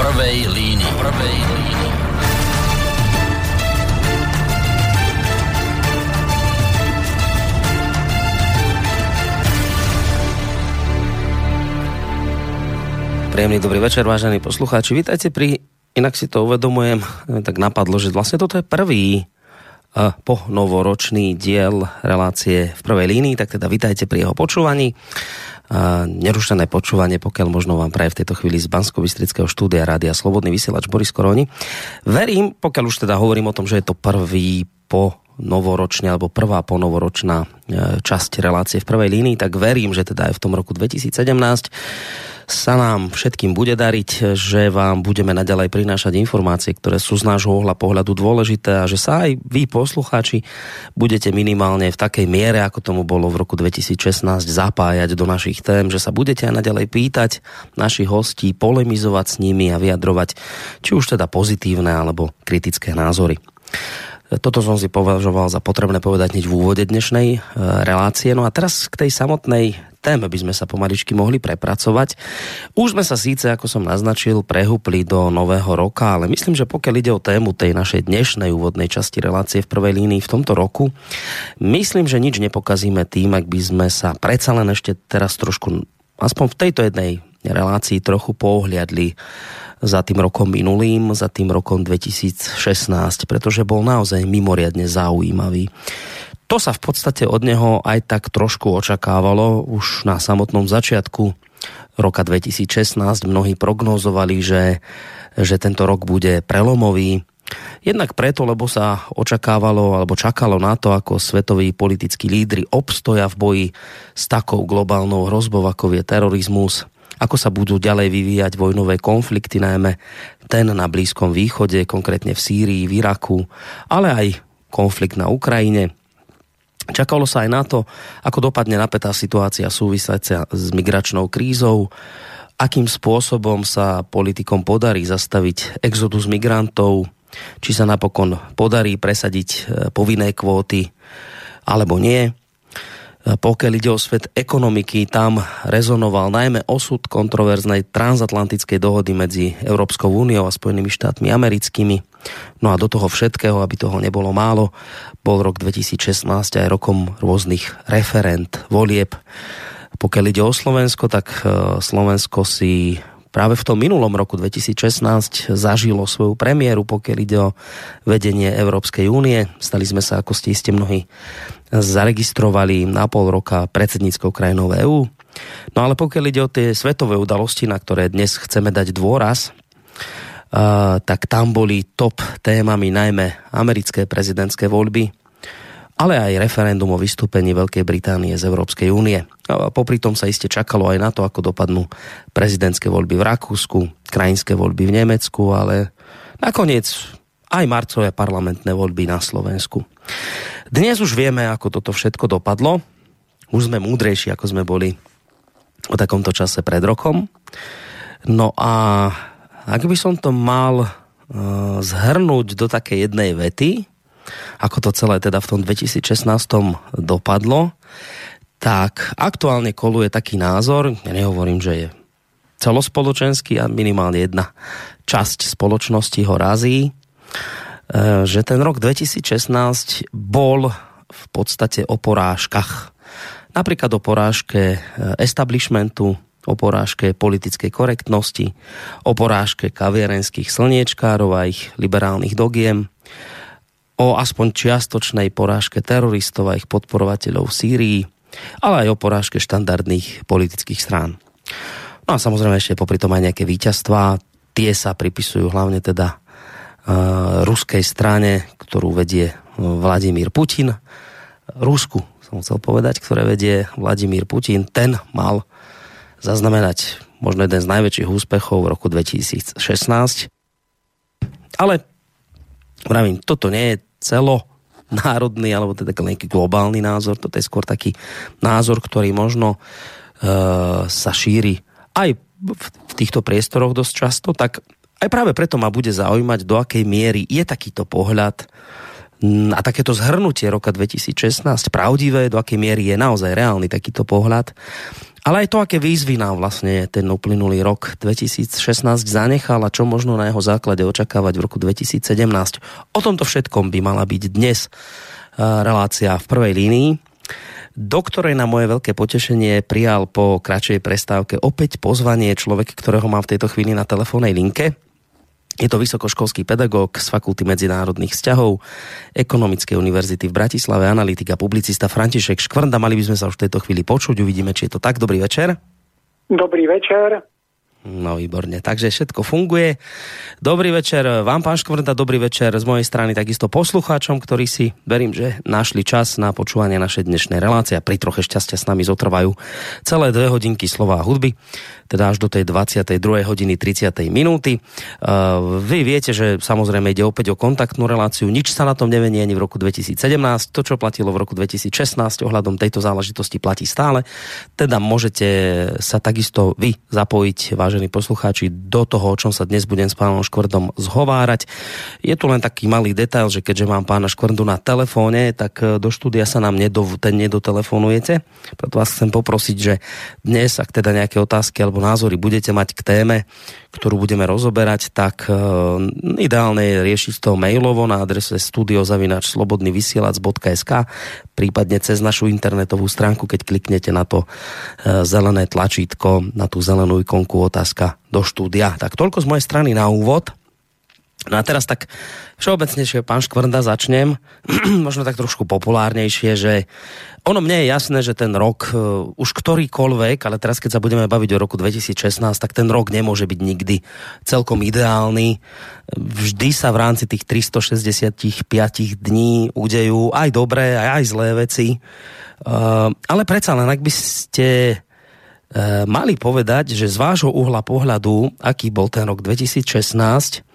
prvej línii. Prvej línii. Príjemný dobrý večer, vážení poslucháči. Vítajte pri, inak si to uvedomujem, tak napadlo, že vlastne toto je prvý uh, po novoročný diel relácie v prvej línii, tak teda vítajte pri jeho počúvaní. Nerušené počúvanie, pokiaľ možno vám praje v tejto chvíli z bansko štúdia Rádia Slobodný vysielač Boris Koroni. Verím, pokiaľ už teda hovorím o tom, že je to prvý po novoročne alebo prvá ponovoročná časť relácie v prvej línii, tak verím, že teda aj v tom roku 2017 sa nám všetkým bude dariť, že vám budeme naďalej prinášať informácie, ktoré sú z nášho ohľa pohľadu dôležité a že sa aj vy, poslucháči, budete minimálne v takej miere, ako tomu bolo v roku 2016, zapájať do našich tém, že sa budete aj naďalej pýtať našich hostí, polemizovať s nimi a vyjadrovať či už teda pozitívne alebo kritické názory. Toto som si považoval za potrebné povedať hneď v úvode dnešnej e, relácie. No a teraz k tej samotnej téme by sme sa pomaličky mohli prepracovať. Už sme sa síce, ako som naznačil, prehúpli do nového roka, ale myslím, že pokiaľ ide o tému tej našej dnešnej úvodnej časti relácie v prvej línii v tomto roku, myslím, že nič nepokazíme tým, ak by sme sa predsa len ešte teraz trošku, aspoň v tejto jednej relácii trochu pohľadli za tým rokom minulým, za tým rokom 2016, pretože bol naozaj mimoriadne zaujímavý. To sa v podstate od neho aj tak trošku očakávalo už na samotnom začiatku roka 2016. Mnohí prognozovali, že, že tento rok bude prelomový. Jednak preto, lebo sa očakávalo alebo čakalo na to, ako svetoví politickí lídry obstoja v boji s takou globálnou hrozbou, ako je terorizmus ako sa budú ďalej vyvíjať vojnové konflikty, najmä ten na Blízkom východe, konkrétne v Sýrii, v Iraku, ale aj konflikt na Ukrajine. Čakalo sa aj na to, ako dopadne napätá situácia súvisiacia s migračnou krízou, akým spôsobom sa politikom podarí zastaviť exodus migrantov, či sa napokon podarí presadiť e, povinné kvóty alebo nie. Pokiaľ ide o svet ekonomiky, tam rezonoval najmä osud kontroverznej transatlantickej dohody medzi Európskou úniou a Spojenými štátmi americkými. No a do toho všetkého, aby toho nebolo málo, bol rok 2016 aj rokom rôznych referent, volieb. Pokiaľ ide o Slovensko, tak e, Slovensko si práve v tom minulom roku 2016 zažilo svoju premiéru, pokiaľ ide o vedenie Európskej únie. Stali sme sa, ako ste iste mnohí zaregistrovali na pol roka predsedníckou krajinou EÚ. No ale pokiaľ ide o tie svetové udalosti, na ktoré dnes chceme dať dôraz, Uh, tak tam boli top témami najmä americké prezidentské voľby, ale aj referendum o vystúpení Veľkej Británie z Európskej únie. A popri tom sa iste čakalo aj na to, ako dopadnú prezidentské voľby v Rakúsku, krajinské voľby v Nemecku, ale nakoniec aj marcové parlamentné voľby na Slovensku. Dnes už vieme, ako toto všetko dopadlo. Už sme múdrejší, ako sme boli o takomto čase pred rokom. No a ak by som to mal uh, zhrnúť do takej jednej vety, ako to celé teda v tom 2016 dopadlo, tak aktuálne koluje taký názor, ja nehovorím, že je celospoločenský a minimálne jedna časť spoločnosti ho razí, že ten rok 2016 bol v podstate o porážkach. Napríklad o porážke eh, establishmentu, o porážke politickej korektnosti, o porážke kavierenských slniečkárov a ich liberálnych dogiem, o aspoň čiastočnej porážke teroristov a ich podporovateľov v Sýrii, ale aj o porážke štandardných politických strán. No a samozrejme ešte popri tom aj nejaké víťazstvá, tie sa pripisujú hlavne teda ruskej strane, ktorú vedie Vladimír Putin. Rusku som chcel povedať, ktoré vedie Vladimír Putin, ten mal zaznamenať možno jeden z najväčších úspechov v roku 2016. Ale pravím, toto nie je celo národný alebo teda nejaký globálny názor, toto je skôr taký názor, ktorý možno uh, sa šíri aj v, v týchto priestoroch dosť často, tak aj práve preto ma bude zaujímať, do akej miery je takýto pohľad a takéto zhrnutie roka 2016, pravdivé, do akej miery je naozaj reálny takýto pohľad, ale aj to, aké výzvy nám vlastne ten uplynulý rok 2016 zanechal a čo možno na jeho základe očakávať v roku 2017. O tomto všetkom by mala byť dnes eh, relácia v prvej línii do ktorej na moje veľké potešenie prijal po kratšej prestávke opäť pozvanie človek, ktorého mám v tejto chvíli na telefónnej linke. Je to vysokoškolský pedagóg z Fakulty medzinárodných vzťahov Ekonomickej univerzity v Bratislave, analytika, publicista František Škvrnda. Mali by sme sa už v tejto chvíli počuť, uvidíme, či je to tak. Dobrý večer. Dobrý večer. No výborne, takže všetko funguje. Dobrý večer vám, pán Škvrnda, dobrý večer z mojej strany takisto poslucháčom, ktorí si, verím, že našli čas na počúvanie našej dnešnej relácie a pri troche šťastia s nami zotrvajú celé dve hodinky slova a hudby teda až do tej 22. hodiny 30. minúty. Uh, vy viete, že samozrejme ide opäť o kontaktnú reláciu, nič sa na tom nemení ani v roku 2017. To, čo platilo v roku 2016 ohľadom tejto záležitosti platí stále. Teda môžete sa takisto vy zapojiť, vážení poslucháči, do toho, o čom sa dnes budem s pánom Škvrdom zhovárať. Je tu len taký malý detail, že keďže mám pána Škvrdu na telefóne, tak e, do štúdia sa nám nedo, ten nedotelefonujete. Preto vás chcem poprosiť, že dnes, ak teda nejaké otázky alebo názory budete mať k téme, ktorú budeme rozoberať, tak e, ideálne je riešiť to mailovo na adrese studiozavinač.slobodnyvysielac.sk prípadne cez našu internetovú stránku, keď kliknete na to e, zelené tlačítko, na tú zelenú ikonku otázka do štúdia. Tak toľko z mojej strany na úvod. No a teraz tak všeobecnejšie, pán Škvrnda, začnem. Možno tak trošku populárnejšie, že ono mne je jasné, že ten rok, uh, už ktorýkoľvek, ale teraz keď sa budeme baviť o roku 2016, tak ten rok nemôže byť nikdy celkom ideálny. Vždy sa v rámci tých 365 dní udejú aj dobré, aj, aj zlé veci. Uh, ale predsa len, ak by ste uh, mali povedať, že z vášho uhla pohľadu, aký bol ten rok 2016,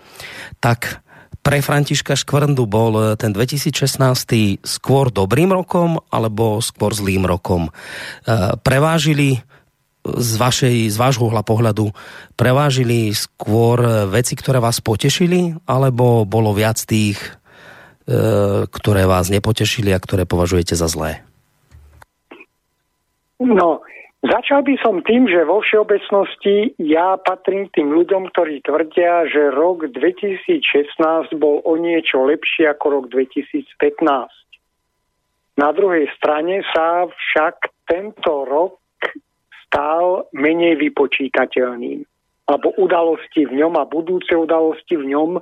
tak pre Františka Škvrndu bol eh, ten 2016 skôr dobrým rokom alebo skôr zlým rokom? Eh, prevážili z, vašej, z vášho uhla pohľadu prevážili skôr eh, veci, ktoré vás potešili, alebo bolo viac tých, ktoré vás nepotešili a ktoré považujete za zlé? No, Začal by som tým, že vo všeobecnosti ja patrím tým ľuďom, ktorí tvrdia, že rok 2016 bol o niečo lepší ako rok 2015. Na druhej strane sa však tento rok stal menej vypočítateľným. Alebo udalosti v ňom a budúce udalosti v ňom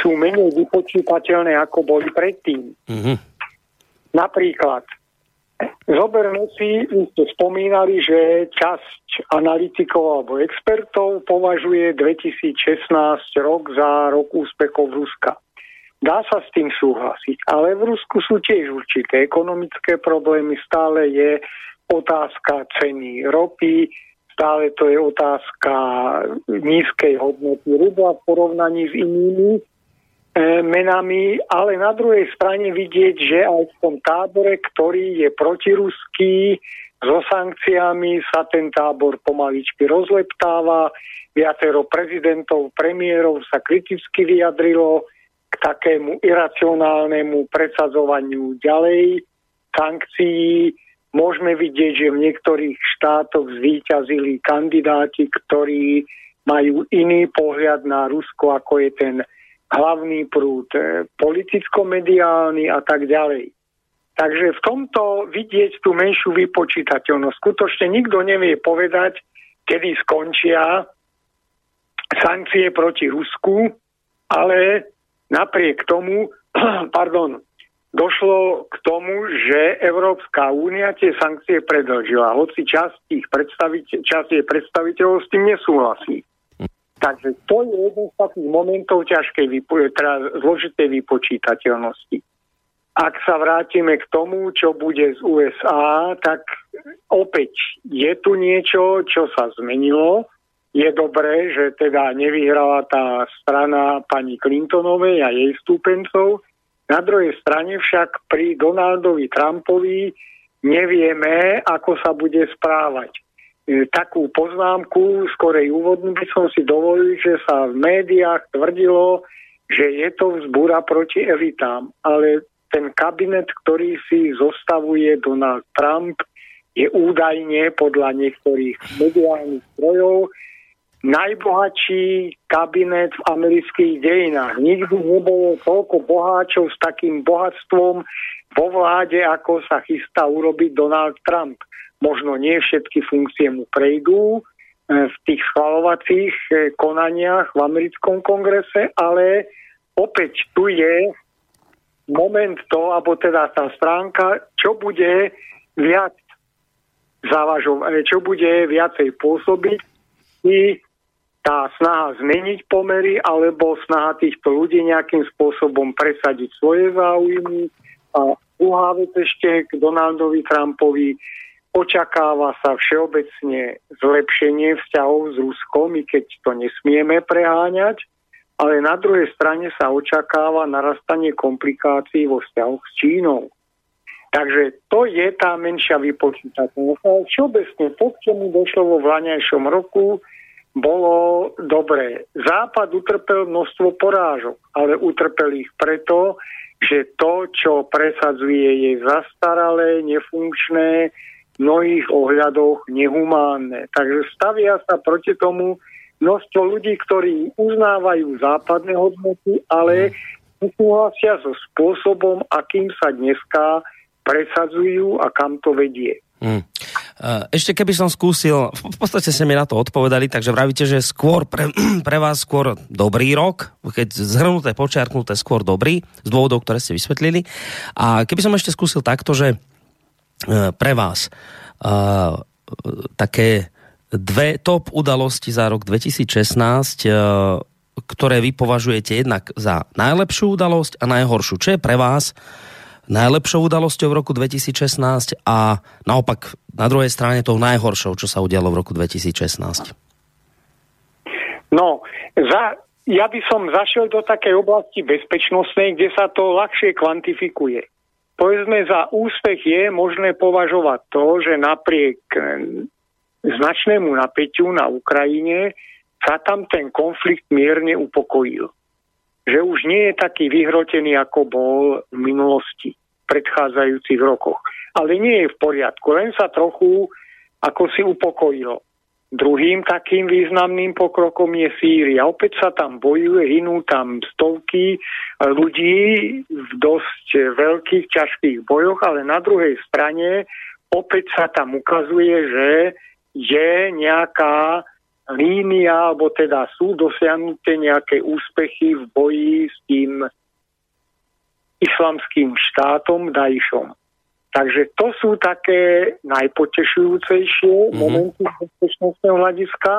sú menej vypočítateľné, ako boli predtým. Mm-hmm. Napríklad Zoberme si, ste spomínali, že časť analytikov alebo expertov považuje 2016 rok za rok úspechov Ruska. Dá sa s tým súhlasiť, ale v Rusku sú tiež určité ekonomické problémy, stále je otázka ceny ropy, stále to je otázka nízkej hodnoty rubla v porovnaní s inými menami, ale na druhej strane vidieť, že aj v tom tábore, ktorý je protiruský, so sankciami sa ten tábor pomaličky rozleptáva. Viacero prezidentov, premiérov sa kriticky vyjadrilo k takému iracionálnemu presadzovaniu ďalej sankcií. Môžeme vidieť, že v niektorých štátoch zvíťazili kandidáti, ktorí majú iný pohľad na Rusko, ako je ten hlavný prúd e, politicko-mediálny a tak ďalej. Takže v tomto vidieť tú menšiu vypočítateľnosť. Skutočne nikto nevie povedať, kedy skončia sankcie proti Rusku, ale napriek tomu, pardon, došlo k tomu, že Európska únia tie sankcie predlžila, hoci časť, ich predstaviteľ, časť jej predstaviteľov s tým nesúhlasí. Takže to je jeden z takých momentov ťažkej, teda zložitej vypočítateľnosti. Ak sa vrátime k tomu, čo bude z USA, tak opäť je tu niečo, čo sa zmenilo. Je dobré, že teda nevyhrala tá strana pani Clintonovej a jej stúpencov. Na druhej strane však pri Donaldovi Trumpovi nevieme, ako sa bude správať. E, takú poznámku, skorej úvodnú by som si dovolil, že sa v médiách tvrdilo, že je to vzbúra proti elitám. Ale ten kabinet, ktorý si zostavuje Donald Trump, je údajne podľa niektorých mediálnych strojov najbohatší kabinet v amerických dejinách. Nikdy nebolo toľko boháčov s takým bohatstvom vo vláde, ako sa chystá urobiť Donald Trump. Možno nie všetky funkcie mu prejdú e, v tých schvalovacích e, konaniach v americkom kongrese, ale opäť tu je moment to, alebo teda tá stránka, čo bude viac závažov, e, čo bude viacej pôsobiť i tá snaha zmeniť pomery alebo snaha týchto ľudí nejakým spôsobom presadiť svoje záujmy. A druhá vec ešte k Donaldovi Trumpovi. Očakáva sa všeobecne zlepšenie vzťahov s Ruskom, i keď to nesmieme preháňať, ale na druhej strane sa očakáva narastanie komplikácií vo vzťahoch s Čínou. Takže to je tá menšia vypočítateľnosť. Všeobecne to, k čomu došlo vo vlaňajšom roku, bolo dobré. Západ utrpel množstvo porážok, ale utrpel ich preto, že to, čo presadzuje, je zastaralé, nefunkčné, mnohých ohľadoch nehumánne. Takže stavia sa proti tomu množstvo ľudí, ktorí uznávajú západné hodnoty, ale nesúhlasia so spôsobom, akým sa dneska presadzujú a kam to vedie. Hmm. Ešte keby som skúsil, v podstate ste mi na to odpovedali, takže vravíte, že skôr pre, pre vás skôr dobrý rok, keď zhrnuté, počiarknuté, skôr dobrý, z dôvodov, ktoré ste vysvetlili. A keby som ešte skúsil takto, že pre vás uh, také dve top udalosti za rok 2016, uh, ktoré vy považujete jednak za najlepšiu udalosť a najhoršiu. Čo je pre vás najlepšou udalosťou v roku 2016 a naopak na druhej strane tou najhoršou, čo sa udialo v roku 2016? No, za, ja by som zašiel do takej oblasti bezpečnostnej, kde sa to ľahšie kvantifikuje. Povedzme, za úspech je možné považovať to, že napriek eh, značnému napätiu na Ukrajine sa tam ten konflikt mierne upokojil že už nie je taký vyhrotený, ako bol v minulosti, v predchádzajúcich rokoch. Ale nie je v poriadku, len sa trochu ako si upokojilo. Druhým takým významným pokrokom je Sýria. Opäť sa tam bojuje, hinú tam stovky ľudí v dosť veľkých, ťažkých bojoch, ale na druhej strane opäť sa tam ukazuje, že je nejaká línia, alebo teda sú dosiahnuté nejaké úspechy v boji s tým islamským štátom Dajšom. Takže to sú také najpotešujúcejšie mm-hmm. momenty z bezpečnostného hľadiska.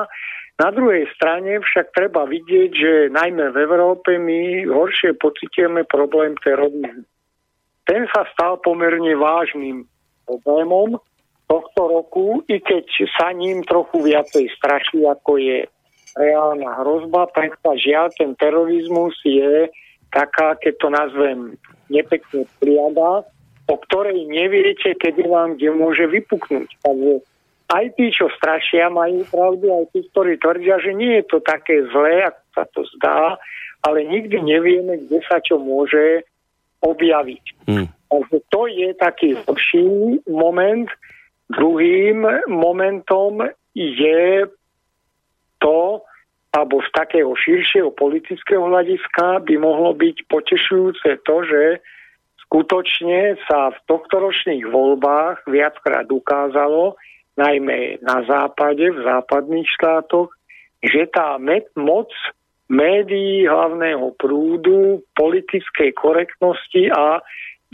Na druhej strane však treba vidieť, že najmä v Európe my horšie pocitujeme problém terorizmu. Ten sa stal pomerne vážnym problémom, tohto roku, i keď sa ním trochu viacej straší, ako je reálna hrozba, predsa žiaľ ten terorizmus je taká, keď to nazvem nepekne pliada, o ktorej neviete, kedy vám kde môže vypuknúť. Takže aj tí, čo strašia, majú pravdu, aj tí, ktorí tvrdia, že nie je to také zlé, ako sa to zdá, ale nikdy nevieme, kde sa čo môže objaviť. Hmm. Takže to je taký lepší moment, Druhým momentom je to, alebo z takého širšieho politického hľadiska by mohlo byť potešujúce to, že skutočne sa v tohtoročných voľbách viackrát ukázalo, najmä na západe, v západných štátoch, že tá moc médií hlavného prúdu, politickej korektnosti a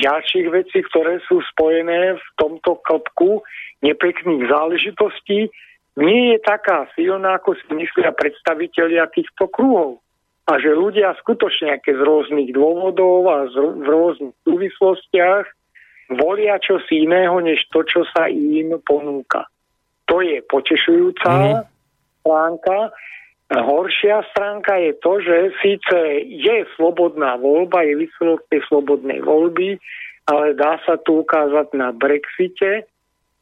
ďalších vecí, ktoré sú spojené v tomto klopku nepekných záležitostí, nie je taká silná, ako si myslia predstavitelia týchto kruhov. A že ľudia skutočne aké z rôznych dôvodov a z, v rôznych súvislostiach volia čosi iného, než to, čo sa im ponúka. To je potešujúca mm. stránka. Horšia stránka je to, že síce je slobodná voľba, je výsledok tej slobodnej voľby, ale dá sa tu ukázať na Brexite.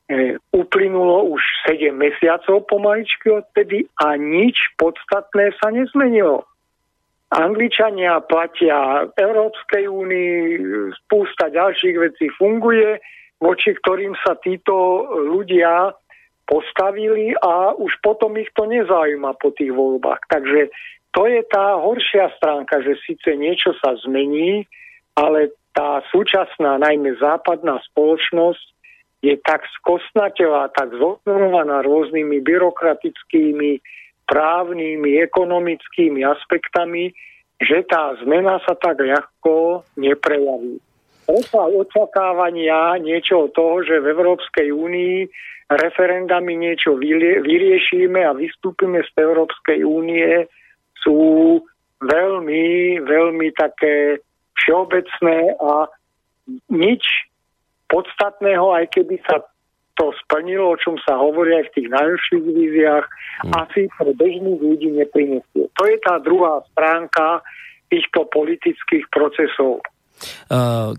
E, uplynulo už 7 mesiacov pomaličky odtedy a nič podstatné sa nezmenilo. Angličania platia Európskej únii, spústa ďalších vecí funguje, voči ktorým sa títo ľudia postavili a už potom ich to nezaujíma po tých voľbách. Takže to je tá horšia stránka, že síce niečo sa zmení, ale tá súčasná, najmä západná spoločnosť je tak skosnatelá, tak zodnorovaná rôznymi byrokratickými, právnymi, ekonomickými aspektami, že tá zmena sa tak ľahko neprejaví. Očakávania niečo toho, že v Európskej únii referendami niečo vyriešime a vystúpime z Európskej únie, sú veľmi, veľmi také všeobecné a nič podstatného, aj keby sa to splnilo, o čom sa hovorí aj v tých najlepších víziách, hmm. asi pre bežných ľudí neprinesie. To je tá druhá stránka týchto politických procesov.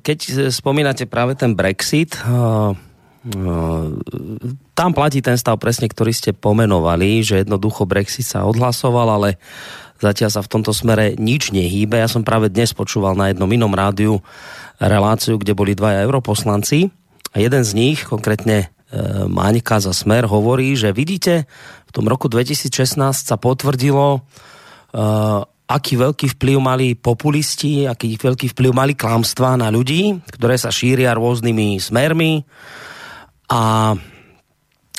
Keď spomínate práve ten Brexit, No, tam platí ten stav presne, ktorý ste pomenovali, že jednoducho Brexit sa odhlasoval, ale zatiaľ sa v tomto smere nič nehýbe. Ja som práve dnes počúval na jednom inom rádiu reláciu, kde boli dvaja europoslanci a jeden z nich, konkrétne e, Maňka za Smer, hovorí, že vidíte, v tom roku 2016 sa potvrdilo, e, aký veľký vplyv mali populisti, aký veľký vplyv mali klamstvá na ľudí, ktoré sa šíria rôznymi smermi, a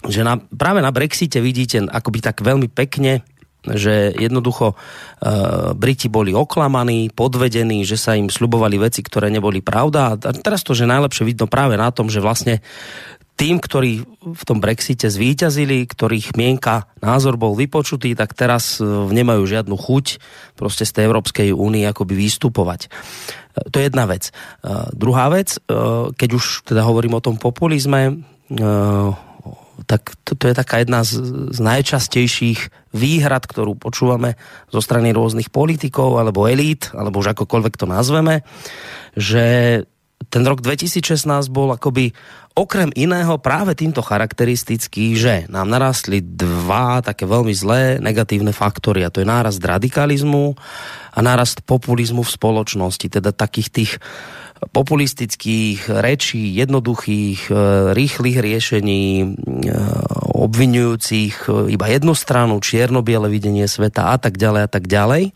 že na, práve na Brexite vidíte akoby tak veľmi pekne, že jednoducho e, Briti boli oklamaní, podvedení, že sa im slubovali veci, ktoré neboli pravda. A teraz to, že najlepšie vidno práve na tom, že vlastne tým, ktorí v tom Brexite zvíťazili, ktorých mienka názor bol vypočutý, tak teraz e, nemajú žiadnu chuť proste z tej Európskej únie akoby vystupovať. E, to je jedna vec. E, druhá vec, keď už teda hovorím o tom populizme, tak to, to je taká jedna z, z najčastejších výhrad, ktorú počúvame zo strany rôznych politikov alebo elít, alebo už akokoľvek to nazveme, že ten rok 2016 bol akoby okrem iného práve týmto charakteristický, že nám narastli dva také veľmi zlé negatívne faktory a to je nárast radikalizmu a nárast populizmu v spoločnosti, teda takých tých populistických rečí, jednoduchých, e, rýchlych riešení, e, obvinujúcich e, iba jednu stranu, čierno-biele videnie sveta a tak ďalej a tak ďalej.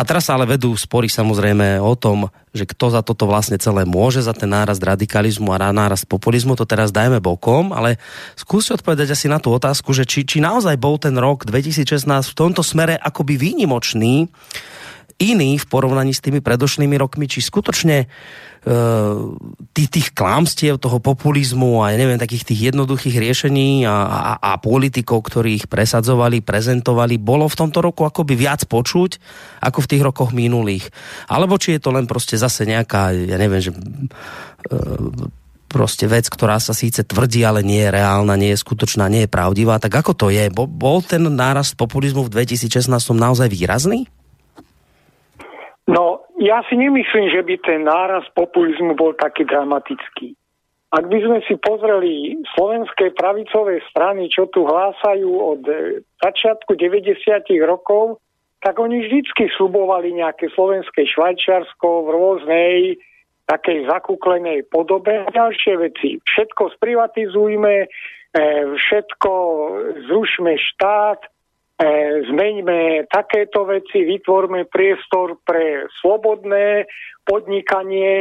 A teraz sa ale vedú spory samozrejme o tom, že kto za toto vlastne celé môže, za ten nárast radikalizmu a nárast populizmu, to teraz dajme bokom, ale skúste odpovedať asi na tú otázku, že či, či naozaj bol ten rok 2016 v tomto smere akoby výnimočný, iný v porovnaní s tými predošlými rokmi, či skutočne tých, tých klámstiev, toho populizmu a ja neviem, takých tých jednoduchých riešení a, a, a politikov, ktorí ich presadzovali, prezentovali, bolo v tomto roku akoby viac počuť ako v tých rokoch minulých. Alebo či je to len proste zase nejaká, ja neviem, že uh, proste vec, ktorá sa síce tvrdí, ale nie je reálna, nie je skutočná, nie je pravdivá. Tak ako to je? Bol ten nárast populizmu v 2016 naozaj výrazný? No, ja si nemyslím, že by ten náraz populizmu bol taký dramatický. Ak by sme si pozreli slovenské pravicové strany, čo tu hlásajú od e, začiatku 90. rokov, tak oni vždycky slubovali nejaké slovenské Švajčiarsko v rôznej takej zakúklenej podobe a ďalšie veci. Všetko sprivatizujme, e, všetko zrušme štát, zmeňme takéto veci, vytvorme priestor pre slobodné podnikanie,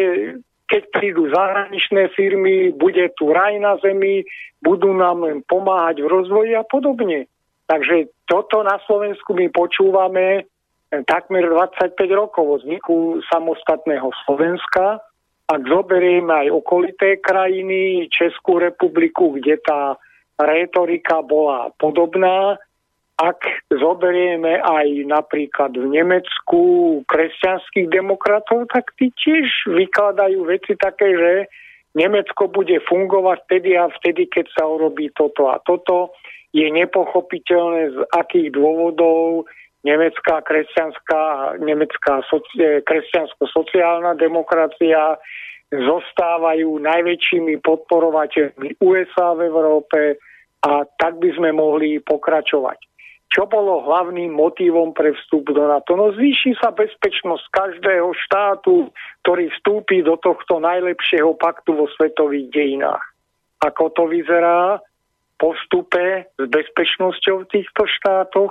keď prídu zahraničné firmy, bude tu raj na zemi, budú nám pomáhať v rozvoji a podobne. Takže toto na Slovensku my počúvame takmer 25 rokov od vzniku samostatného Slovenska. Ak zoberieme aj okolité krajiny, Českú republiku, kde tá rétorika bola podobná, ak zoberieme aj napríklad v Nemecku kresťanských demokratov, tak tí tiež vykladajú veci také, že Nemecko bude fungovať vtedy a vtedy, keď sa urobí toto a toto. Je nepochopiteľné, z akých dôvodov nemecká kresťanská, nemecká soci, kresťansko-sociálna demokracia zostávajú najväčšími podporovateľmi USA v Európe a tak by sme mohli pokračovať. Čo bolo hlavným motivom pre vstup do NATO? No zvýši sa bezpečnosť každého štátu, ktorý vstúpi do tohto najlepšieho paktu vo svetových dejinách. Ako to vyzerá po vstupe s bezpečnosťou v týchto štátoch?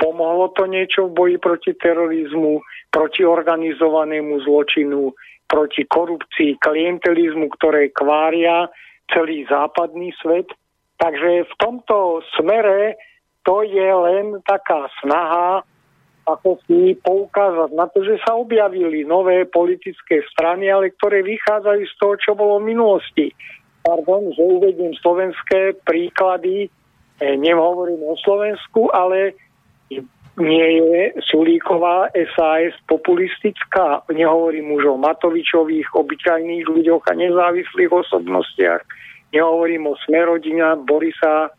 Pomohlo to niečo v boji proti terorizmu, proti organizovanému zločinu, proti korupcii, klientelizmu, ktoré kvária celý západný svet? Takže v tomto smere to je len taká snaha ako si poukázať na to, že sa objavili nové politické strany, ale ktoré vychádzajú z toho, čo bolo v minulosti. Pardon, že uvediem slovenské príklady, e, nehovorím o Slovensku, ale nie je Sulíková SAS populistická, nehovorím už o Matovičových, obyčajných ľuďoch a nezávislých osobnostiach, nehovorím o Smerodina Borisa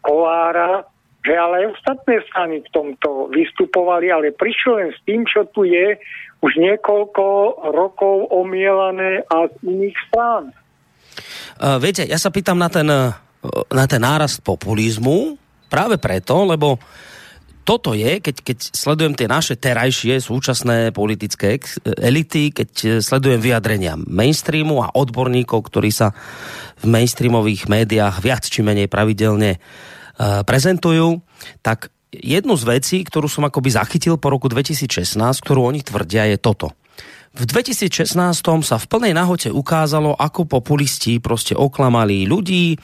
Kolára, že ale ostatné strany v tomto vystupovali, ale prišli len s tým, čo tu je už niekoľko rokov omielané a z iných strán. Uh, viete, ja sa pýtam na ten, na ten nárast populizmu práve preto, lebo toto je, keď, keď sledujem tie naše terajšie súčasné politické elity, keď sledujem vyjadrenia mainstreamu a odborníkov, ktorí sa v mainstreamových médiách viac či menej pravidelne Eh, prezentujú, tak jednu z vecí, ktorú som akoby zachytil po roku 2016, ktorú oni tvrdia, je toto. V 2016 sa v plnej nahote ukázalo, ako populisti proste oklamali ľudí,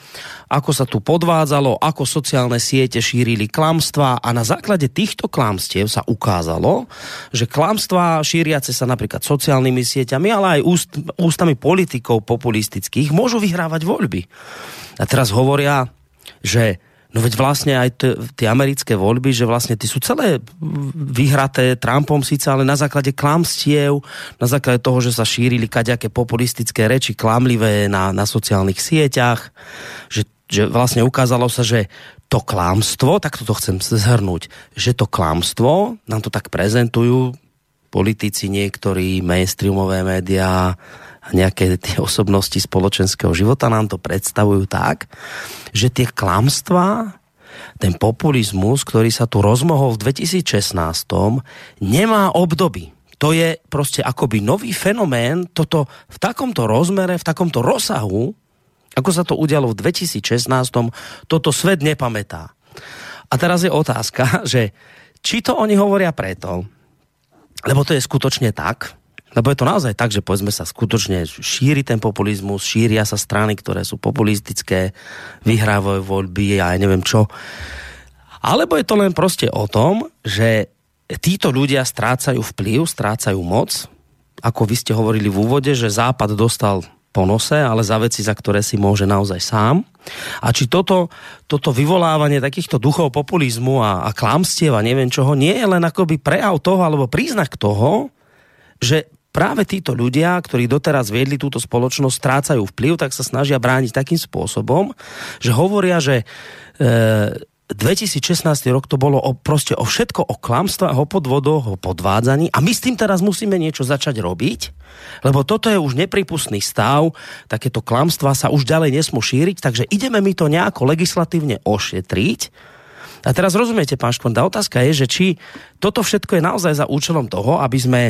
ako sa tu podvádzalo, ako sociálne siete šírili klamstvá a na základe týchto klamstiev sa ukázalo, že klamstvá šíriace sa napríklad sociálnymi sieťami, ale aj úst, ústami politikov populistických môžu vyhrávať voľby. A teraz hovoria, že No veď vlastne aj tie americké voľby, že vlastne ty sú celé vyhraté Trumpom síce, ale na základe klamstiev, na základe toho, že sa šírili kaďaké populistické reči, klamlivé na, na sociálnych sieťach, že, že vlastne ukázalo sa, že to klamstvo, tak to chcem zhrnúť, že to klamstvo, nám to tak prezentujú politici niektorí, mainstreamové médiá, nejaké tie osobnosti spoločenského života nám to predstavujú tak, že tie klamstvá, ten populizmus, ktorý sa tu rozmohol v 2016, nemá obdoby. To je proste akoby nový fenomén, toto v takomto rozmere, v takomto rozsahu, ako sa to udialo v 2016, toto svet nepamätá. A teraz je otázka, že či to oni hovoria preto, lebo to je skutočne tak, lebo je to naozaj tak, že povedzme sa skutočne šíri ten populizmus, šíria sa strany, ktoré sú populistické, vyhrávajú voľby a ja neviem čo. Alebo je to len proste o tom, že títo ľudia strácajú vplyv, strácajú moc. Ako vy ste hovorili v úvode, že Západ dostal po nose, ale za veci, za ktoré si môže naozaj sám. A či toto, toto vyvolávanie takýchto duchov populizmu a, a klamstiev a neviem čoho, nie je len akoby prejav toho, alebo príznak toho, že práve títo ľudia, ktorí doteraz viedli túto spoločnosť, strácajú vplyv, tak sa snažia brániť takým spôsobom, že hovoria, že e, 2016 rok to bolo o, proste o všetko o klamstvách, o podvodoch, o podvádzaní a my s tým teraz musíme niečo začať robiť, lebo toto je už nepripustný stav, takéto klamstvá sa už ďalej nesmú šíriť, takže ideme mi to nejako legislatívne ošetriť. A teraz rozumiete, pán Škonda, otázka je, že či toto všetko je naozaj za účelom toho, aby sme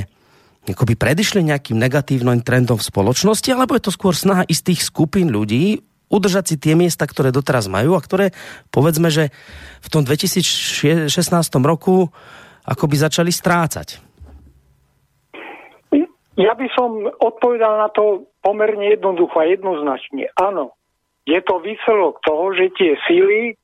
akoby predišli nejakým negatívnym trendom v spoločnosti, alebo je to skôr snaha istých skupín ľudí udržať si tie miesta, ktoré doteraz majú a ktoré, povedzme, že v tom 2016 roku akoby začali strácať? Ja by som odpovedal na to pomerne jednoducho a jednoznačne. Áno, je to výsledok toho, že tie síly,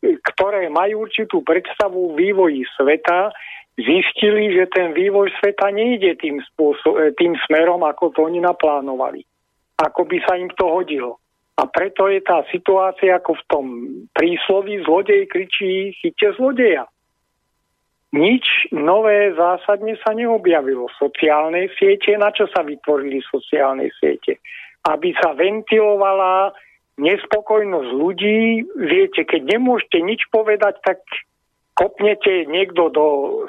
ktoré majú určitú predstavu vývoji sveta, zistili, že ten vývoj sveta nejde tým, spôsob, e, tým smerom, ako to oni naplánovali. Ako by sa im to hodilo. A preto je tá situácia ako v tom prísloví zlodej kričí chyťte zlodeja. Nič nové zásadne sa neobjavilo. Sociálne siete, na čo sa vytvorili sociálne siete? Aby sa ventilovala nespokojnosť ľudí. Viete, keď nemôžete nič povedať, tak kopnete niekto do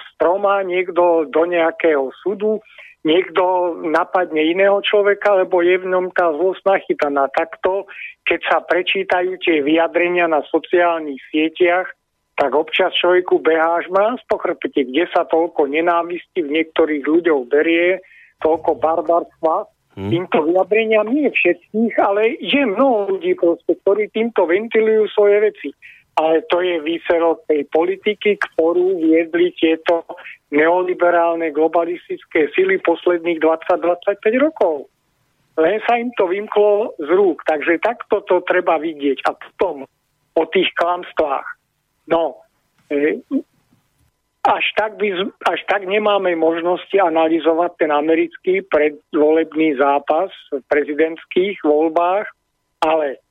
stroma, niekto do nejakého súdu, niekto napadne iného človeka, lebo je v ňom tá zlosť nachytaná. Takto, keď sa prečítajú tie vyjadrenia na sociálnych sieťach, tak občas človeku behá až má pochrbete, kde sa toľko nenávisti v niektorých ľuďoch berie, toľko barbarstva, hmm. týmto vyjadreniam nie všetkých, ale je mnoho ľudí, proste, ktorí týmto ventilujú svoje veci. Ale to je výsledok tej politiky, ktorú viedli tieto neoliberálne globalistické sily posledných 20-25 rokov. Len sa im to vymklo z rúk. Takže takto to treba vidieť. A potom o tých klamstvách. No, e, až tak, by, až tak nemáme možnosti analyzovať ten americký predvolebný zápas v prezidentských voľbách, ale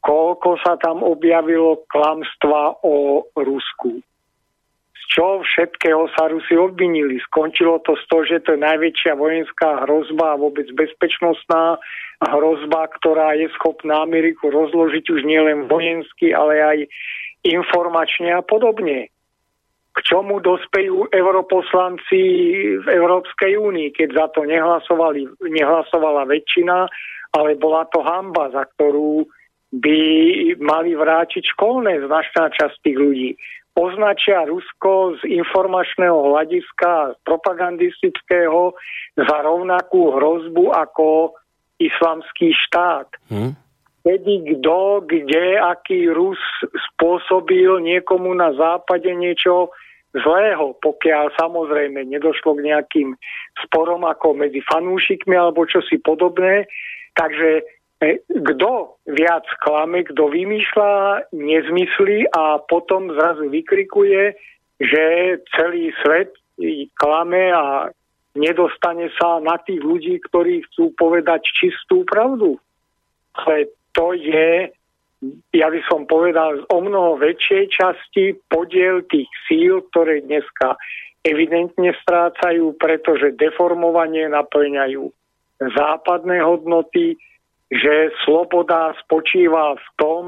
koľko sa tam objavilo klamstva o Rusku. Z čo všetkého sa Rusi obvinili? Skončilo to z toho, že to je najväčšia vojenská hrozba a vôbec bezpečnostná hrozba, ktorá je schopná Ameriku rozložiť už nielen vojensky, ale aj informačne a podobne k čomu dospejú europoslanci v Európskej únii, keď za to nehlasovali, nehlasovala väčšina, ale bola to hamba, za ktorú by mali vrátiť školné značná časť tých ľudí. Označia Rusko z informačného hľadiska, propagandistického za rovnakú hrozbu ako islamský štát. Hmm kedy kto, kde, aký Rus spôsobil niekomu na západe niečo zlého, pokiaľ samozrejme nedošlo k nejakým sporom ako medzi fanúšikmi alebo čosi podobné. Takže kto viac klame, kto vymýšľa nezmysly a potom zrazu vykrikuje, že celý svet klame a nedostane sa na tých ľudí, ktorí chcú povedať čistú pravdu. Ale to je, ja by som povedal, o mnoho väčšej časti podiel tých síl, ktoré dneska evidentne strácajú, pretože deformovanie naplňajú západné hodnoty, že sloboda spočíva v tom,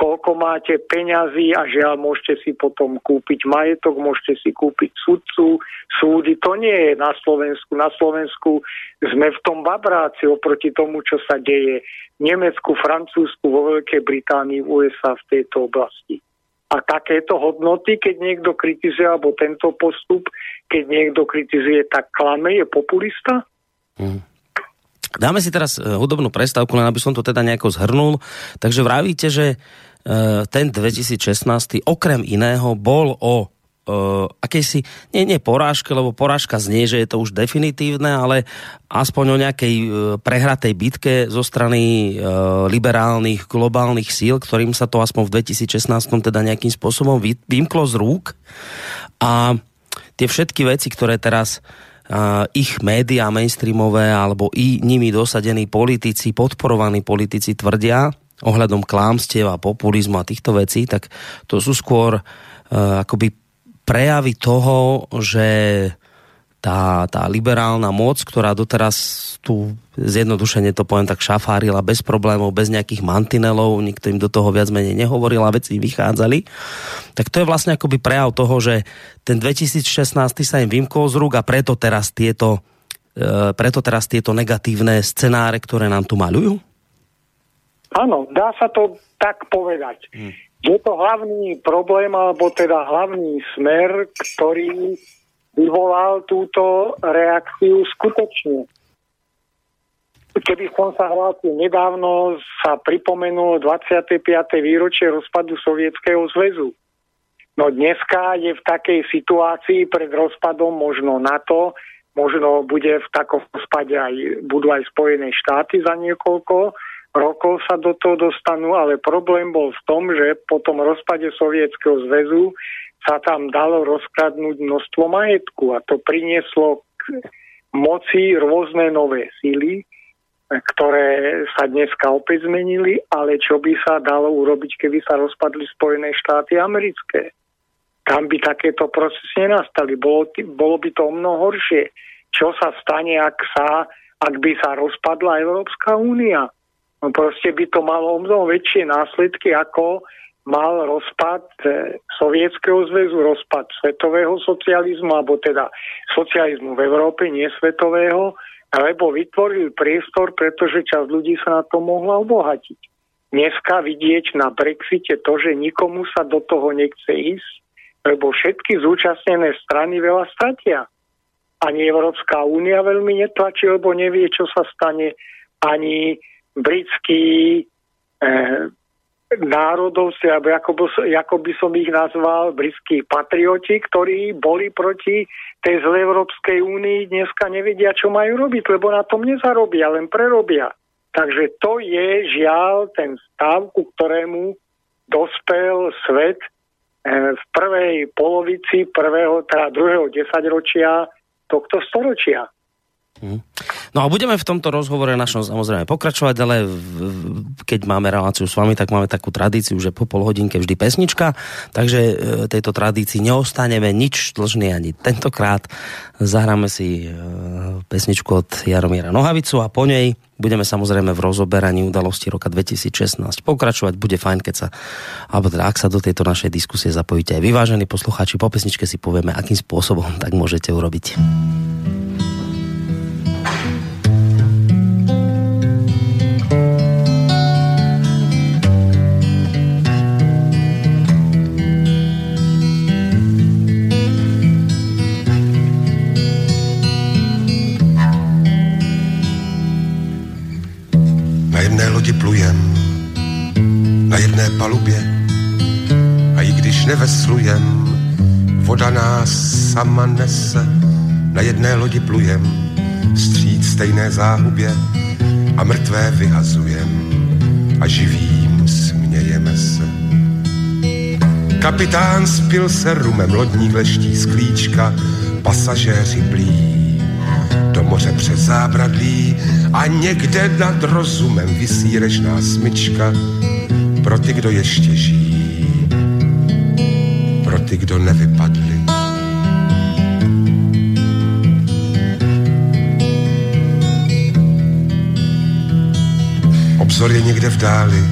koľko máte peňazí a žiaľ môžete si potom kúpiť majetok, môžete si kúpiť sudcu, súdy. To nie je na Slovensku. Na Slovensku sme v tom babráci oproti tomu, čo sa deje v Nemecku, Francúzsku, vo Veľkej Británii, USA v tejto oblasti. A takéto hodnoty, keď niekto kritizuje, alebo tento postup, keď niekto kritizuje, tak klame, je populista? Mm. Dáme si teraz eh, hudobnú prestávku, len aby som to teda nejako zhrnul. Takže vravíte, že Eh, ten 2016 okrem iného bol o uh, akejsi, nie, nie porážke, lebo porážka znie, že je to už definitívne, ale aspoň o nejakej uh, prehratej bitke zo strany uh, liberálnych globálnych síl, ktorým sa to aspoň v 2016 teda nejakým spôsobom vy, vymklo z rúk. A tie všetky veci, ktoré teraz uh, ich médiá mainstreamové alebo i nimi dosadení politici, podporovaní politici tvrdia, ohľadom klámstiev a populizmu a týchto vecí, tak to sú skôr uh, akoby prejavy toho, že tá, tá liberálna moc, ktorá doteraz tu zjednodušene to poviem tak šafárila bez problémov, bez nejakých mantinelov, nikto im do toho viac menej nehovoril a veci vychádzali, tak to je vlastne akoby prejav toho, že ten 2016 sa im vymkol z rúk a preto teraz tieto, uh, preto teraz tieto negatívne scenáre, ktoré nám tu maľujú? Áno, dá sa to tak povedať. Hmm. Je to hlavný problém, alebo teda hlavný smer, ktorý vyvolal túto reakciu skutočne. Keby som sa hlásil nedávno, sa pripomenulo 25. výročie rozpadu Sovietskeho zväzu. No dneska je v takej situácii pred rozpadom možno NATO, možno bude v takom rozpade aj, budú aj Spojené štáty za niekoľko rokov sa do toho dostanú, ale problém bol v tom, že po tom rozpade Sovietskeho zväzu sa tam dalo rozkradnúť množstvo majetku a to prinieslo k moci rôzne nové síly, ktoré sa dneska opäť zmenili, ale čo by sa dalo urobiť, keby sa rozpadli Spojené štáty americké. Tam by takéto procesy nenastali. Bolo, bolo by to o mnoho horšie. Čo sa stane, ak, sa, ak by sa rozpadla Európska únia? No proste by to malo o mnoho väčšie následky, ako mal rozpad e, Sovietskeho zväzu, rozpad svetového socializmu, alebo teda socializmu v Európe, nie svetového, lebo vytvoril priestor, pretože časť ľudí sa na to mohla obohatiť. dneska vidieť na Brexite to, že nikomu sa do toho nechce ísť, lebo všetky zúčastnené strany veľa stratia. Ani Európska únia veľmi netlačí, lebo nevie, čo sa stane. Ani britský eh, národovci, alebo ako ako by som ich nazval, britskí patrioti, ktorí boli proti tej zlej Európskej únii, dneska nevedia, čo majú robiť, lebo na tom nezarobia, len prerobia. Takže to je žiaľ ten stav, ku ktorému dospel svet eh, v prvej polovici prvého, teda druhého desaťročia tohto storočia. Hmm. No a budeme v tomto rozhovore našom samozrejme pokračovať, ale keď máme reláciu s vami, tak máme takú tradíciu, že po pol hodinke vždy pesnička, takže e, tejto tradícii neostaneme nič dlžný ani tentokrát. Zahráme si e, pesničku od Jaromíra Nohavicu a po nej budeme samozrejme v rozoberaní udalosti roka 2016 pokračovať. Bude fajn, keď sa, alebo teda ak sa do tejto našej diskusie zapojíte aj vyvážení poslucháči, po pesničke si povieme, akým spôsobom tak môžete urobiť. Neveslujem, voda nás sama nese. Na jedné lodi plujem stříc stejné záhubě a mrtvé vyhazujem a živým smějeme se. Kapitán spil se rumem, lodník leští z klíčka, pasažéři blí do moře přes zábradlí a někde nad rozumem vysí smyčka pro ty, kdo ještě žijí, ty, kdo nevypadli. Obzor je někde v dáli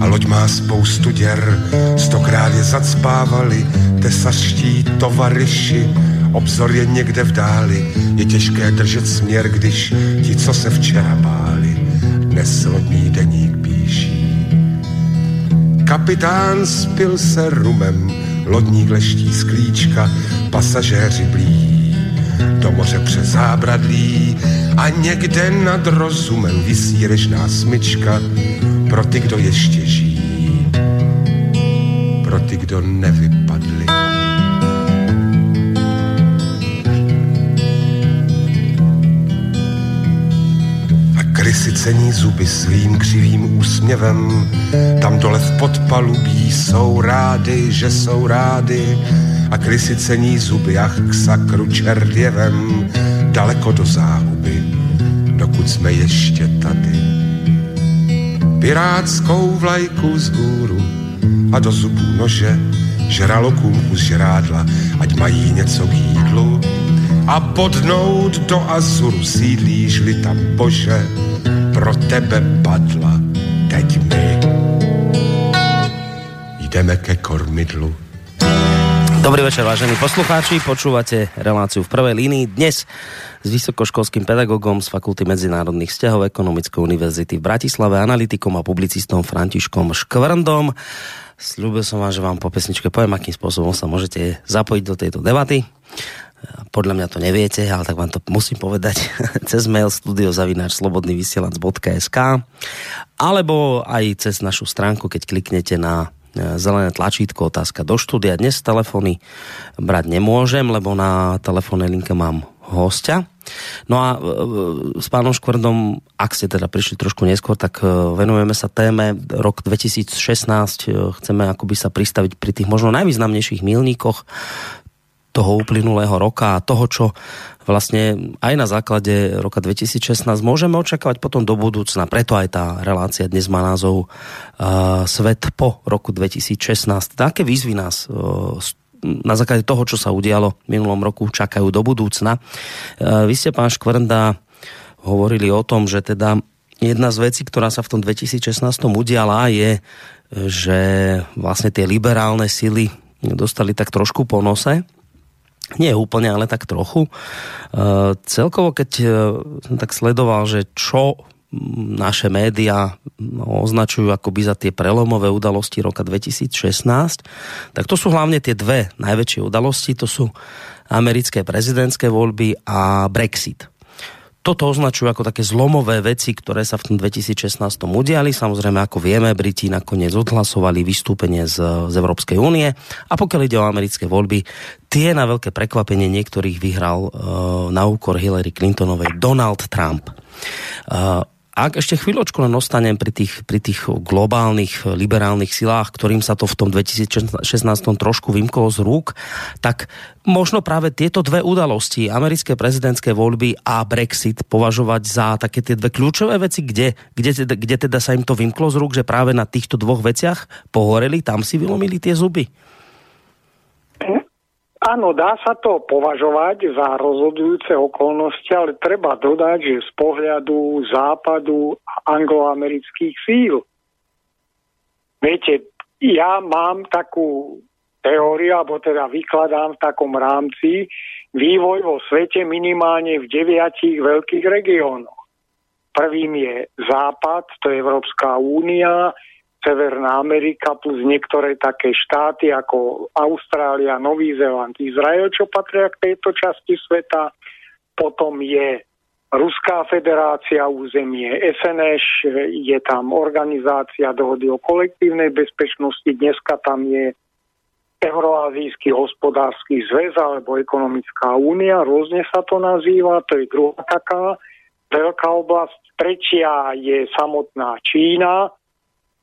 a loď má spoustu děr, stokrát je zacpávali tesařští tovariši, Obzor je někde v dáli, je těžké držet směr, když ti, co se včera báli, dnes lodní deník píší. Kapitán spil se rumem, lodník leští z klíčka, pasažéři blí do moře přes zábradlí a někde nad rozumem vysí režná smyčka pro ty, kdo ještě žijí, pro ty, kdo nevypadli. Krysy cení zuby svým křivým úsměvem, tam dole v podpalubí jsou rády, že jsou rády. A krysy cení zuby, jak k sakru čerděvem, daleko do záhuby, dokud jsme ještě tady. Pirátskou vlajku z hůru a do zubů nože, žralokům kus žrádla, ať mají něco k jídlu. A podnout do Azuru sídlíš-li tam Bože, pro tebe padla, teď my jdeme ke kormidlu. Dobrý večer, vážení poslucháči. Počúvate reláciu v prvej línii. Dnes s vysokoškolským pedagogom z Fakulty medzinárodných vzťahov Ekonomickej univerzity v Bratislave, analytikom a publicistom Františkom Škvrndom. Sľúbil som vám, že vám po pesničke poviem, akým spôsobom sa môžete zapojiť do tejto debaty podľa mňa to neviete, ale tak vám to musím povedať cez mail studiozavináčslobodnyvysielac.sk alebo aj cez našu stránku, keď kliknete na e, zelené tlačítko otázka do štúdia. Dnes telefóny brať nemôžem, lebo na telefónnej linke mám hostia. No a e, s pánom Škvrdom, ak ste teda prišli trošku neskôr, tak e, venujeme sa téme rok 2016. Chceme akoby sa pristaviť pri tých možno najvýznamnejších milníkoch toho uplynulého roka a toho, čo vlastne aj na základe roka 2016 môžeme očakávať potom do budúcna. Preto aj tá relácia dnes má názov uh, Svet po roku 2016. Také výzvy nás uh, na základe toho, čo sa udialo v minulom roku, čakajú do budúcna. Uh, vy ste, pán Škvrnda, hovorili o tom, že teda jedna z vecí, ktorá sa v tom 2016 udiala, je, že vlastne tie liberálne sily dostali tak trošku po nose nie úplne, ale tak trochu. E, celkovo, keď e, som tak sledoval, že čo naše médiá označujú akoby za tie prelomové udalosti roka 2016, tak to sú hlavne tie dve najväčšie udalosti, to sú americké prezidentské voľby a Brexit toto označujú ako také zlomové veci, ktoré sa v tom 2016 udiali. Samozrejme, ako vieme, Briti nakoniec odhlasovali vystúpenie z, z Európskej únie. A pokiaľ ide o americké voľby, tie na veľké prekvapenie niektorých vyhral uh, na úkor Hillary Clintonovej Donald Trump. Uh, ak ešte chvíľočku len ostanem pri tých, pri tých globálnych liberálnych silách, ktorým sa to v tom 2016 trošku vymklo z rúk, tak možno práve tieto dve udalosti, americké prezidentské voľby a Brexit, považovať za také tie dve kľúčové veci, kde, kde, teda, kde teda sa im to vymklo z rúk, že práve na týchto dvoch veciach pohoreli, tam si vylomili tie zuby? Áno, dá sa to považovať za rozhodujúce okolnosti, ale treba dodať, že z pohľadu západu a angloamerických síl. Viete, ja mám takú teóriu, alebo teda vykladám v takom rámci vývoj vo svete minimálne v deviatich veľkých regiónoch. Prvým je Západ, to je Európska únia, Severná Amerika plus niektoré také štáty ako Austrália, Nový Zéland, Izrael, čo patria k tejto časti sveta. Potom je Ruská federácia, územie SNŠ, je tam organizácia dohody o kolektívnej bezpečnosti, dneska tam je Euroazijský hospodársky zväz alebo ekonomická únia, rôzne sa to nazýva, to je druhá taká veľká oblasť. Tretia je samotná Čína,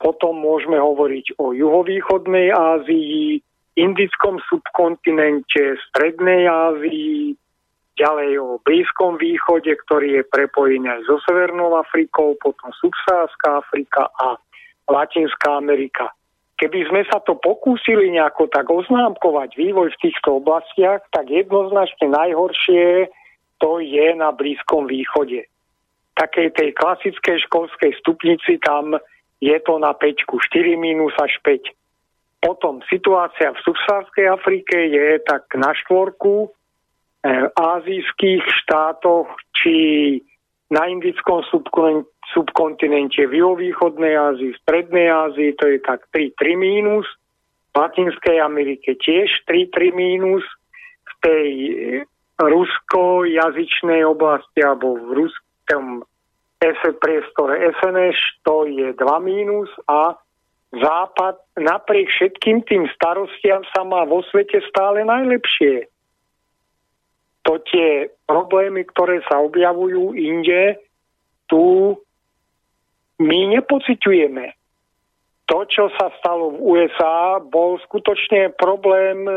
potom môžeme hovoriť o juhovýchodnej Ázii, Indickom subkontinente, Strednej Ázii, ďalej o Blízkom východe, ktorý je prepojený aj so Severnou Afrikou, potom Subsárska Afrika a Latinská Amerika. Keby sme sa to pokúsili nejako tak oznámkovať vývoj v týchto oblastiach, tak jednoznačne najhoršie to je na Blízkom východe. Takej tej klasickej školskej stupnici tam je to na 5, 4 minus až 5. Potom situácia v subsárskej Afrike je tak na štvorku, v e, azijských štátoch, či na indickom subkontinente, v juhovýchodnej Ázii, v strednej Ázii, to je tak 3-3 mínus, v Latinskej Amerike tiež 3-3 mínus, v tej ruskojazyčnej oblasti alebo v ruskom priestore SNŠ to je 2 mínus a Západ napriek všetkým tým starostiam sa má vo svete stále najlepšie. To tie problémy, ktoré sa objavujú inde, tu my nepociťujeme. To, čo sa stalo v USA, bol skutočne problém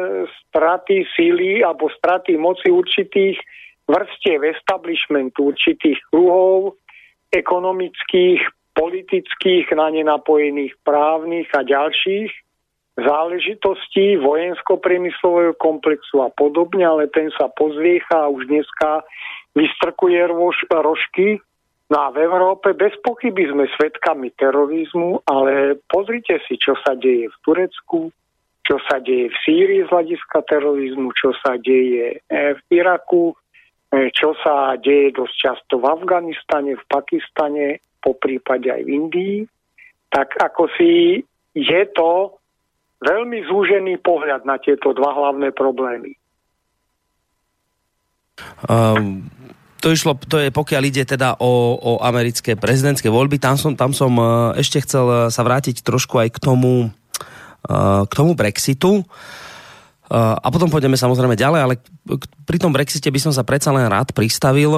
straty síly alebo straty moci určitých vrstiev establishmentu, určitých kruhov, ekonomických, politických, na ne napojených právnych a ďalších záležitostí vojensko-priemyslového komplexu a podobne, ale ten sa pozviecha a už dneska vystrkuje rož, rožky. No a v Európe bez pochyby sme svedkami terorizmu, ale pozrite si, čo sa deje v Turecku, čo sa deje v Sýrii z hľadiska terorizmu, čo sa deje v Iraku, čo sa deje dosť často v Afganistane, v Pakistane, po prípade aj v Indii, tak ako si je to veľmi zúžený pohľad na tieto dva hlavné problémy. Um, to, išlo, to je pokiaľ ide teda o, o americké prezidentské voľby, tam som, tam som uh, ešte chcel sa vrátiť trošku aj k tomu, uh, k tomu Brexitu. A potom pôjdeme samozrejme ďalej, ale pri tom Brexite by som sa predsa len rád pristavil.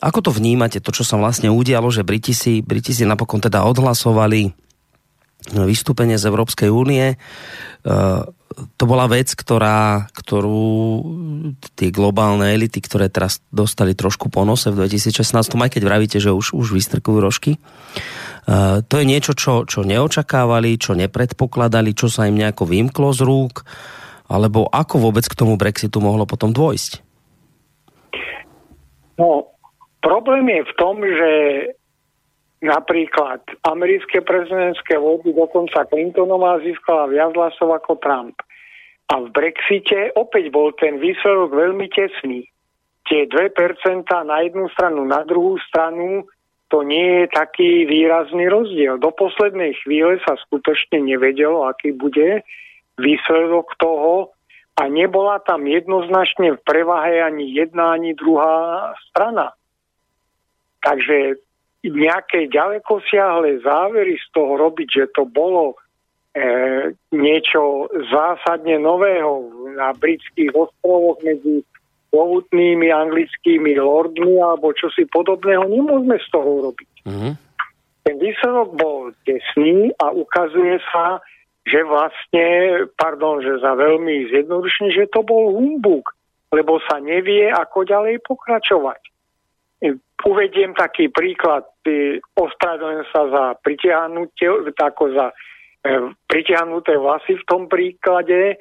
Ako to vnímate, to, čo sa vlastne udialo, že Briti si, Briti si napokon teda odhlasovali vystúpenie z Európskej únie. To bola vec, ktorá, ktorú tie globálne elity, ktoré teraz dostali trošku po nose v 2016, aj keď vravíte, že už, už vystrkujú rožky, Eh, to je niečo, čo, čo neočakávali, čo nepredpokladali, čo sa im nejako vymklo z rúk, alebo ako vôbec k tomu Brexitu mohlo potom dôjsť? No, problém je v tom, že napríklad americké prezidentské voľby dokonca Clintonová získala viac hlasov ako Trump. A v Brexite opäť bol ten výsledok veľmi tesný. Tie 2% na jednu stranu, na druhú stranu to nie je taký výrazný rozdiel. Do poslednej chvíle sa skutočne nevedelo, aký bude výsledok toho a nebola tam jednoznačne v prevahe ani jedna, ani druhá strana. Takže nejaké ďaleko siahle závery z toho robiť, že to bolo e, niečo zásadne nového na britských ostrovoch medzi slovutnými anglickými lordmi alebo čosi podobného, nemôžeme z toho urobiť. Mm-hmm. Ten výsledok bol tesný a ukazuje sa, že vlastne, pardon, že za veľmi zjednodušne, že to bol humbuk, lebo sa nevie, ako ďalej pokračovať. Uvediem taký príklad, ospravedlňujem sa za pritiahnutie, za e, pritiahnuté vlasy v tom príklade,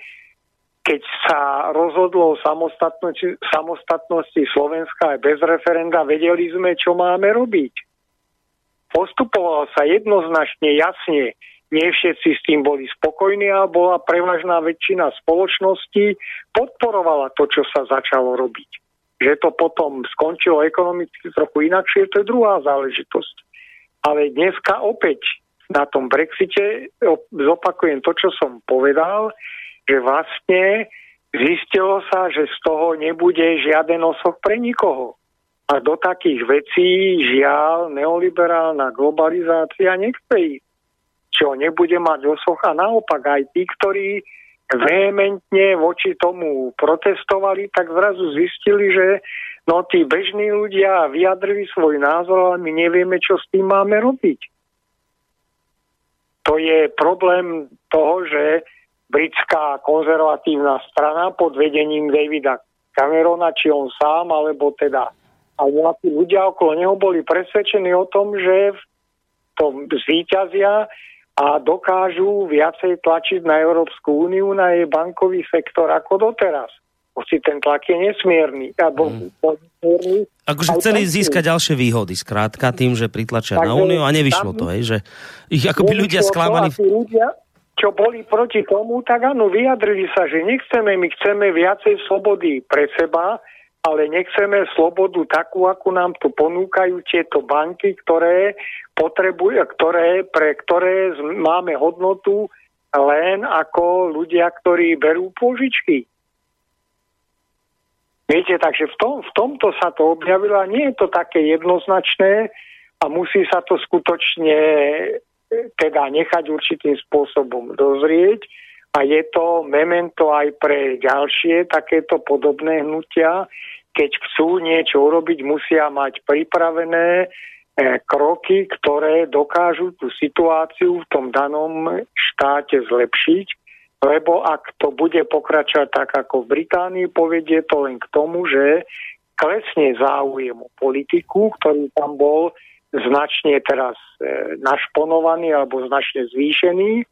keď sa rozhodlo o samostatnosti, samostatnosti Slovenska aj bez referenda, vedeli sme, čo máme robiť. Postupovalo sa jednoznačne, jasne, nie všetci s tým boli spokojní a bola prevažná väčšina spoločnosti podporovala to, čo sa začalo robiť. Že to potom skončilo ekonomicky trochu inakšie, to je druhá záležitosť. Ale dneska opäť na tom Brexite zopakujem to, čo som povedal, že vlastne zistilo sa, že z toho nebude žiaden osoch pre nikoho. A do takých vecí žiaľ neoliberálna globalizácia nechce ísť. Čo nebude mať osoch a naopak aj tí, ktorí vehementne voči tomu protestovali, tak zrazu zistili, že no tí bežní ľudia vyjadrili svoj názor, ale my nevieme, čo s tým máme robiť. To je problém toho, že britská konzervatívna strana pod vedením Davida Camerona, či on sám, alebo teda a nejakí ľudia okolo neho boli presvedčení o tom, že v tom zvíťazia a dokážu viacej tlačiť na Európsku úniu, na jej bankový sektor ako doteraz. Hoci ten tlak je nesmierny. Alebo mm. akože chceli získať ďalšie výhody, skrátka tým, že pritlačia na úniu a nevyšlo to, hej, že ich akoby ľudia sklamali. Ľudia, čo boli proti tomu, tak áno, vyjadrili sa, že nechceme, my chceme viacej slobody pre seba, ale nechceme slobodu takú, ako nám tu ponúkajú tieto banky, ktoré potrebujú, ktoré, pre ktoré máme hodnotu len ako ľudia, ktorí berú požičky. Viete, takže v, tom, v tomto sa to objavilo a nie je to také jednoznačné a musí sa to skutočne teda nechať určitým spôsobom dozrieť a je to memento aj pre ďalšie takéto podobné hnutia. Keď chcú niečo urobiť, musia mať pripravené e, kroky, ktoré dokážu tú situáciu v tom danom štáte zlepšiť, lebo ak to bude pokračovať tak ako v Británii, povedie to len k tomu, že klesne záujem o politiku, ktorý tam bol značne teraz e, našponovaný alebo značne zvýšený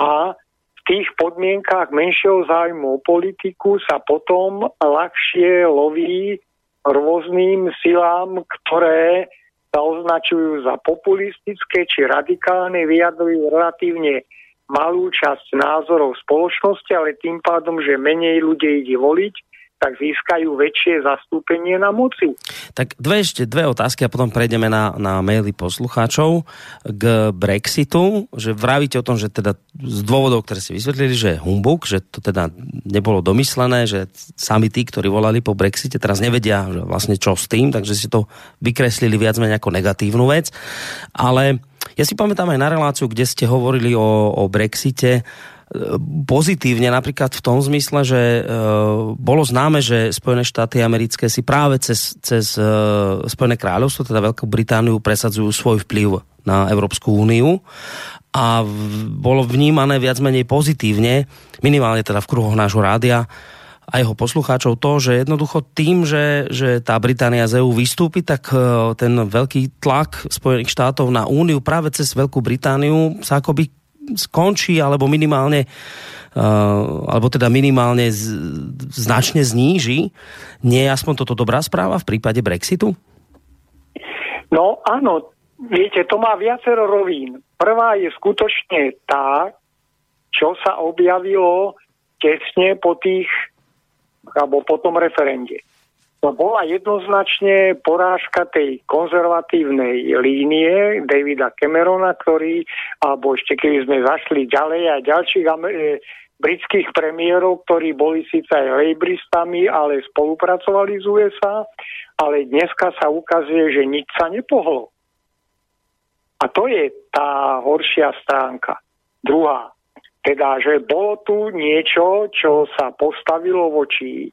a tých podmienkách menšieho zájmu o politiku sa potom ľahšie loví rôznym silám, ktoré sa označujú za populistické či radikálne, vyjadrujú relatívne malú časť názorov spoločnosti, ale tým pádom, že menej ľudí ide voliť, tak získajú väčšie zastúpenie na moci. Tak dve ešte dve otázky a potom prejdeme na, na maily poslucháčov k Brexitu, že vravíte o tom, že teda z dôvodov, ktoré ste vysvetlili, že humbuk, že to teda nebolo domyslené, že sami tí, ktorí volali po Brexite, teraz nevedia že vlastne čo s tým, takže ste to vykreslili viac menej ako negatívnu vec. Ale ja si pamätám aj na reláciu, kde ste hovorili o, o Brexite, pozitívne napríklad v tom zmysle, že e, bolo známe, že Spojené štáty americké si práve cez, cez e, Spojené kráľovstvo, teda Veľkú Britániu, presadzujú svoj vplyv na Európsku úniu a bolo vnímané viac menej pozitívne, minimálne teda v kruhoch nášho rádia a jeho poslucháčov to, že jednoducho tým, že, že tá Británia z EU vystúpi, tak e, ten veľký tlak Spojených štátov na úniu práve cez Veľkú Britániu sa akoby skončí, alebo minimálne uh, alebo teda minimálne značne zníži. Nie je aspoň toto dobrá správa v prípade Brexitu? No áno, viete, to má viacero rovín. Prvá je skutočne tá, čo sa objavilo tesne po tých, alebo po tom referende. To bola jednoznačne porážka tej konzervatívnej línie Davida Camerona, ktorý, alebo ešte keby sme zašli ďalej a ďalších e, britských premiérov, ktorí boli síce aj lejbristami, ale spolupracovali z USA, ale dneska sa ukazuje, že nič sa nepohlo. A to je tá horšia stránka. Druhá. Teda, že bolo tu niečo, čo sa postavilo voči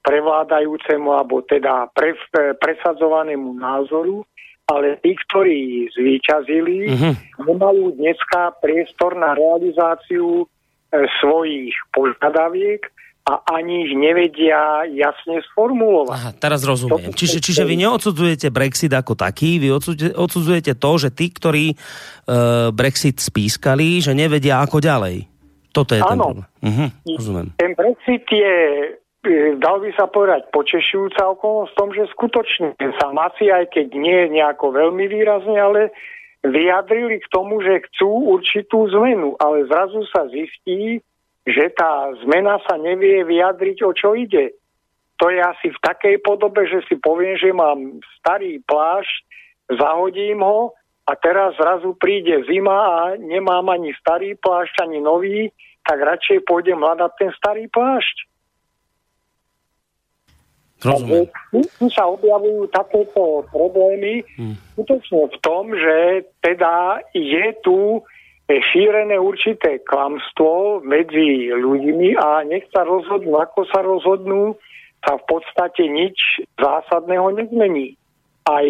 prevládajúcemu alebo teda pre, presadzovanému názoru, ale tí, ktorí zvíťazili, mm-hmm. nemajú dneska priestor na realizáciu e, svojich požadaviek a ani ich nevedia jasne sformulovať. Aha, teraz rozumiem. Čiže, čiže vy neodsudzujete Brexit ako taký, vy odsudzujete, to, že tí, ktorí e, Brexit spískali, že nevedia ako ďalej. Toto je ano. ten Mhm, rozumiem. Ten Brexit je dal by sa povedať, potešujúca okolnosť v tom, že skutočne sa masi, aj keď nie nejako veľmi výrazne, ale vyjadrili k tomu, že chcú určitú zmenu, ale zrazu sa zistí, že tá zmena sa nevie vyjadriť, o čo ide. To je asi v takej podobe, že si poviem, že mám starý plášť, zahodím ho a teraz zrazu príde zima a nemám ani starý plášť, ani nový, tak radšej pôjdem hľadať ten starý plášť. Rozumiem. Tu, tu sa objavujú takéto problémy hmm. skutočne v tom, že teda je tu šírené určité klamstvo medzi ľuďmi a nech sa rozhodnú, ako sa rozhodnú, sa v podstate nič zásadného nezmení. Aj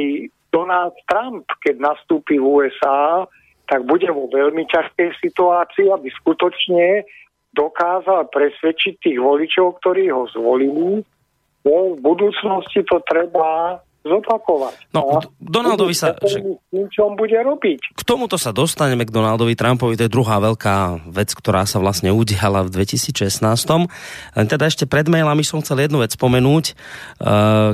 Donald Trump, keď nastúpi v USA, tak bude vo veľmi ťažkej situácii, aby skutočne dokázal presvedčiť tých voličov, ktorí ho zvolili, No, v budúcnosti to treba zopakovať. No, Donaldovi sa... Že... Čom bude robiť. K tomuto sa dostaneme k Donaldovi Trumpovi, to je druhá veľká vec, ktorá sa vlastne udiala v 2016. Len teda ešte pred mailami som chcel jednu vec spomenúť, eh,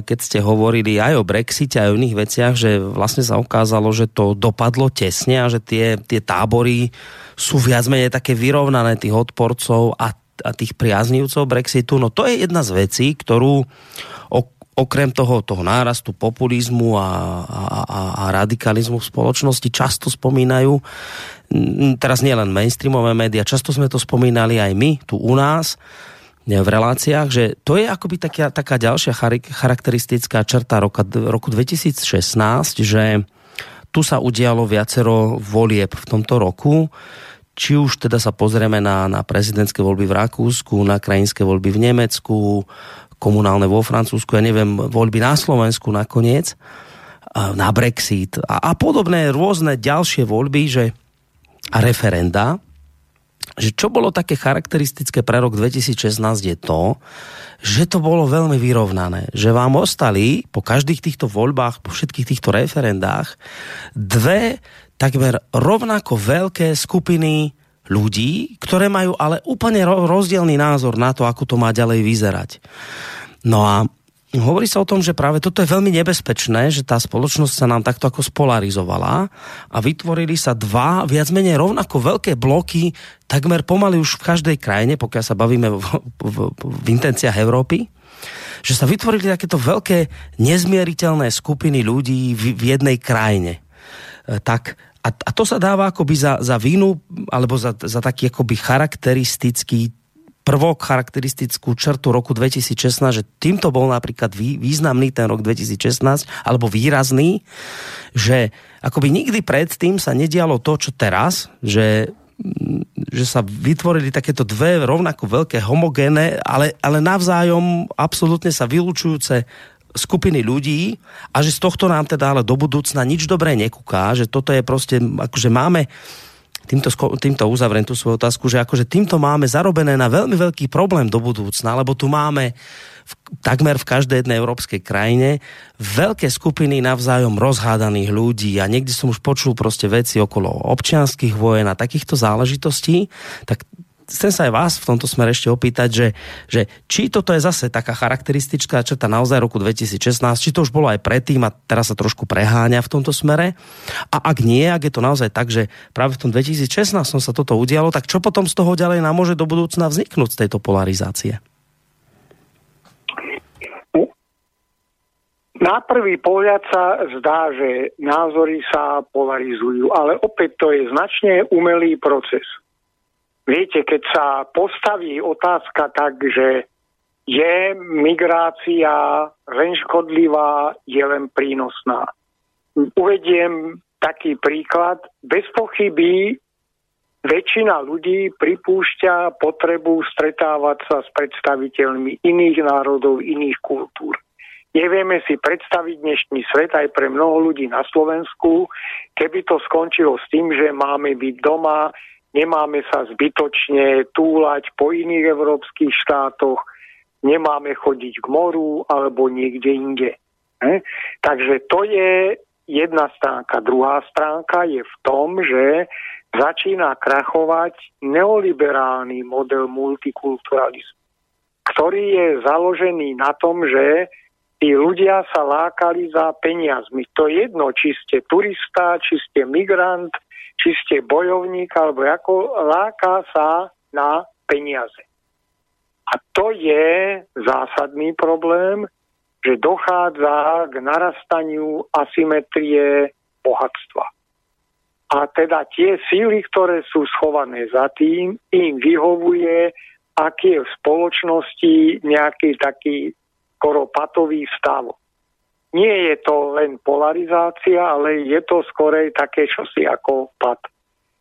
keď ste hovorili aj o Brexite, aj o iných veciach, že vlastne sa ukázalo, že to dopadlo tesne a že tie, tie tábory sú viac menej také vyrovnané tých odporcov a a tých priaznivcov Brexitu, no to je jedna z vecí, ktorú okrem toho, toho nárastu populizmu a, a, a, radikalizmu v spoločnosti často spomínajú, teraz nielen mainstreamové médiá, často sme to spomínali aj my tu u nás, v reláciách, že to je akoby taká, taká ďalšia charakteristická črta roka, roku 2016, že tu sa udialo viacero volieb v tomto roku či už teda sa pozrieme na, na prezidentské voľby v Rakúsku, na krajinské voľby v Nemecku, komunálne vo Francúzsku, ja neviem, voľby na Slovensku nakoniec, na Brexit a, a podobné rôzne ďalšie voľby, že a referenda, že čo bolo také charakteristické pre rok 2016 je to, že to bolo veľmi vyrovnané. Že vám ostali po každých týchto voľbách, po všetkých týchto referendách dve takmer rovnako veľké skupiny ľudí, ktoré majú ale úplne rozdielný názor na to, ako to má ďalej vyzerať. No a hovorí sa o tom, že práve toto je veľmi nebezpečné, že tá spoločnosť sa nám takto ako spolarizovala a vytvorili sa dva viac menej rovnako veľké bloky takmer pomaly už v každej krajine, pokiaľ sa bavíme v, v, v intenciách Európy, že sa vytvorili takéto veľké nezmieriteľné skupiny ľudí v, v jednej krajine. E, tak a, a to sa dáva akoby za, za vinu alebo za, za taký akoby charakteristický prvok, charakteristickú črtu roku 2016, že týmto bol napríklad vý, významný ten rok 2016, alebo výrazný, že akoby nikdy predtým sa nedialo to, čo teraz, že že sa vytvorili takéto dve rovnako veľké homogéne, ale, ale navzájom absolútne sa vylúčujúce skupiny ľudí a že z tohto nám teda ale do budúcna nič dobré nekúká, že toto je proste, akože máme týmto, týmto uzavriem tú svoju otázku, že akože týmto máme zarobené na veľmi veľký problém do budúcna, lebo tu máme v, takmer v každej jednej európskej krajine veľké skupiny navzájom rozhádaných ľudí a niekde som už počul proste veci okolo občianských vojen a takýchto záležitostí, tak chcem sa aj vás v tomto smere ešte opýtať, že, že či toto je zase taká charakteristická črta naozaj roku 2016, či to už bolo aj predtým a teraz sa trošku preháňa v tomto smere. A ak nie, ak je to naozaj tak, že práve v tom 2016 sa toto udialo, tak čo potom z toho ďalej nám môže do budúcna vzniknúť z tejto polarizácie? Na prvý pohľad sa zdá, že názory sa polarizujú, ale opäť to je značne umelý proces. Viete, keď sa postaví otázka tak, že je migrácia len škodlivá, je len prínosná. Uvediem taký príklad. Bez pochyby väčšina ľudí pripúšťa potrebu stretávať sa s predstaviteľmi iných národov, iných kultúr. Nevieme si predstaviť dnešný svet aj pre mnoho ľudí na Slovensku, keby to skončilo s tým, že máme byť doma, nemáme sa zbytočne túlať po iných európskych štátoch, nemáme chodiť k moru alebo niekde inde. He? Takže to je jedna stránka. Druhá stránka je v tom, že začína krachovať neoliberálny model multikulturalizmu, ktorý je založený na tom, že tí ľudia sa lákali za peniazmi. To je jedno, či ste turista, či ste migrant, či ste bojovník, alebo ako láka sa na peniaze. A to je zásadný problém, že dochádza k narastaniu asymetrie bohatstva. A teda tie síly, ktoré sú schované za tým, im vyhovuje, aký je v spoločnosti nejaký taký skoro stav. Nie je to len polarizácia, ale je to skorej také čosi ako pat.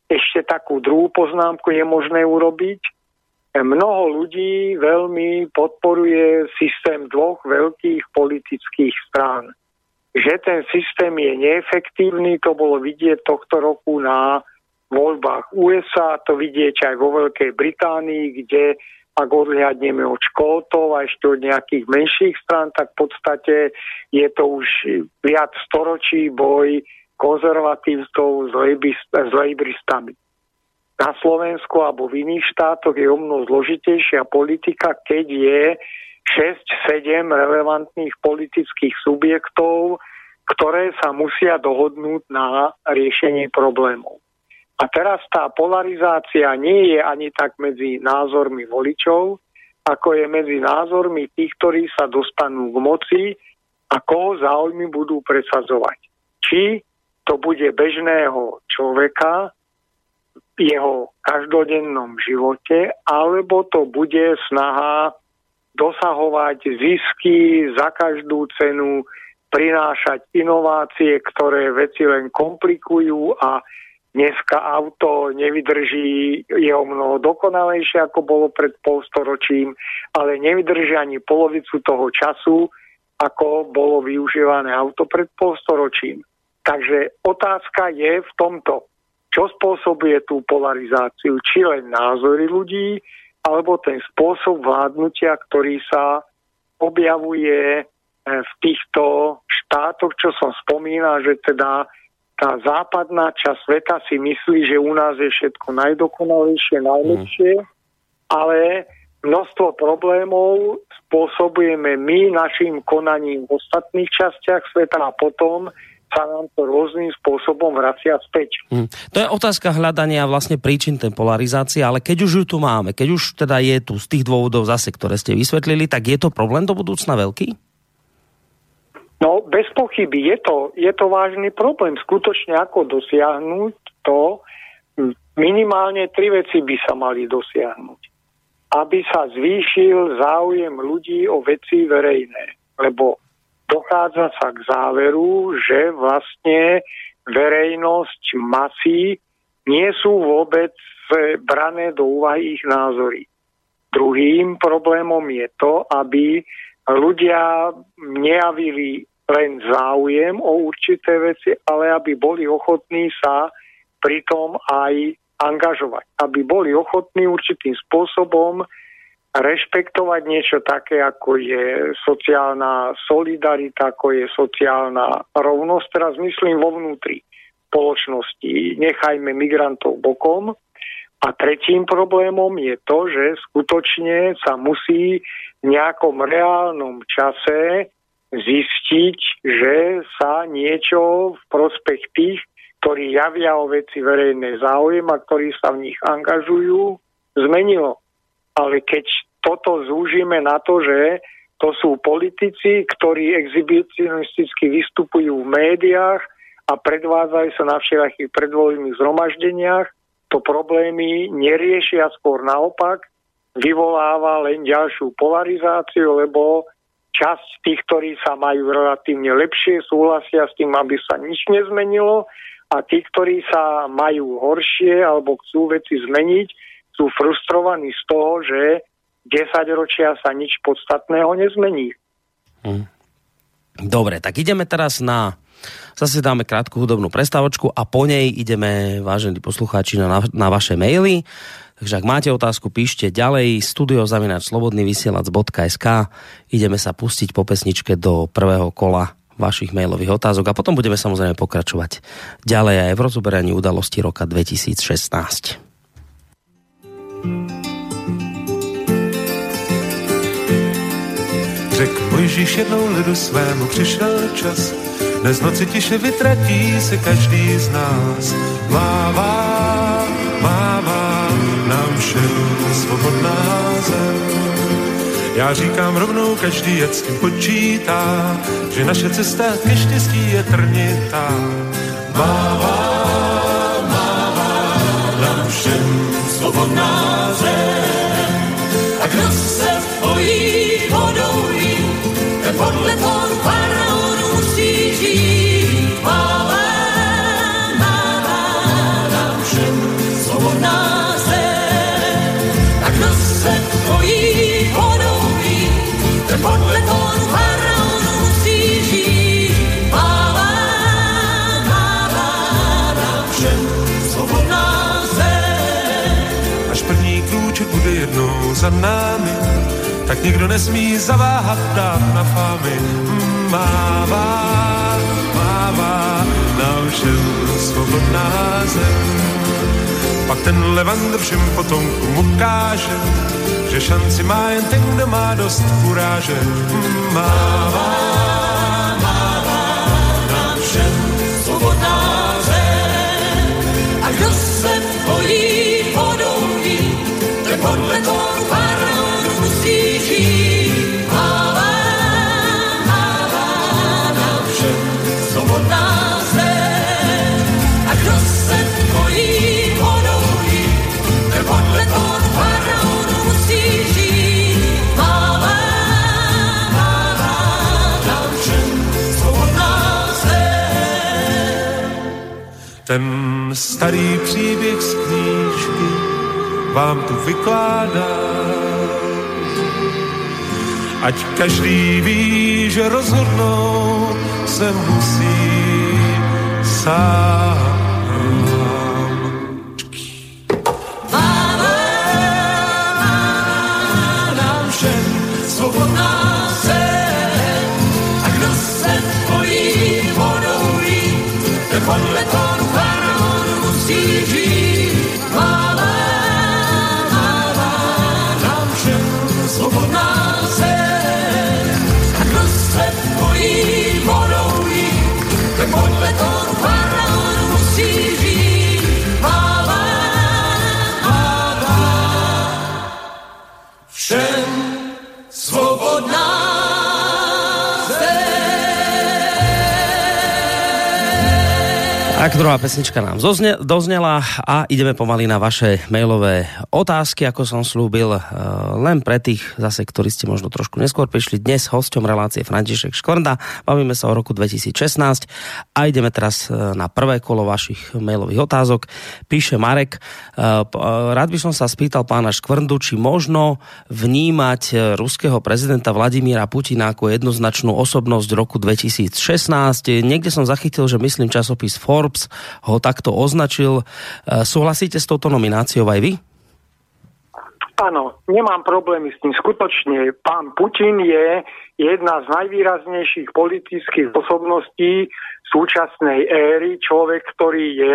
Ešte takú druhú poznámku je možné urobiť. Mnoho ľudí veľmi podporuje systém dvoch veľkých politických strán. Že ten systém je neefektívny, to bolo vidieť tohto roku na voľbách USA, to vidieť aj vo Veľkej Británii, kde ak odhľadneme od škótov a ešte od nejakých menších strán, tak v podstate je to už viac storočí boj konzervatívcov s lejbristami. Na Slovensku alebo v iných štátoch je o mnoho zložitejšia politika, keď je 6-7 relevantných politických subjektov, ktoré sa musia dohodnúť na riešení problémov. A teraz tá polarizácia nie je ani tak medzi názormi voličov, ako je medzi názormi tých, ktorí sa dostanú k moci a koho záujmy budú presadzovať. Či to bude bežného človeka v jeho každodennom živote, alebo to bude snaha dosahovať zisky za každú cenu, prinášať inovácie, ktoré veci len komplikujú a Dneska auto nevydrží, je o mnoho dokonalejšie, ako bolo pred polstoročím, ale nevydrží ani polovicu toho času, ako bolo využívané auto pred polstoročím. Takže otázka je v tomto, čo spôsobuje tú polarizáciu, či len názory ľudí, alebo ten spôsob vládnutia, ktorý sa objavuje eh, v týchto štátoch, čo som spomínal, že teda tá západná časť sveta si myslí, že u nás je všetko najdokonalejšie, najlepšie, mm. ale množstvo problémov spôsobujeme my našim konaním v ostatných častiach sveta a potom sa nám to rôznym spôsobom vracia späť. Mm. To je otázka hľadania vlastne príčin tej polarizácie, ale keď už ju tu máme, keď už teda je tu z tých dôvodov zase, ktoré ste vysvetlili, tak je to problém do budúcna veľký? No, bez pochyby, je to, je to vážny problém. Skutočne ako dosiahnuť to, minimálne tri veci by sa mali dosiahnuť. Aby sa zvýšil záujem ľudí o veci verejné. Lebo dochádza sa k záveru, že vlastne verejnosť, masy nie sú vôbec brané do úvahy ich názory. Druhým problémom je to, aby ľudia nejavili len záujem o určité veci, ale aby boli ochotní sa pritom aj angažovať. Aby boli ochotní určitým spôsobom rešpektovať niečo také, ako je sociálna solidarita, ako je sociálna rovnosť. Teraz myslím vo vnútri spoločnosti. Nechajme migrantov bokom. A tretím problémom je to, že skutočne sa musí v nejakom reálnom čase zistiť, že sa niečo v prospech tých, ktorí javia o veci verejné záujem a ktorí sa v nich angažujú, zmenilo. Ale keď toto zúžime na to, že to sú politici, ktorí exhibicionisticky vystupujú v médiách a predvádzajú sa na všetkých predvoľných zhromaždeniach. To problémy neriešia, skôr naopak, vyvoláva len ďalšiu polarizáciu, lebo časť tých, ktorí sa majú relatívne lepšie, súhlasia s tým, aby sa nič nezmenilo a tí, ktorí sa majú horšie alebo chcú veci zmeniť, sú frustrovaní z toho, že 10 ročia sa nič podstatného nezmení. Hm. Dobre, tak ideme teraz na Zase dáme krátku hudobnú prestávočku a po nej ideme, vážení poslucháči, na, na vaše maily. Takže ak máte otázku, píšte ďalej studiozavinač.slobodnyvysielac.sk Ideme sa pustiť po pesničke do prvého kola vašich mailových otázok a potom budeme samozrejme pokračovať ďalej aj v rozoberaní udalosti roka 2016. Řek Mojžíš jednou lidu svému přišel čas, dnes noci tiše vytratí se každý z nás. Mává, mává, nám všem svobodná zem. Já říkám rovnou, každý ať s tím počítá, že naše cesta ke štěstí je trnitá. Mává, mává, nám všem svobodná zem. A kdo se bojí vodou jít, ten podle tónu za námi, tak nikdo nesmí zaváhat dát na fámy. Mává, mává nám všem svobodná zem. Pak ten levandr všem potomkům ukáže, že šanci má jen ten, kdo má dost kuráže. Mává, mává starý příběh z knížky vám tu vykládá. Ať každý ví, že rozhodnout se musí sám. Druhá pesnička nám zozne, doznela a ideme pomaly na vaše mailové otázky, ako som slúbil, eh, len pre tých zase, ktorí ste možno trošku neskôr prišli. Dnes hosťom relácie František Škvrnda. Bavíme sa o roku 2016 a ideme teraz eh, na prvé kolo vašich mailových otázok. Píše Marek, eh, rád by som sa spýtal pána Škvrndu, či možno vnímať ruského prezidenta Vladimíra Putina ako jednoznačnú osobnosť roku 2016. Eh, Niekde som zachytil, že myslím časopis Forbes ho takto označil. Eh, Súhlasíte s touto nomináciou aj vy? Áno, nemám problémy s tým. Skutočne, pán Putin je jedna z najvýraznejších politických osobností súčasnej éry. Človek, ktorý je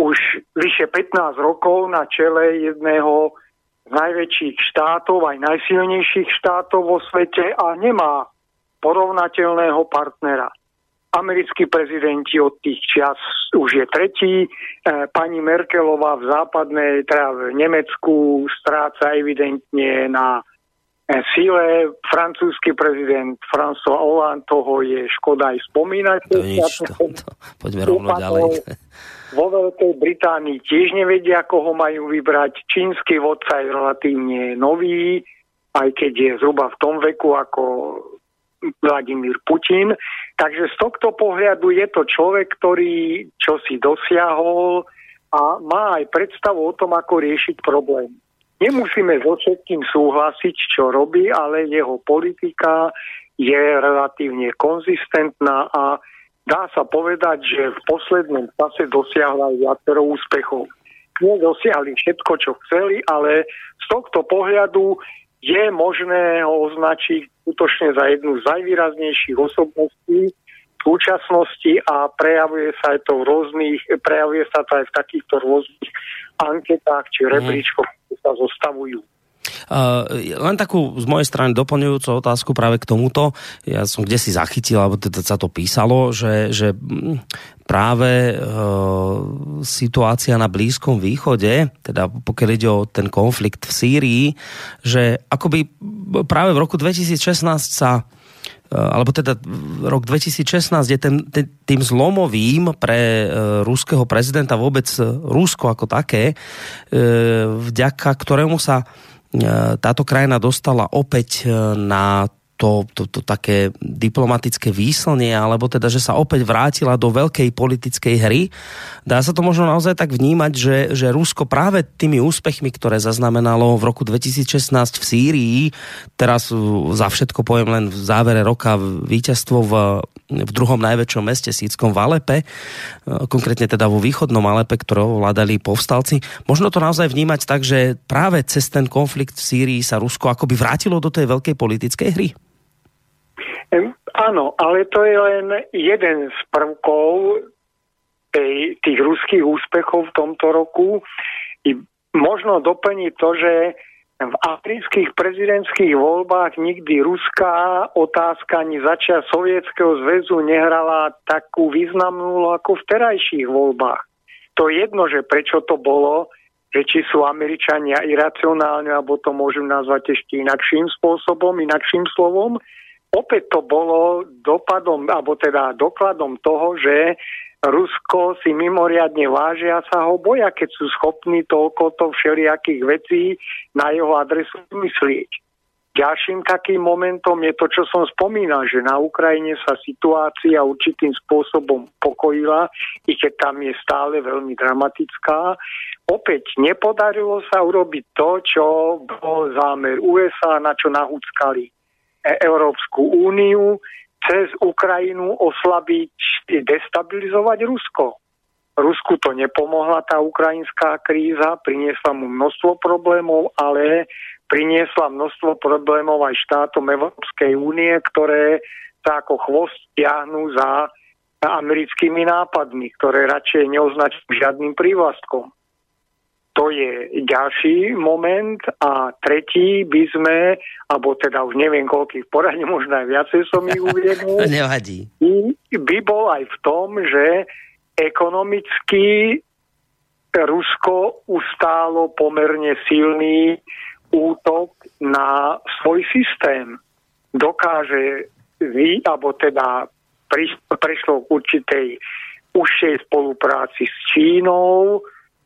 už vyše 15 rokov na čele jedného z najväčších štátov, aj najsilnejších štátov vo svete a nemá porovnateľného partnera. Americkí prezidenti od tých čias už je tretí. E, pani Merkelová v západnej, teda v Nemecku stráca evidentne na síle francúzsky prezident François Hollande, toho je škoda aj spomínať. To nič, to, to, poďme rovno ďalej. Vo Veľkej Británii tiež nevedia, koho majú vybrať. Čínsky vodca je relatívne nový, aj keď je zhruba v tom veku ako Vladimír Putin. Takže z tohto pohľadu je to človek, ktorý čo si dosiahol a má aj predstavu o tom, ako riešiť problém. Nemusíme so všetkým súhlasiť, čo robí, ale jeho politika je relatívne konzistentná a dá sa povedať, že v poslednom čase dosiahla aj viacero úspechov. Nedosiahli všetko, čo chceli, ale z tohto pohľadu je možné ho označiť skutočne za jednu z najvýraznejších osobností v súčasnosti a prejavuje sa aj to v rôznych, prejavuje sa to aj v takýchto rôznych anketách či mhm. rebríčkoch, ktoré sa zostavujú. Len takú z mojej strany doplňujúcu otázku práve k tomuto. Ja som kde si zachytil, alebo teda sa to písalo, že, že mm, práve uh, situácia na Blízkom východe, teda pokiaľ ide o ten konflikt v Sýrii, že akoby práve v roku 2016 sa alebo teda rok 2016 je ten, tým zlomovým pre ruského prezidenta vôbec Rusko ako také, vďaka ktorému sa E, táto krajina dostala opäť e, na to, to, to také diplomatické výslnie, alebo teda, že sa opäť vrátila do veľkej politickej hry. Dá sa to možno naozaj tak vnímať, že, že Rusko práve tými úspechmi, ktoré zaznamenalo v roku 2016 v Sýrii, teraz za všetko poviem len v závere roka víťazstvo v, v druhom najväčšom meste síckom Valepe, e, konkrétne teda vo východnom Alepe, ktorého vládali povstalci. Možno to naozaj vnímať tak, že práve cez ten konflikt v Sýrii sa Rusko akoby vrátilo do tej veľkej politickej hry? Áno, ale to je len jeden z prvkov tej, tých ruských úspechov v tomto roku. I možno doplniť to, že v afrických prezidentských voľbách nikdy ruská otázka ani začia Sovietskeho zväzu nehrala takú významnú ako v terajších voľbách. To jedno, že prečo to bolo, že či sú Američania iracionálne, alebo to môžem nazvať ešte inakším spôsobom, inakším slovom, opäť to bolo dopadom, alebo teda dokladom toho, že Rusko si mimoriadne vážia sa ho boja, keď sú schopní toľko to všelijakých vecí na jeho adresu myslieť. Ďalším takým momentom je to, čo som spomínal, že na Ukrajine sa situácia určitým spôsobom pokojila, i keď tam je stále veľmi dramatická. Opäť nepodarilo sa urobiť to, čo bol zámer USA, na čo nahúckali Európsku úniu cez Ukrajinu oslabiť, destabilizovať Rusko. Rusku to nepomohla tá ukrajinská kríza, priniesla mu množstvo problémov, ale priniesla množstvo problémov aj štátom Európskej únie, ktoré sa ako chvost tiahnu za americkými nápadmi, ktoré radšej neoznačujú žiadnym prívlastkom. To je ďalší moment a tretí by sme, alebo teda už neviem koľkých poradí, možno aj viacej som ich uviedol. Nevadí. By bol aj v tom, že ekonomicky Rusko ustálo pomerne silný útok na svoj systém. Dokáže vy, alebo teda prešlo k určitej užšej spolupráci s Čínou,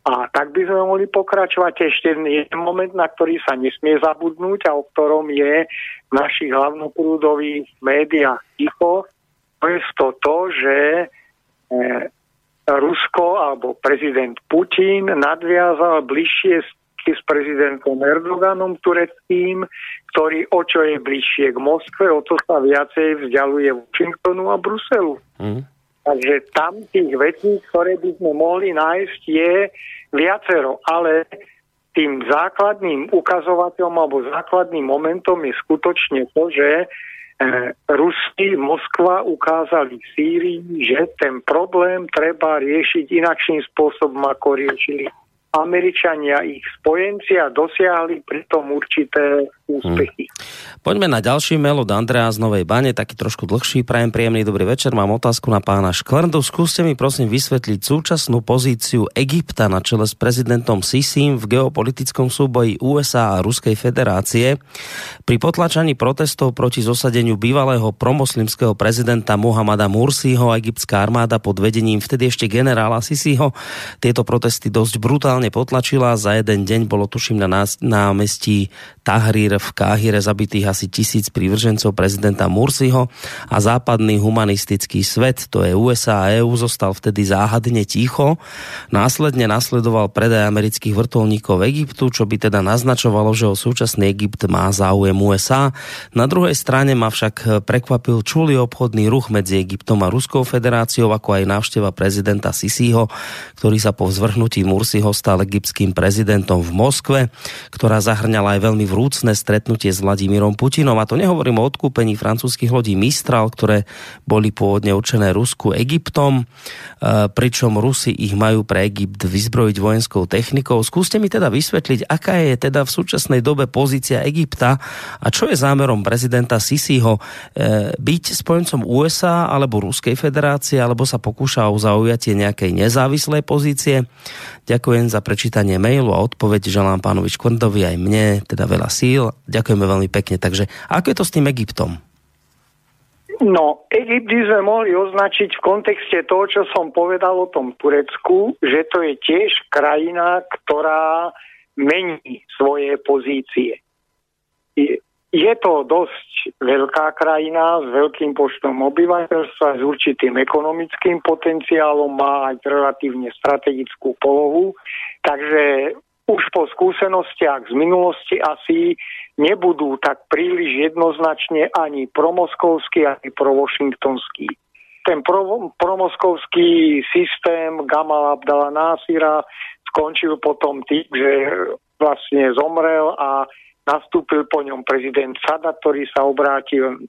a tak by sme mohli pokračovať ešte jeden moment, na ktorý sa nesmie zabudnúť a o ktorom je v našich hlavnoprúdových médiách ticho. To je to, to že e, Rusko alebo prezident Putin nadviazal bližšie s prezidentom Erdoganom tureckým, ktorý o čo je bližšie k Moskve, o to sa viacej vzdialuje Washingtonu a Bruselu. Mm. Takže tam tých vecí, ktoré by sme mohli nájsť, je viacero, ale tým základným ukazovateľom alebo základným momentom je skutočne to, že e, Rusi, Moskva ukázali Sýrii, že ten problém treba riešiť inakším spôsobom, ako riešili Američania ich spojenci a dosiahli pritom určité úspechy. Hmm. Poďme na ďalší mail od Andrea z Novej Bane, taký trošku dlhší. Prajem príjemný dobrý večer. Mám otázku na pána Škvrndu. Skúste mi prosím vysvetliť súčasnú pozíciu Egypta na čele s prezidentom Sisim v geopolitickom súboji USA a Ruskej federácie pri potlačaní protestov proti zosadeniu bývalého promoslimského prezidenta Muhammada Mursiho egyptská armáda pod vedením vtedy ešte generála Sisiho tieto protesty dosť brutálne potlačila. Za jeden deň bolo tuším na námestí Tahrir v Káhire zabitých asi tisíc prívržencov prezidenta Mursiho a západný humanistický svet, to je USA a EU, zostal vtedy záhadne ticho. Následne nasledoval predaj amerických vrtolníkov Egyptu, čo by teda naznačovalo, že o súčasný Egypt má záujem USA. Na druhej strane ma však prekvapil čulý obchodný ruch medzi Egyptom a Ruskou federáciou, ako aj návšteva prezidenta Sisiho, ktorý sa po vzvrhnutí Mursiho stal egyptským prezidentom v Moskve, ktorá zahrňala aj veľmi vrúcne stretnutie s Vladimírom Putinom. A to nehovorím o odkúpení francúzskych lodí Mistral, ktoré boli pôvodne určené Rusku Egyptom, e, pričom Rusi ich majú pre Egypt vyzbrojiť vojenskou technikou. Skúste mi teda vysvetliť, aká je teda v súčasnej dobe pozícia Egypta a čo je zámerom prezidenta Sisiho e, byť spojencom USA alebo Ruskej federácie, alebo sa pokúša o zaujatie nejakej nezávislej pozície. Ďakujem za prečítanie mailu a odpoveď želám pánovi Škvrndovi aj mne, teda veľa síl. Ďakujeme veľmi pekne. Takže ako je to s tým Egyptom? No, Egypt by sme mohli označiť v kontexte toho, čo som povedal o tom Turecku, že to je tiež krajina, ktorá mení svoje pozície. Je to dosť veľká krajina s veľkým počtom obyvateľstva, s určitým ekonomickým potenciálom, má aj relatívne strategickú polohu, takže už po skúsenostiach z minulosti asi nebudú tak príliš jednoznačne ani promoskovský, ani pro-washingtonský. Ten pro, promoskovský systém Gamal Abdala Násira skončil potom tým, že vlastne zomrel a nastúpil po ňom prezident Sadat, ktorý sa obrátil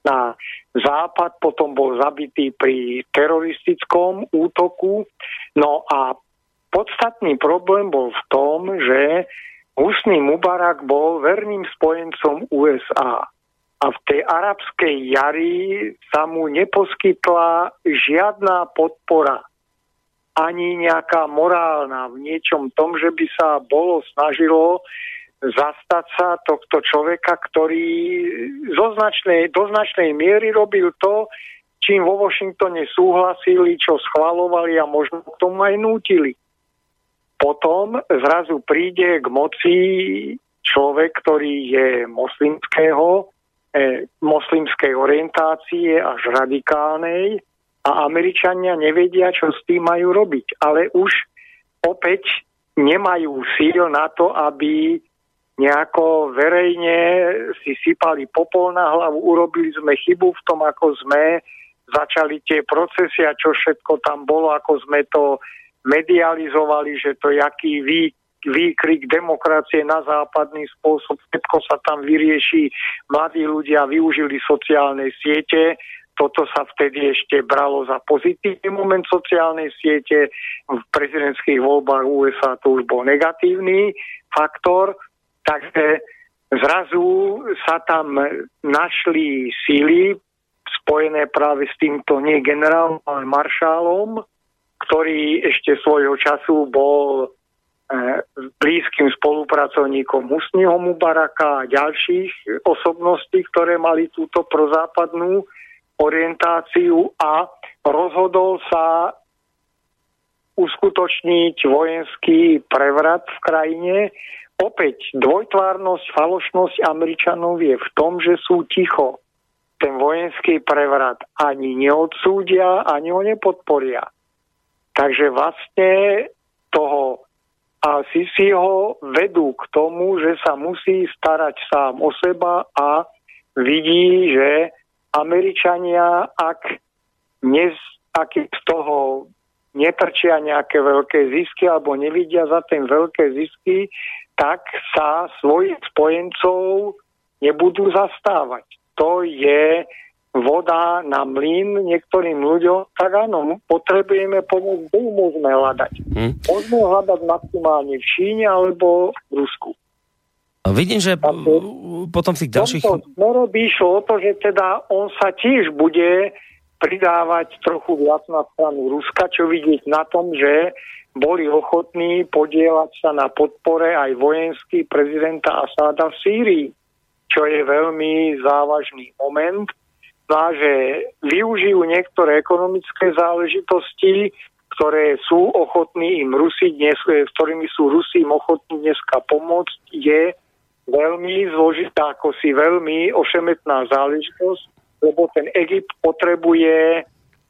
na západ, potom bol zabitý pri teroristickom útoku. No a podstatný problém bol v tom, že Husný Mubarak bol verným spojencom USA. A v tej arabskej jari sa mu neposkytla žiadna podpora ani nejaká morálna v niečom tom, že by sa bolo snažilo zastať sa tohto človeka, ktorý zo značnej, do značnej miery robil to, čím vo Washingtone súhlasili, čo schvalovali a možno k tomu aj nútili. Potom zrazu príde k moci človek, ktorý je moslimského, eh, moslimskej orientácie až radikálnej a Američania nevedia, čo s tým majú robiť. Ale už opäť nemajú síl na to, aby nejako verejne si sypali popol na hlavu, urobili sme chybu v tom, ako sme začali tie procesy a čo všetko tam bolo, ako sme to medializovali, že to jaký vý, výkrik demokracie na západný spôsob, všetko sa tam vyrieši, mladí ľudia využili sociálne siete, toto sa vtedy ešte bralo za pozitívny moment sociálnej siete, v prezidentských voľbách USA to už bol negatívny faktor, Takže zrazu sa tam našli síly spojené práve s týmto nie generálom, ale maršálom, ktorý ešte svojho času bol e, blízkym spolupracovníkom Husního Mubaraka a ďalších osobností, ktoré mali túto prozápadnú orientáciu a rozhodol sa uskutočniť vojenský prevrat v krajine, Opäť dvojtvárnosť, falošnosť Američanov je v tom, že sú ticho. Ten vojenský prevrat ani neodsúdia, ani ho nepodporia. Takže vlastne toho a si ho vedú k tomu, že sa musí starať sám o seba a vidí, že Američania, ak, nez, ak z toho netrčia nejaké veľké zisky alebo nevidia za ten veľké zisky, tak sa svojich spojencov nebudú zastávať. To je voda na mlyn niektorým ľuďom, tak áno, potrebujeme pomoc, kde ju môžeme hľadať. Hmm. Môžeme hľadať maximálne v Číne alebo v Rusku. Vidím, že potom v tých ďalších... Smero by išlo o to, že teda on sa tiež bude pridávať trochu viac na stranu Ruska, čo vidieť na tom, že boli ochotní podielať sa na podpore aj vojenský prezidenta Asáda v Sýrii, čo je veľmi závažný moment. Že využijú niektoré ekonomické záležitosti, ktoré sú ochotní im Rusi dnes, s ktorými sú Rusi ochotní dneska pomôcť, je veľmi zložitá, ako si veľmi ošemetná záležitosť, lebo ten Egypt potrebuje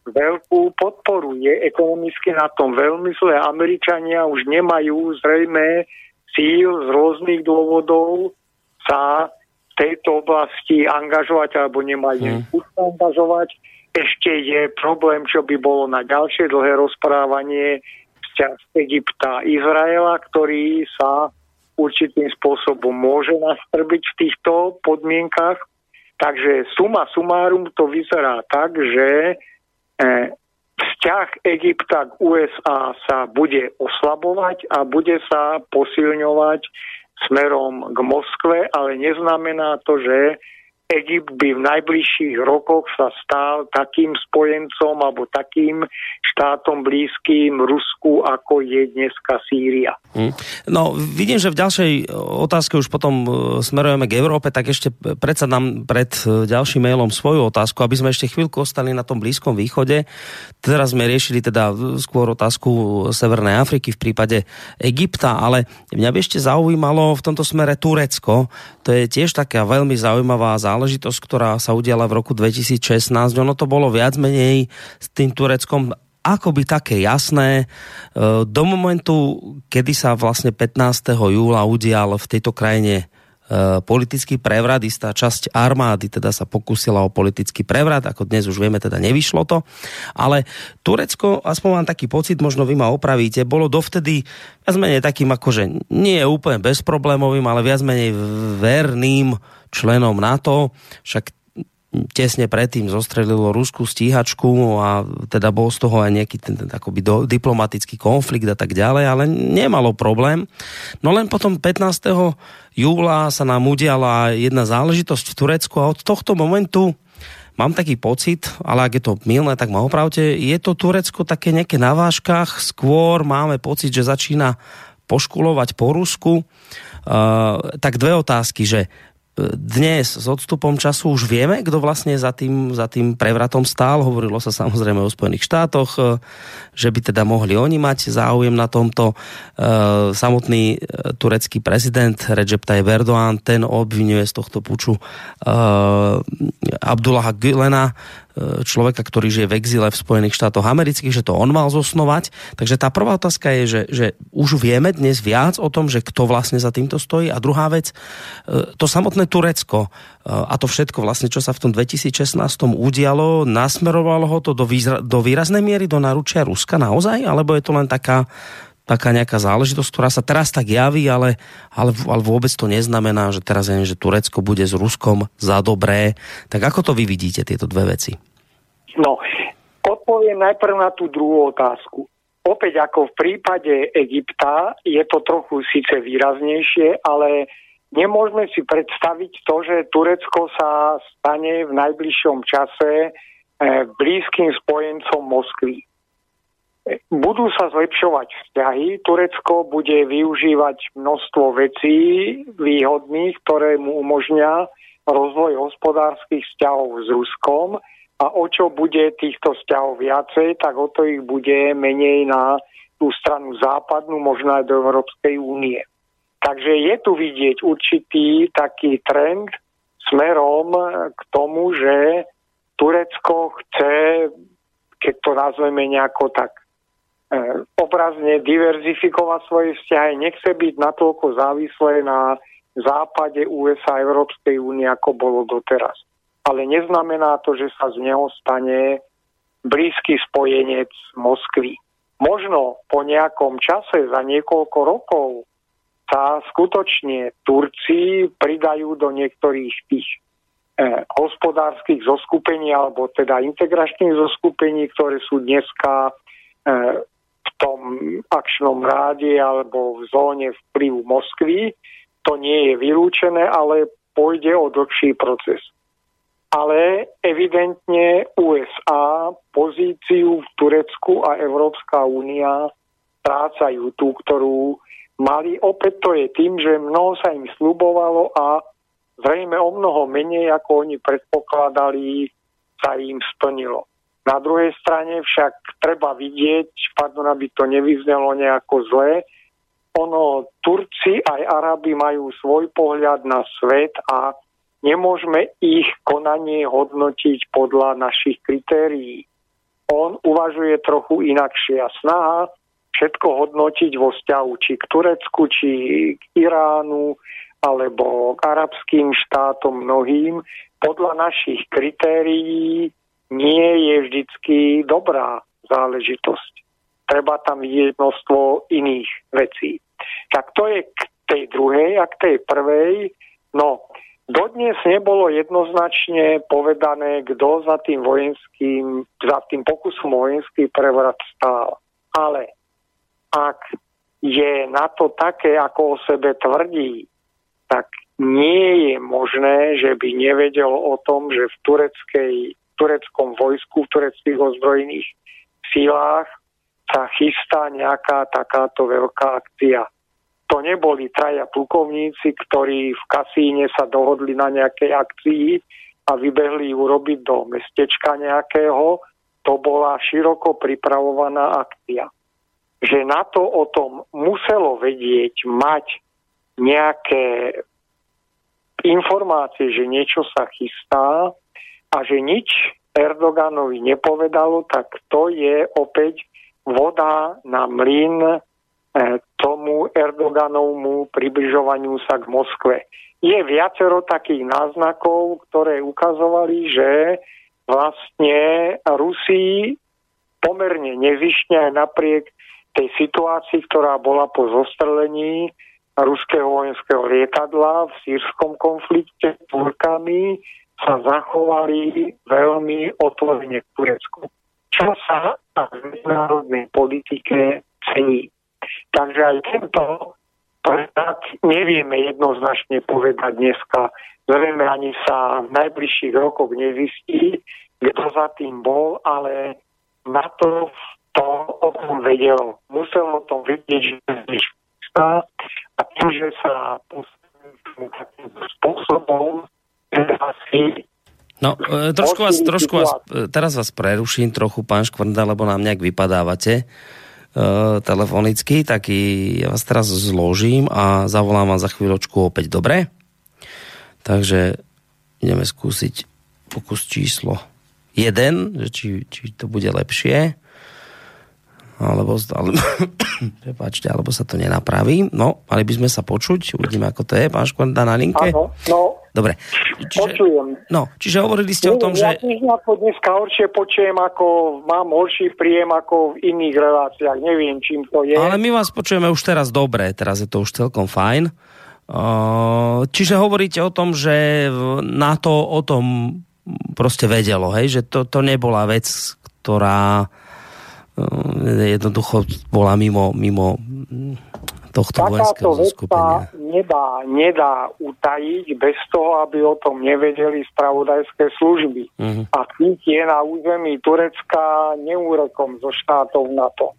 veľkú podporu. Je ekonomicky na tom veľmi zle. Američania už nemajú zrejme síl z rôznych dôvodov sa tejto oblasti angažovať alebo nemajú hmm. angažovať. Ešte je problém, čo by bolo na ďalšie dlhé rozprávanie vzťah Egypta a Izraela, ktorý sa určitým spôsobom môže nastrbiť v týchto podmienkach. Takže suma sumárum to vyzerá tak, že e, vzťah Egypta k USA sa bude oslabovať a bude sa posilňovať smerom k Moskve, ale neznamená to, že Egypt by v najbližších rokoch sa stal takým spojencom alebo takým štátom blízkym Rusku, ako je dneska Sýria. Hmm. No, vidím, že v ďalšej otázke už potom e, smerujeme k Európe, tak ešte predsa nám pred e, ďalším mailom svoju otázku, aby sme ešte chvíľku ostali na tom Blízkom východe. Teraz sme riešili teda skôr otázku Severnej Afriky v prípade Egypta, ale mňa by ešte zaujímalo v tomto smere Turecko. To je tiež taká veľmi zaujímavá záležitosť záležitosť, ktorá sa udiala v roku 2016. Ono to bolo viac menej s tým Tureckom akoby také jasné. E, do momentu, kedy sa vlastne 15. júla udial v tejto krajine E, politický prevrat, istá časť armády teda sa pokusila o politický prevrat, ako dnes už vieme, teda nevyšlo to. Ale Turecko, aspoň mám taký pocit, možno vy ma opravíte, bolo dovtedy viac menej takým akože nie úplne bezproblémovým, ale viac menej verným členom NATO. Však tesne predtým zostrelilo ruskú stíhačku a teda bol z toho aj nejaký ten, ten akoby do, diplomatický konflikt a tak ďalej, ale nemalo problém. No len potom 15. júla sa nám udiala jedna záležitosť v Turecku a od tohto momentu mám taký pocit, ale ak je to milné, tak ma opravte, je to Turecko také nejaké na váškach, skôr máme pocit, že začína poškulovať po Rusku. Uh, tak dve otázky, že dnes s odstupom času už vieme, kto vlastne za tým, za tým prevratom stál. Hovorilo sa samozrejme o Spojených štátoch, e, že by teda mohli oni mať záujem na tomto. E, samotný e, turecký prezident Recep Tayyip Erdoğan, ten obvinuje z tohto puču Abdullaha Gülena, človeka, ktorý žije v exile v Spojených štátoch amerických, že to on mal zosnovať. Takže tá prvá otázka je, že, že už vieme dnes viac o tom, že kto vlastne za týmto stojí. A druhá vec, e, to samotné Turecko e, a to všetko vlastne, čo sa v tom 2016 udialo, nasmerovalo ho to do, výzra, do výraznej miery do naručia Ruska naozaj? Alebo je to len taká taká nejaká záležitosť, ktorá sa teraz tak javí, ale, ale, ale vôbec to neznamená, že teraz je, že Turecko bude s Ruskom za dobré. Tak ako to vy vidíte, tieto dve veci? No, odpoviem najprv na tú druhú otázku. Opäť ako v prípade Egypta je to trochu síce výraznejšie, ale nemôžeme si predstaviť to, že Turecko sa stane v najbližšom čase eh, blízkym spojencom Moskvy budú sa zlepšovať vzťahy. Turecko bude využívať množstvo vecí výhodných, ktoré mu umožňa rozvoj hospodárskych vzťahov s Ruskom a o čo bude týchto vzťahov viacej, tak o to ich bude menej na tú stranu západnú, možno aj do Európskej únie. Takže je tu vidieť určitý taký trend smerom k tomu, že Turecko chce, keď to nazveme nejako tak obrazne diverzifikovať svoje vzťahy, nechce byť natoľko závislé na západe USA a Európskej únie, ako bolo doteraz. Ale neznamená to, že sa z neho stane blízky spojenec Moskvy. Možno po nejakom čase, za niekoľko rokov, sa skutočne Turci pridajú do niektorých tých hospodárskych zoskupení alebo teda integračných zoskupení, ktoré sú dneska e, tom akčnom ráde alebo v zóne vplyvu Moskvy. To nie je vylúčené, ale pôjde o dlhší proces. Ale evidentne USA pozíciu v Turecku a Európska únia strácajú tú, ktorú mali. Opäť to je tým, že mnoho sa im slubovalo a zrejme o mnoho menej, ako oni predpokladali, sa im splnilo. Na druhej strane však treba vidieť, pardon, aby to nevyznelo nejako zle, ono, Turci aj Arabi majú svoj pohľad na svet a nemôžeme ich konanie hodnotiť podľa našich kritérií. On uvažuje trochu inakšie a snaha všetko hodnotiť vo vzťahu či k Turecku, či k Iránu, alebo k arabským štátom mnohým, podľa našich kritérií nie je vždycky dobrá záležitosť. Treba tam vidieť množstvo iných vecí. Tak to je k tej druhej a k tej prvej. No, dodnes nebolo jednoznačne povedané, kto za tým vojenským, za tým pokusom vojenský prevrat stál. Ale ak je na to také, ako o sebe tvrdí, tak nie je možné, že by nevedel o tom, že v tureckej, tureckom vojsku, v tureckých ozbrojených sílách sa chystá nejaká takáto veľká akcia. To neboli traja plukovníci, ktorí v kasíne sa dohodli na nejakej akcii a vybehli ju robiť do mestečka nejakého. To bola široko pripravovaná akcia. Že na to o tom muselo vedieť, mať nejaké informácie, že niečo sa chystá a že nič Erdoganovi nepovedalo, tak to je opäť voda na mlyn e, tomu Erdoganovmu približovaniu sa k Moskve. Je viacero takých náznakov, ktoré ukazovali, že vlastne Rusi pomerne nezišne aj napriek tej situácii, ktorá bola po zostrelení ruského vojenského lietadla v sírskom konflikte s Turkami sa zachovali veľmi otvorene k Turecku. Čo sa v medzinárodnej politike cení. Takže aj tento tak nevieme jednoznačne povedať dneska. Zrejme ani sa v najbližších rokoch nezistí, kto za tým bol, ale na to to o tom vedel. Musel o tom vedieť, že sa a tým, že sa takým spôsobom No, e, trošku vás, trošku vás, e, teraz vás preruším trochu, pán Škvrnda, lebo nám nejak vypadávate e, telefonicky, tak ja vás teraz zložím a zavolám vám za chvíľočku opäť, dobre? Takže ideme skúsiť pokus číslo 1, že či, či to bude lepšie alebo, ale, prepáčte, alebo sa to nenapraví. No, mali by sme sa počuť, uvidíme, ako to je, pán Škvrnda na linke. Áno, no, Dobre. Čiže, počujem. No, čiže hovorili ste Neviem, o tom, ja že... Ja ako dneska horšie počujem, ako mám horší príjem ako v iných reláciách. Neviem, čím to je. Ale my vás počujeme už teraz dobre, teraz je to už celkom fajn. Čiže hovoríte o tom, že na to o tom proste vedelo, hej? že to, to nebola vec, ktorá jednoducho bola mimo, mimo tohto vojenského zoskupenia. nedá, nedá utajiť bez toho, aby o tom nevedeli spravodajské služby. Uh-huh. A tých je na území Turecka neúrekom zo štátov NATO.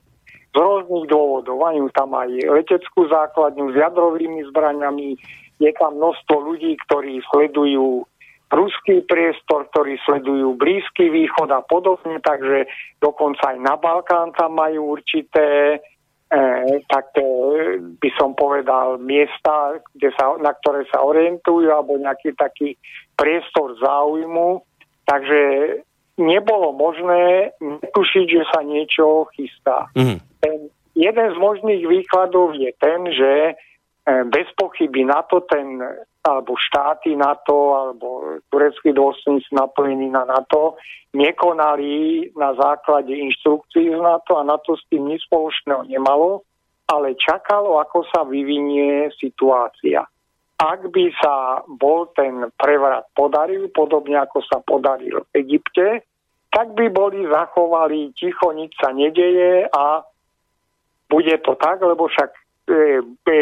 Z rôznych dôvodov. Majú tam aj leteckú základňu s jadrovými zbraniami, je tam množstvo ľudí, ktorí sledujú ruský priestor, ktorí sledujú Blízky východ a podobne, takže dokonca aj na Balkán tam majú určité e, také, by som povedal, miesta, kde sa, na ktoré sa orientujú, alebo nejaký taký priestor záujmu. Takže nebolo možné netušiť, že sa niečo chystá. Mm. Ten, jeden z možných výkladov je ten, že bez pochyby na to ten alebo štáty NATO, alebo tureckí dôstojníci napojení na NATO, nekonali na základe inštrukcií z NATO a NATO s tým nič spoločného nemalo, ale čakalo, ako sa vyvinie situácia. ak by sa bol ten prevrat podaril, podobne ako sa podaril v Egypte, tak by boli zachovali ticho, nič sa nedeje a bude to tak, lebo však e, e,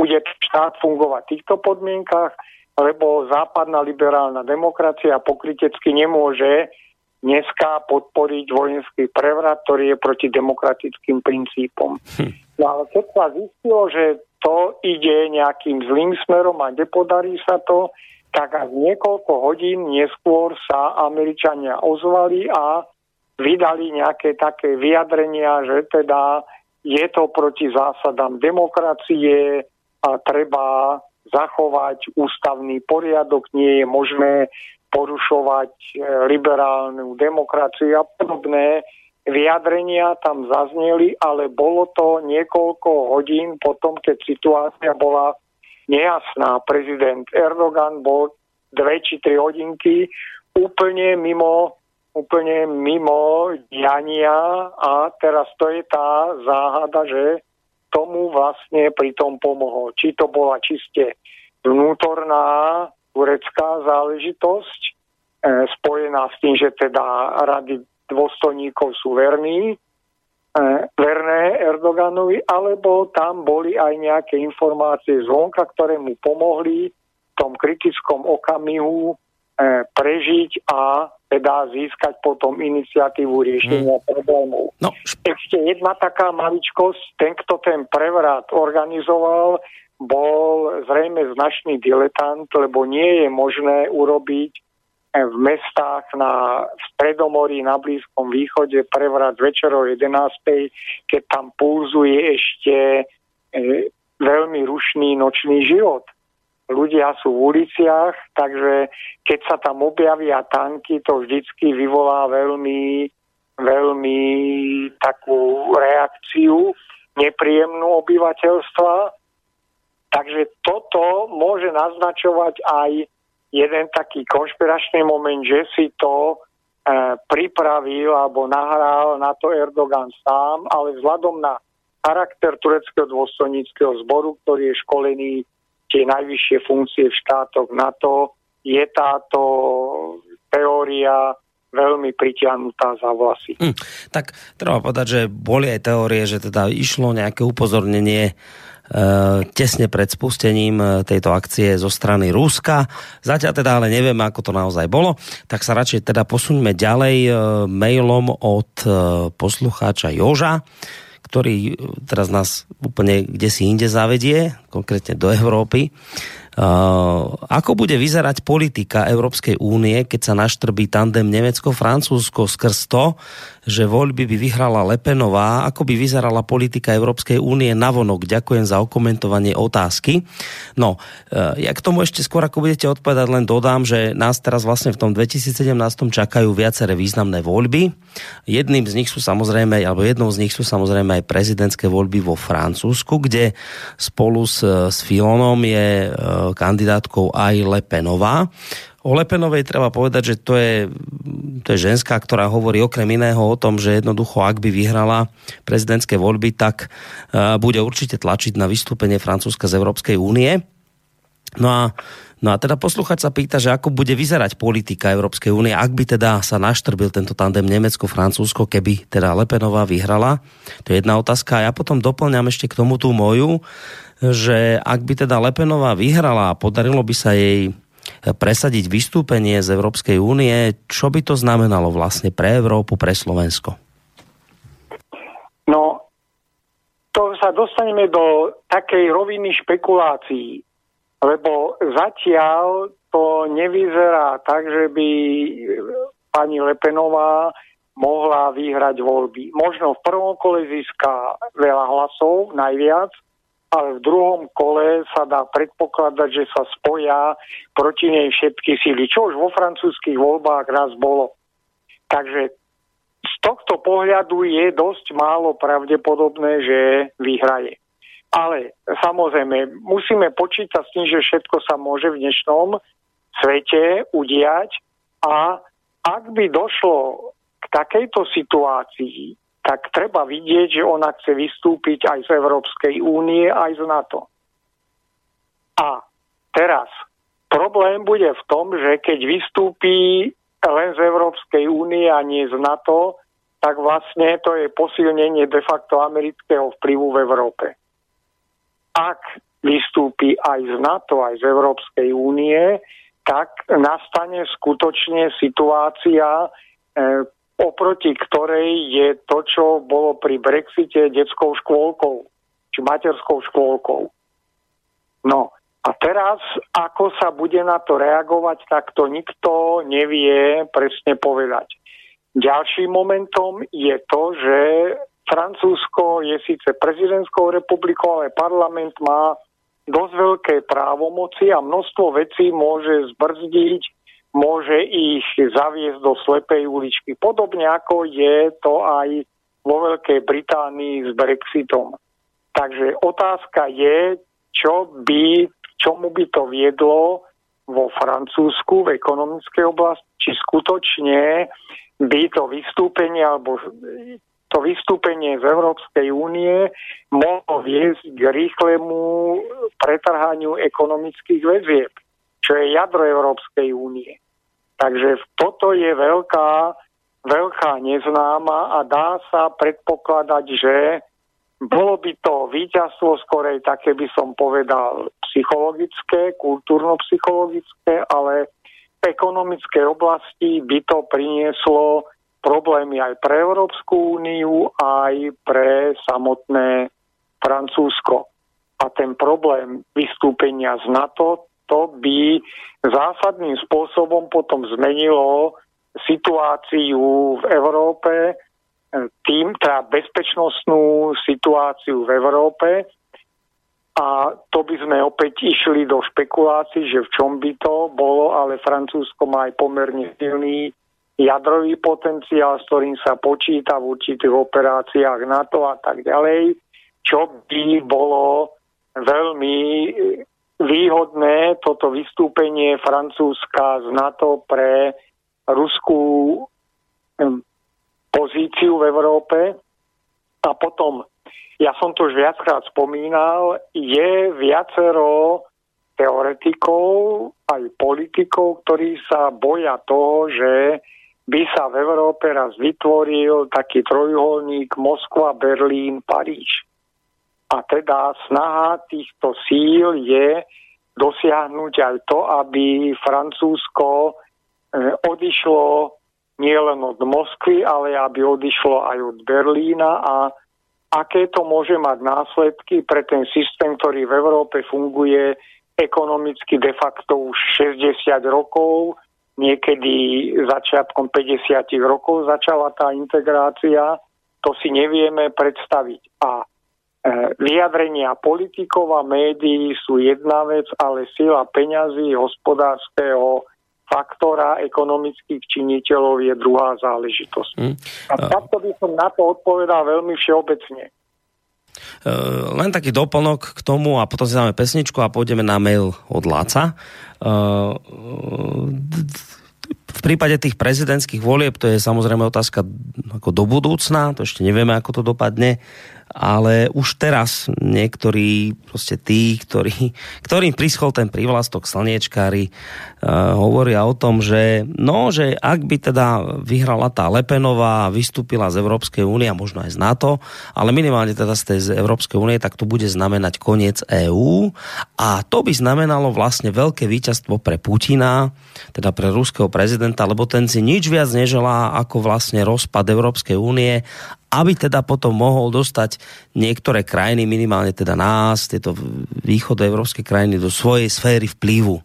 bude štát fungovať v týchto podmienkach, lebo západná liberálna demokracia pokrytecky nemôže dneska podporiť vojenský prevrat, ktorý je proti demokratickým princípom. Hm. No ale keď sa zistilo, že to ide nejakým zlým smerom a nepodarí sa to, tak až niekoľko hodín neskôr sa Američania ozvali a vydali nejaké také vyjadrenia, že teda je to proti zásadám demokracie a treba zachovať ústavný poriadok, nie je možné porušovať e, liberálnu demokraciu a podobné vyjadrenia tam zazneli, ale bolo to niekoľko hodín potom, keď situácia bola nejasná. Prezident Erdogan bol dve či tri hodinky úplne mimo úplne mimo diania a teraz to je tá záhada, že tomu vlastne pri tom pomohol. Či to bola čiste vnútorná turecká záležitosť, e, spojená s tým, že teda rady dôstojníkov sú verní, e, verné Erdoganovi, alebo tam boli aj nejaké informácie zvonka, ktoré mu pomohli v tom kritickom okamihu e, prežiť a teda získať potom iniciatívu riešenia hmm. problémov. No. Ešte jedna taká maličkosť, ten, kto ten prevrat organizoval, bol zrejme značný diletant, lebo nie je možné urobiť v mestách na Stredomorí na Blízkom východe prevrat večer o 11. keď tam pulzuje ešte e, veľmi rušný nočný život ľudia sú v uliciach, takže keď sa tam objavia tanky, to vždycky vyvolá veľmi, veľmi takú reakciu nepríjemnú obyvateľstva. Takže toto môže naznačovať aj jeden taký konšpiračný moment, že si to e, pripravil alebo nahral na to Erdogan sám, ale vzhľadom na charakter tureckého dôstojníckého zboru, ktorý je školený tie najvyššie funkcie v štátoch NATO, je táto teória veľmi pritiahnutá za vlasy. Hm, tak treba povedať, že boli aj teórie, že teda išlo nejaké upozornenie e, tesne pred spustením e, tejto akcie zo strany Ruska. Zatiaľ teda ale nevieme, ako to naozaj bolo. Tak sa radšej teda posuňme ďalej e, mailom od poslucháča Joža ktorý e, teraz nás úplne kde si inde zavedie, konkrétne do Európy. Uh, ako bude vyzerať politika Európskej únie, keď sa naštrbí tandem Nemecko-Francúzsko skrz to, že voľby by vyhrala Lepenová, ako by vyzerala politika Európskej únie navonok. Ďakujem za okomentovanie otázky. No, e, ja k tomu ešte skôr, ako budete odpovedať, len dodám, že nás teraz vlastne v tom 2017 čakajú viaceré významné voľby. Jedným z nich sú samozrejme, alebo jednou z nich sú samozrejme aj prezidentské voľby vo Francúzsku, kde spolu s, s Filonom je e, kandidátkou aj Lepenová. O Lepenovej treba povedať, že to je, to je ženská, ktorá hovorí okrem iného o tom, že jednoducho, ak by vyhrala prezidentské voľby, tak uh, bude určite tlačiť na vystúpenie Francúzska z Európskej únie. No a, no a teda posluchač sa pýta, že ako bude vyzerať politika Európskej únie, ak by teda sa naštrbil tento tandem Nemecko-Francúzsko, keby teda Lepenová vyhrala. To je jedna otázka. A ja potom doplňam ešte k tomu tú moju, že ak by teda Lepenová vyhrala a podarilo by sa jej presadiť vystúpenie z Európskej únie, čo by to znamenalo vlastne pre Európu, pre Slovensko? No, to sa dostaneme do takej roviny špekulácií, lebo zatiaľ to nevyzerá tak, že by pani Lepenová mohla vyhrať voľby. Možno v prvom kole získa veľa hlasov, najviac, ale v druhom kole sa dá predpokladať, že sa spoja proti nej všetky síly, čo už vo francúzských voľbách raz bolo. Takže z tohto pohľadu je dosť málo pravdepodobné, že vyhraje. Ale samozrejme, musíme počítať s tým, že všetko sa môže v dnešnom svete udiať a ak by došlo k takejto situácii, tak treba vidieť, že ona chce vystúpiť aj z Európskej únie, aj z NATO. A Teraz, problém bude v tom, že keď vystúpi len z Európskej únie a nie z NATO, tak vlastne to je posilnenie de facto amerického vplyvu v Európe. Ak vystúpi aj z NATO, aj z Európskej únie, tak nastane skutočne situácia, e, oproti ktorej je to, čo bolo pri Brexite detskou škôlkou, či materskou škôlkou. No a teraz, ako sa bude na to reagovať, tak to nikto nevie presne povedať. Ďalším momentom je to, že Francúzsko je síce prezidentskou republikou, ale parlament má dosť veľké právomoci a množstvo vecí môže zbrzdiť, môže ich zaviesť do slepej uličky. Podobne ako je to aj vo Veľkej Británii s Brexitom. Takže otázka je, čo by, čomu by to viedlo vo Francúzsku v ekonomickej oblasti, či skutočne by to vystúpenie alebo to vystúpenie z Európskej únie mohlo viesť k rýchlemu pretrhaniu ekonomických väzieb, čo je jadro Európskej únie. Takže toto je veľká, veľká neznáma a dá sa predpokladať, že bolo by to víťazstvo skorej také by som povedal psychologické, kultúrno-psychologické, ale v ekonomickej oblasti by to prinieslo problémy aj pre Európsku úniu, aj pre samotné Francúzsko. A ten problém vystúpenia z NATO, to by zásadným spôsobom potom zmenilo situáciu v Európe, e, tým, teda bezpečnostnú situáciu v Európe. A to by sme opäť išli do špekulácií, že v čom by to bolo, ale Francúzsko má aj pomerne silný jadrový potenciál, s ktorým sa počíta v určitých operáciách NATO a tak ďalej, čo by bolo veľmi výhodné toto vystúpenie Francúzska z NATO pre ruskú pozíciu v Európe. A potom, ja som to už viackrát spomínal, je viacero teoretikov, aj politikov, ktorí sa boja toho, že by sa v Európe raz vytvoril taký trojuholník Moskva, Berlín, Paríž. A teda snaha týchto síl je dosiahnuť aj to, aby Francúzsko eh, odišlo nielen od Moskvy, ale aby odišlo aj od Berlína. A aké to môže mať následky pre ten systém, ktorý v Európe funguje ekonomicky de facto už 60 rokov, niekedy začiatkom 50 rokov začala tá integrácia, to si nevieme predstaviť. A e, vyjadrenia politikov a médií sú jedna vec, ale sila peňazí, hospodárskeho faktora, ekonomických činiteľov je druhá záležitosť. Mm. A takto by som na to odpovedal veľmi všeobecne. Uh, len taký doplnok k tomu a potom si dáme pesničku a pôjdeme na mail od Láca. Uh, v prípade tých prezidentských volieb to je samozrejme otázka ako do budúcna, to ešte nevieme, ako to dopadne ale už teraz niektorí, proste tí, ktorí, ktorým prischol ten privlastok slniečkári, uh, hovoria o tom, že no, že ak by teda vyhrala tá Lepenová a vystúpila z Európskej únie a možno aj z NATO, ale minimálne teda z tej Európskej únie, tak to bude znamenať koniec EÚ a to by znamenalo vlastne veľké víťazstvo pre Putina, teda pre ruského prezidenta, lebo ten si nič viac neželá ako vlastne rozpad Európskej únie aby teda potom mohol dostať niektoré krajiny, minimálne teda nás, tieto východoevropské krajiny, do svojej sféry vplyvu.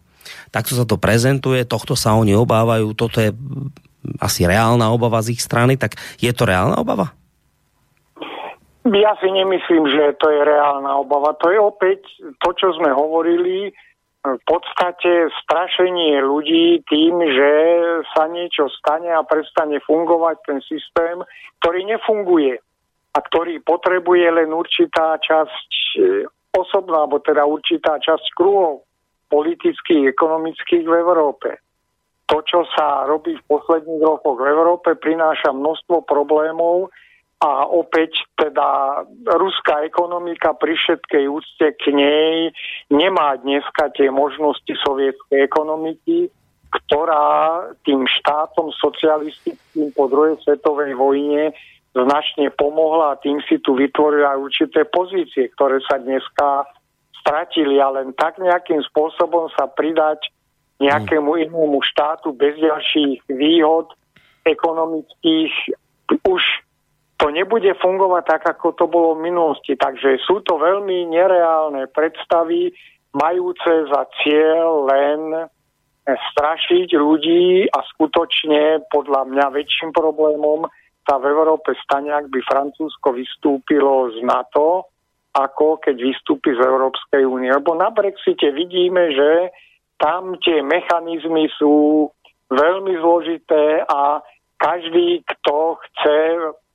Takto sa to prezentuje, tohto sa oni obávajú, toto je asi reálna obava z ich strany, tak je to reálna obava? Ja si nemyslím, že to je reálna obava. To je opäť to, čo sme hovorili, v podstate strašenie ľudí tým, že sa niečo stane a prestane fungovať ten systém, ktorý nefunguje a ktorý potrebuje len určitá časť e, osobná, alebo teda určitá časť kruhov politických, ekonomických v Európe. To, čo sa robí v posledných rokoch v Európe, prináša množstvo problémov a opäť teda ruská ekonomika pri všetkej úcte k nej nemá dneska tie možnosti sovietskej ekonomiky, ktorá tým štátom socialistickým po druhej svetovej vojne značne pomohla a tým si tu vytvorila určité pozície, ktoré sa dneska stratili. A len tak nejakým spôsobom sa pridať nejakému inému štátu bez ďalších výhod ekonomických už to nebude fungovať tak, ako to bolo v minulosti. Takže sú to veľmi nereálne predstavy, majúce za cieľ len strašiť ľudí a skutočne podľa mňa väčším problémom sa v Európe stane, ak by Francúzsko vystúpilo z NATO, ako keď vystúpi z Európskej únie. Lebo na Brexite vidíme, že tam tie mechanizmy sú veľmi zložité a každý, kto chce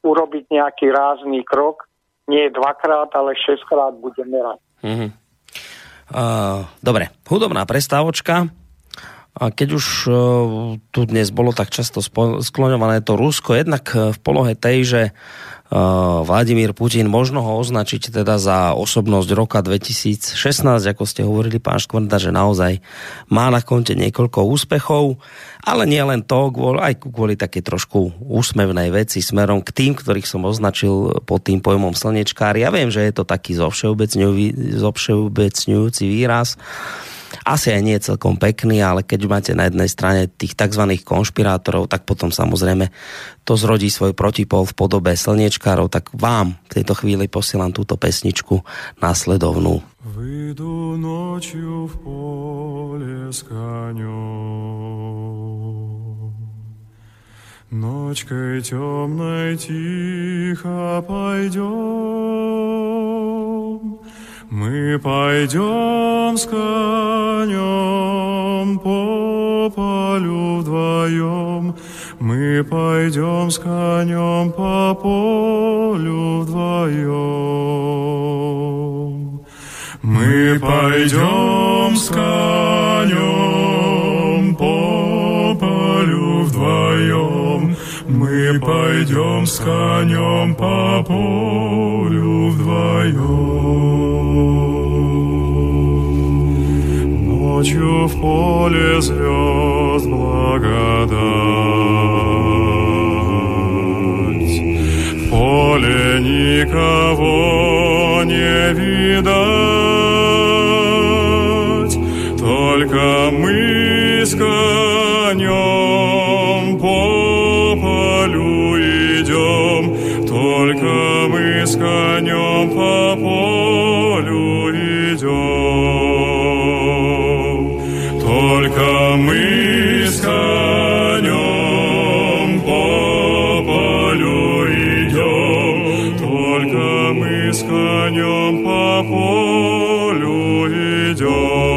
urobiť nejaký rázný krok, nie dvakrát, ale šestkrát bude merať. Mm-hmm. Uh, dobre, hudobná prestávočka. A keď už uh, tu dnes bolo tak často skloňované to Rusko, jednak v polohe tej, že uh, Vladimír Putin, možno ho označiť teda za osobnosť roka 2016, ako ste hovorili, pán Škvrnda, že naozaj má na konte niekoľko úspechov. Ale nie len to, kvôli, aj kvôli také trošku úsmevnej veci smerom k tým, ktorých som označil pod tým pojmom slnečkári. Ja viem, že je to taký zovšeobecňujúci výraz, asi aj nie je celkom pekný, ale keď máte na jednej strane tých tzv. konšpirátorov, tak potom samozrejme to zrodí svoj protipol v podobe slniečkárov, tak vám v tejto chvíli posielam túto pesničku následovnú. Vyjdu nočiu v pole s Ночкой темной тихо пойдем, Мы пойдем с конем по полю вдвоем, Мы пойдем с конем по полю вдвоем. Мы пойдем с конем по полю вдвоем, Мы пойдем с конем по полю вдвоем. Ночью в поле звезд благодать, В поле никого не видать, Только мы с конем с конем по полю идем. Только мы с конем по полю идем, Только мы с конем по полю идем.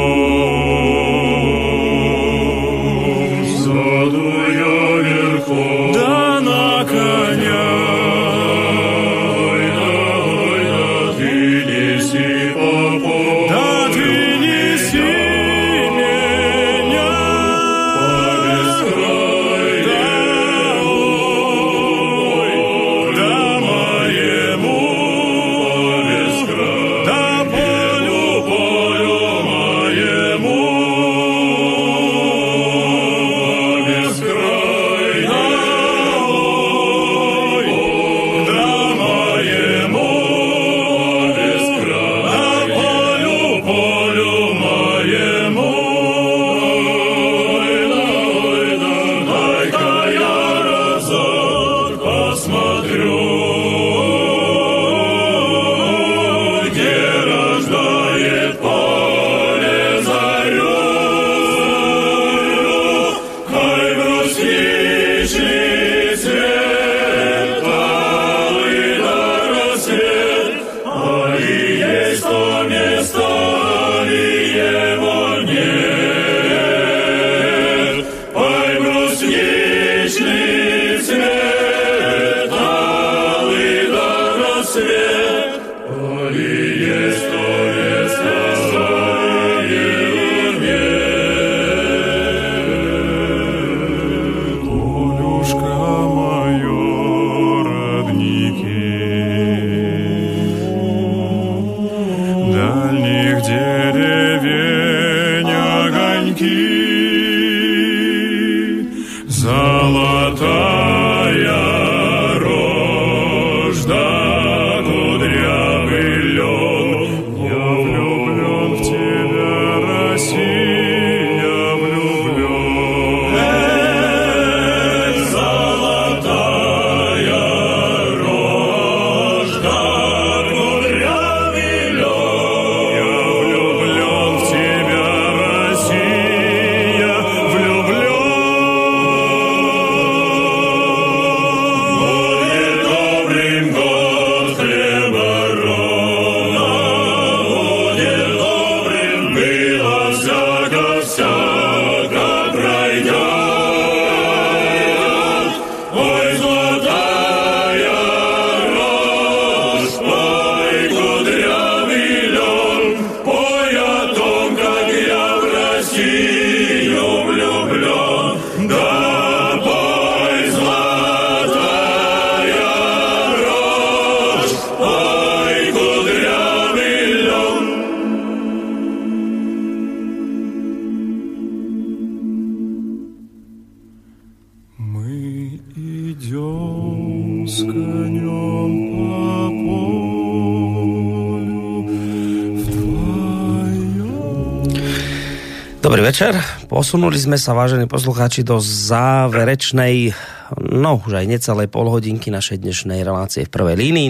Posunuli sme sa, vážení poslucháči, do záverečnej, no už aj necelej polhodinky našej dnešnej relácie v prvej línii.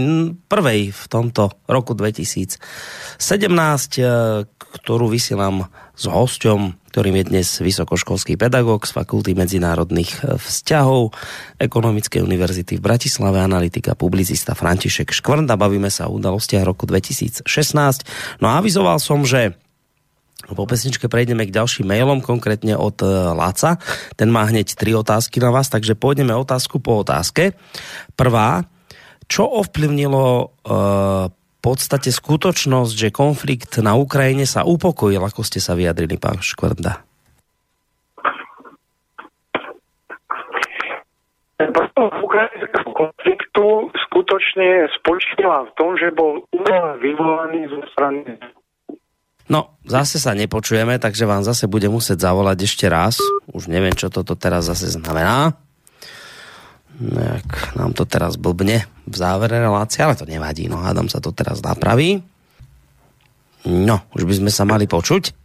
Prvej v tomto roku 2017, e, ktorú vysielam s hosťom, ktorým je dnes vysokoškolský pedagóg z Fakulty medzinárodných e, vzťahov Ekonomickej univerzity v Bratislave, analytika, publicista František Škvrnda. Bavíme sa o udalostiach roku 2016. No a avizoval som, že po pesničke prejdeme k ďalším mailom, konkrétne od e, Laca. Ten má hneď tri otázky na vás, takže pôjdeme otázku po otázke. Prvá, čo ovplyvnilo v podstate skutočnosť, že konflikt na Ukrajine sa upokojil, ako ste sa vyjadrili, pán Škvrda? ukrajinského konfliktu skutočne spočívala v tom, že bol umelo vyvolaný zo strany No, zase sa nepočujeme, takže vám zase bude musieť zavolať ešte raz. Už neviem, čo toto teraz zase znamená. Nejak nám to teraz blbne v závere relácie, ale to nevadí, no hádam sa to teraz napraví. No, už by sme sa mali počuť.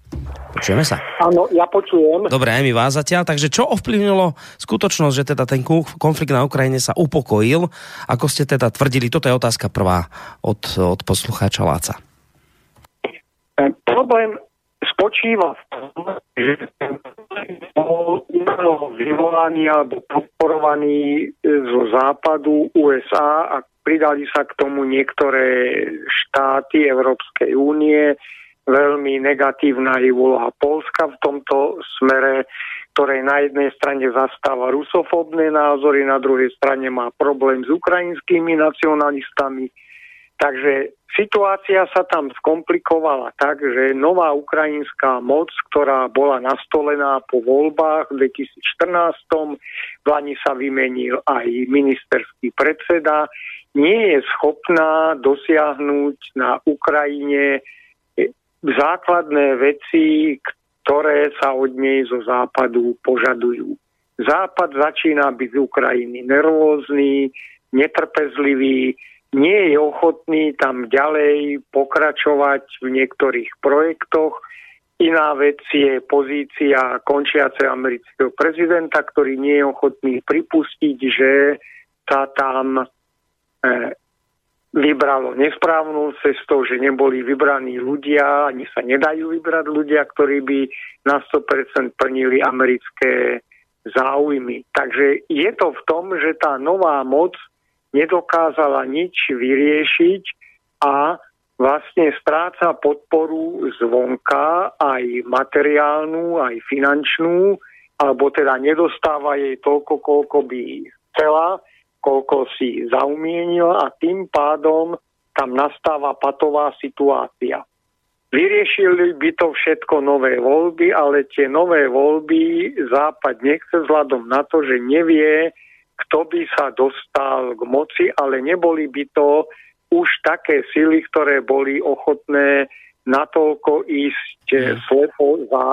Počujeme sa? Áno, ja počujem. Dobre, aj mi vás zatiaľ. Takže čo ovplyvnilo skutočnosť, že teda ten konflikt na Ukrajine sa upokojil? Ako ste teda tvrdili? Toto je otázka prvá od, od poslucháča Láca. Problém spočíva v tom, že bol vyvolaný alebo podporovaný zo západu USA a pridali sa k tomu niektoré štáty Európskej únie. Veľmi negatívna je úloha Polska v tomto smere, ktorej na jednej strane zastáva rusofobné názory, na druhej strane má problém s ukrajinskými nacionalistami Takže situácia sa tam skomplikovala tak, že nová ukrajinská moc, ktorá bola nastolená po voľbách v 2014, v Lani sa vymenil aj ministerský predseda, nie je schopná dosiahnuť na Ukrajine základné veci, ktoré sa od nej zo západu požadujú. Západ začína byť z Ukrajiny nervózny, netrpezlivý, nie je ochotný tam ďalej pokračovať v niektorých projektoch. Iná vec je pozícia končiaceho amerického prezidenta, ktorý nie je ochotný pripustiť, že sa tam e, vybralo nesprávnou cestou, že neboli vybraní ľudia, ani sa nedajú vybrať ľudia, ktorí by na 100% plnili americké záujmy. Takže je to v tom, že tá nová moc nedokázala nič vyriešiť a vlastne stráca podporu zvonka, aj materiálnu, aj finančnú, alebo teda nedostáva jej toľko, koľko by chcela, koľko si zaumienila a tým pádom tam nastáva patová situácia. Vyriešili by to všetko nové voľby, ale tie nové voľby Západ nechce vzhľadom na to, že nevie, kto by sa dostal k moci, ale neboli by to už také sily, ktoré boli ochotné natoľko ísť mm. slepo za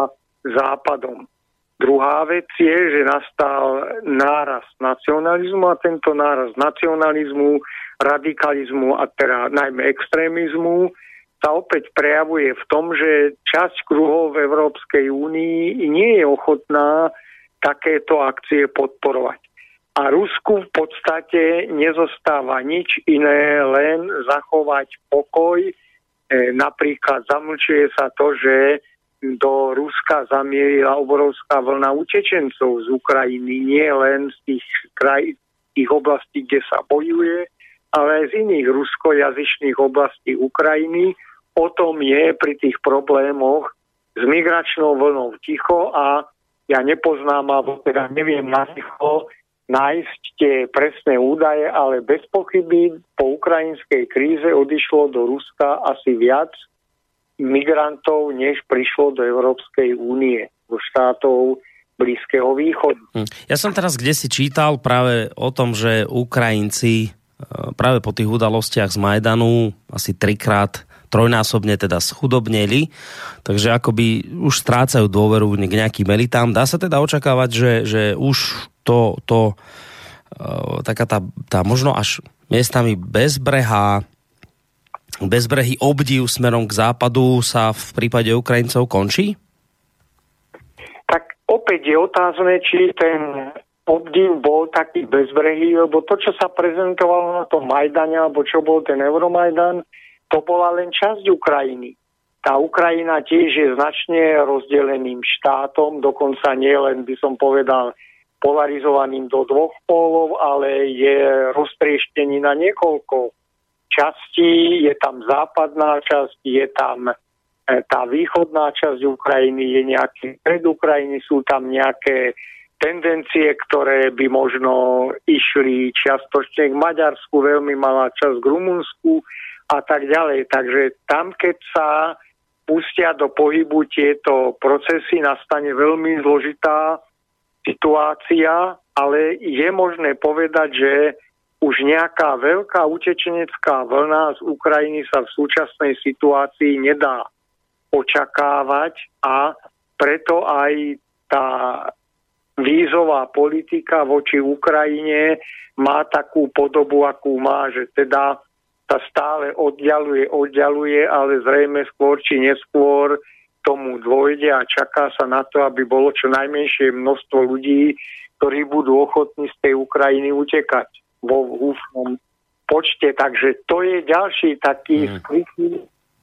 západom. Druhá vec je, že nastal náraz nacionalizmu a tento náraz nacionalizmu, radikalizmu a teda najmä extrémizmu sa opäť prejavuje v tom, že časť kruhov v Európskej únii nie je ochotná takéto akcie podporovať a Rusku v podstate nezostáva nič iné, len zachovať pokoj. E, napríklad zamlčuje sa to, že do Ruska zamierila obrovská vlna utečencov z Ukrajiny, nie len z tých kraj, tých oblastí, kde sa bojuje, ale aj z iných ruskojazyčných oblastí Ukrajiny. O tom je pri tých problémoch s migračnou vlnou ticho a ja nepoznám, alebo teda neviem na ticho, nájsť tie presné údaje, ale bez pochyby po ukrajinskej kríze odišlo do Ruska asi viac migrantov, než prišlo do Európskej únie, do štátov Blízkeho východu. Hm. Ja som teraz kde si čítal práve o tom, že Ukrajinci e, práve po tých udalostiach z Majdanu asi trikrát trojnásobne teda schudobneli, takže akoby už strácajú dôveru k nejakým elitám. Dá sa teda očakávať, že, že už to, to taká tá, tá možno až miestami bezbrehá, bezbrehý obdiv smerom k západu sa v prípade Ukrajincov končí? Tak opäť je otázne, či ten obdiv bol taký bezbrehý, lebo to, čo sa prezentovalo na tom Majdane, alebo čo bol ten Euromajdan, to bola len časť Ukrajiny. Tá Ukrajina tiež je značne rozdeleným štátom, dokonca nie len, by som povedal, polarizovaným do dvoch pólov, ale je roztrieštený na niekoľko častí. Je tam západná časť, je tam e, tá východná časť Ukrajiny, je nejaký pred Ukrajiny, sú tam nejaké tendencie, ktoré by možno išli čiastočne k Maďarsku, veľmi malá časť k Rumunsku a tak ďalej. Takže tam, keď sa pustia do pohybu tieto procesy, nastane veľmi zložitá situácia, ale je možné povedať, že už nejaká veľká utečenecká vlna z Ukrajiny sa v súčasnej situácii nedá očakávať a preto aj tá vízová politika voči Ukrajine má takú podobu, akú má, že teda sa stále oddialuje, oddialuje, ale zrejme skôr či neskôr tomu dôjde a čaká sa na to, aby bolo čo najmenšie množstvo ľudí, ktorí budú ochotní z tej Ukrajiny utekať vo húfnom počte. Takže to je ďalší taký mm. skrytý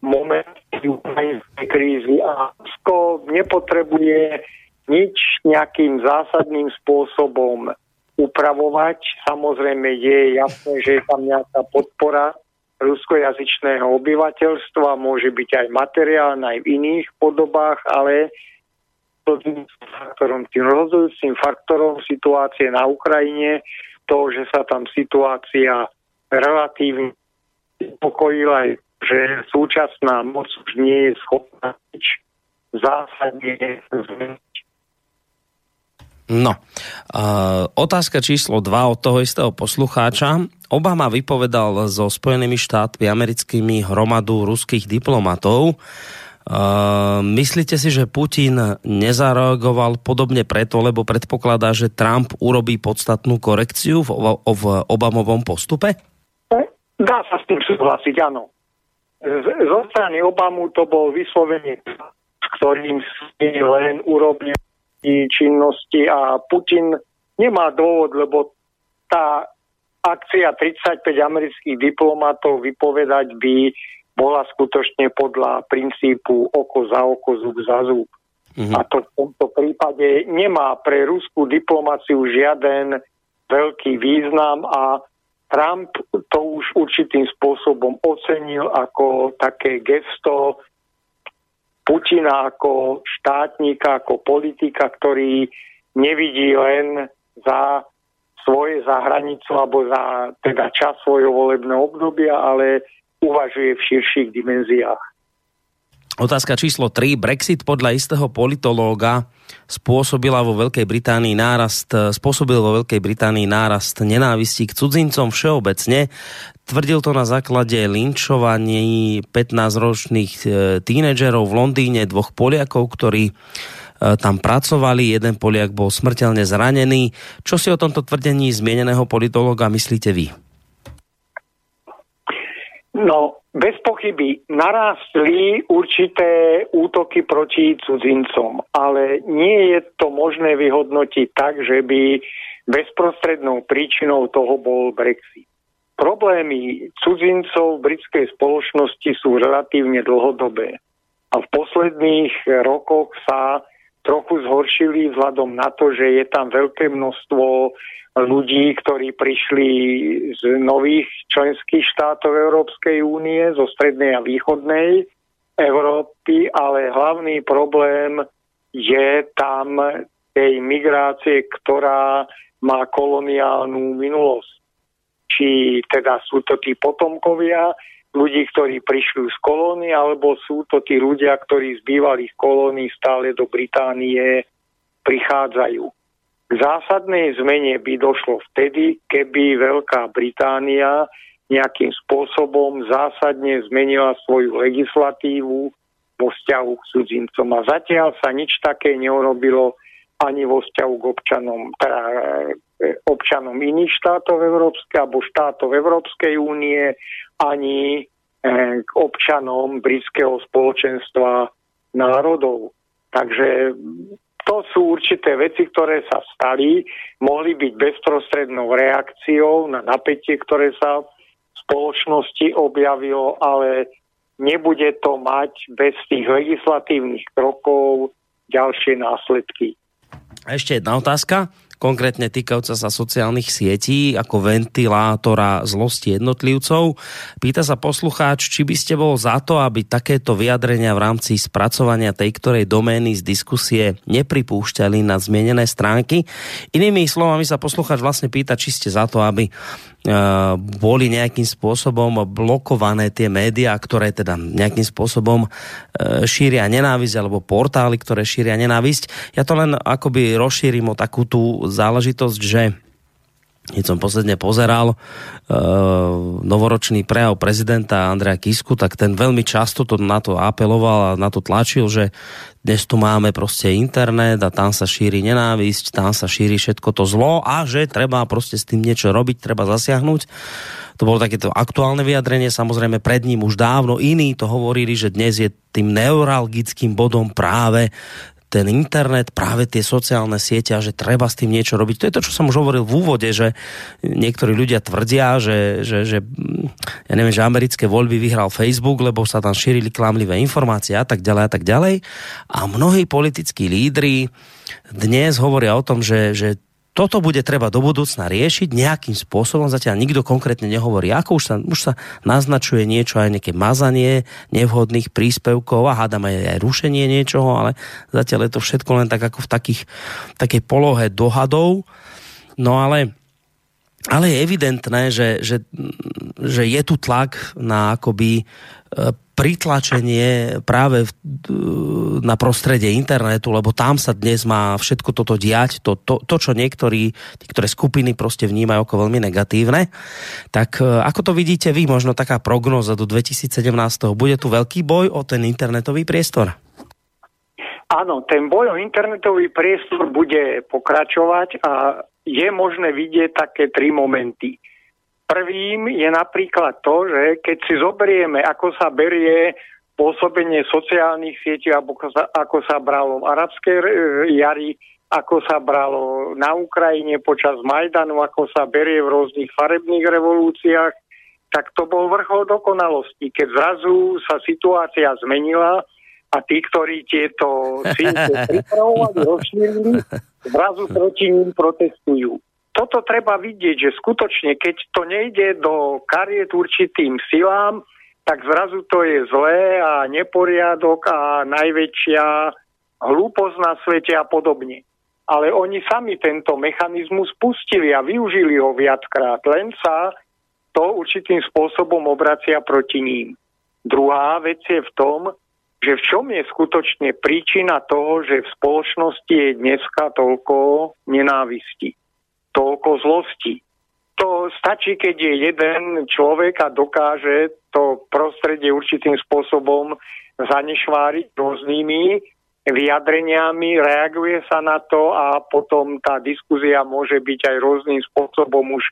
moment ukrajinskej krízy a Rusko nepotrebuje nič nejakým zásadným spôsobom upravovať. Samozrejme je jasné, že je tam nejaká podpora ruskojazyčného obyvateľstva, môže byť aj materiálna, aj v iných podobách, ale faktorom, tým rozhodujúcim faktorom situácie na Ukrajine, to, že sa tam situácia relatívne pokojila, že súčasná moc už nie je schopná nič zásadne zmeniť No, uh, otázka číslo 2 od toho istého poslucháča. Obama vypovedal so Spojenými štátmi americkými hromadu ruských diplomatov. Uh, myslíte si, že Putin nezareagoval podobne preto, lebo predpokladá, že Trump urobí podstatnú korekciu v, v Obamovom postupe? Dá sa s tým súhlasiť, áno. Zo strany Obamu to bol vyslovene, ktorým si len urobil činnosti a Putin nemá dôvod, lebo tá akcia 35 amerických diplomatov vypovedať by bola skutočne podľa princípu oko za oko, zub za zub. Mm-hmm. A to v tomto prípade nemá pre ruskú diplomáciu žiaden veľký význam a Trump to už určitým spôsobom ocenil ako také gesto Putina ako štátnika, ako politika, ktorý nevidí len za svoje za hranicu alebo za teda čas svojho volebného obdobia, ale uvažuje v širších dimenziách. Otázka číslo 3. Brexit podľa istého politológa spôsobila vo Veľkej Británii nárast, spôsobil vo Veľkej Británii nárast nenávistí k cudzincom všeobecne. Tvrdil to na základe linčovaní 15-ročných e, tínedžerov v Londýne, dvoch Poliakov, ktorí e, tam pracovali. Jeden Poliak bol smrteľne zranený. Čo si o tomto tvrdení zmieneného politológa myslíte vy? No, bez pochyby narástli určité útoky proti cudzincom, ale nie je to možné vyhodnotiť tak, že by bezprostrednou príčinou toho bol Brexit. Problémy cudzincov v britskej spoločnosti sú relatívne dlhodobé a v posledných rokoch sa trochu zhoršili vzhľadom na to, že je tam veľké množstvo ľudí, ktorí prišli z nových členských štátov Európskej únie, zo strednej a východnej Európy, ale hlavný problém je tam tej migrácie, ktorá má koloniálnu minulosť. Či teda sú to tí potomkovia ľudí, ktorí prišli z kolóny, alebo sú to tí ľudia, ktorí z bývalých kolónií stále do Británie prichádzajú zásadnej zmene by došlo vtedy, keby Veľká Británia nejakým spôsobom zásadne zmenila svoju legislatívu vo vzťahu k cudzincom. A zatiaľ sa nič také neurobilo ani vo vzťahu k občanom, teda k občanom iných štátov Európskej alebo štátov Európskej únie, ani k občanom britského spoločenstva národov. Takže to sú určité veci, ktoré sa stali, mohli byť bezprostrednou reakciou na napätie, ktoré sa v spoločnosti objavilo, ale nebude to mať bez tých legislatívnych krokov ďalšie následky. Ešte jedna otázka konkrétne týkajúca sa sociálnych sietí ako ventilátora zlosti jednotlivcov. Pýta sa poslucháč, či by ste bol za to, aby takéto vyjadrenia v rámci spracovania tej ktorej domény z diskusie nepripúšťali na zmienené stránky. Inými slovami sa poslucháč vlastne pýta, či ste za to, aby boli nejakým spôsobom blokované tie médiá, ktoré teda nejakým spôsobom šíria nenávisť alebo portály, ktoré šíria nenávisť. Ja to len akoby rozšírim o takú tú záležitosť, že keď som posledne pozeral uh, novoročný prejav prezidenta Andreja Kisku, tak ten veľmi často to na to apeloval a na to tlačil, že dnes tu máme proste internet a tam sa šíri nenávisť, tam sa šíri všetko to zlo a že treba proste s tým niečo robiť, treba zasiahnuť. To bolo takéto aktuálne vyjadrenie, samozrejme pred ním už dávno iní to hovorili, že dnes je tým neuralgickým bodom práve ten internet, práve tie sociálne siete a že treba s tým niečo robiť. To je to, čo som už hovoril v úvode, že niektorí ľudia tvrdia, že, že, že ja neviem, že americké voľby vyhral Facebook, lebo sa tam šírili klamlivé informácie a tak ďalej a tak ďalej. A mnohí politickí lídry dnes hovoria o tom, že, že toto bude treba do budúcna riešiť nejakým spôsobom, zatiaľ nikto konkrétne nehovorí, ako už sa, už sa naznačuje niečo, aj nejaké mazanie nevhodných príspevkov a hádam aj, aj rušenie niečoho, ale zatiaľ je to všetko len tak ako v takých, takej polohe dohadov. No ale ale je evidentné, že, že, že je tu tlak na akoby pritlačenie práve v, na prostredie internetu, lebo tam sa dnes má všetko toto diať, to, to, to čo niektorí, niektoré skupiny proste vnímajú ako veľmi negatívne. Tak e, ako to vidíte vy, možno taká prognoza do 2017, bude tu veľký boj o ten internetový priestor? Áno, ten boj o internetový priestor bude pokračovať a je možné vidieť také tri momenty. Prvým je napríklad to, že keď si zoberieme, ako sa berie pôsobenie sociálnych sietí, ako sa, ako sa bralo v arabskej jari, ako sa bralo na Ukrajine počas Majdanu, ako sa berie v rôznych farebných revolúciách, tak to bol vrchol dokonalosti, keď zrazu sa situácia zmenila a tí, ktorí tieto siete pripravovali, rozšírili, zrazu proti ním protestujú toto treba vidieť, že skutočne, keď to nejde do kariet určitým silám, tak zrazu to je zlé a neporiadok a najväčšia hlúposť na svete a podobne. Ale oni sami tento mechanizmus pustili a využili ho viackrát, len sa to určitým spôsobom obracia proti ním. Druhá vec je v tom, že v čom je skutočne príčina toho, že v spoločnosti je dneska toľko nenávisti toľko zlosti. To stačí, keď je jeden človek a dokáže to prostredie určitým spôsobom zanešváriť rôznymi vyjadreniami, reaguje sa na to a potom tá diskuzia môže byť aj rôznym spôsobom už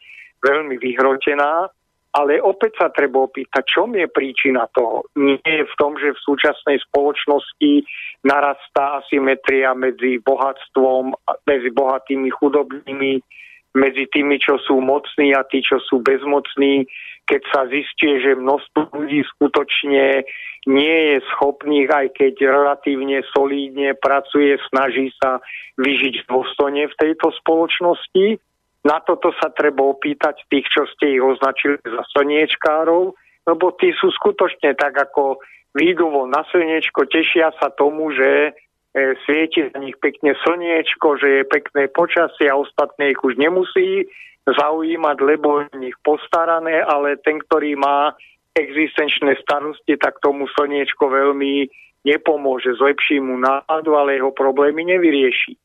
veľmi vyhrotená. Ale opäť sa treba opýtať, čom je príčina toho? Nie je v tom, že v súčasnej spoločnosti narastá asymetria medzi bohatstvom, medzi bohatými chudobnými, medzi tými, čo sú mocní a tí, čo sú bezmocní, keď sa zistí, že množstvo ľudí skutočne nie je schopných, aj keď relatívne solídne pracuje, snaží sa vyžiť dôstojne v tejto spoločnosti. Na toto sa treba opýtať tých, čo ste ich označili za slniečkárov, lebo tí sú skutočne tak ako výjdu na slniečko, tešia sa tomu, že svieti za nich pekne slniečko, že je pekné počasie a ostatné ich už nemusí zaujímať, lebo je nich postarané, ale ten, ktorý má existenčné starosti, tak tomu slniečko veľmi nepomôže, zlepší mu náladu, ale jeho problémy nevyrieši.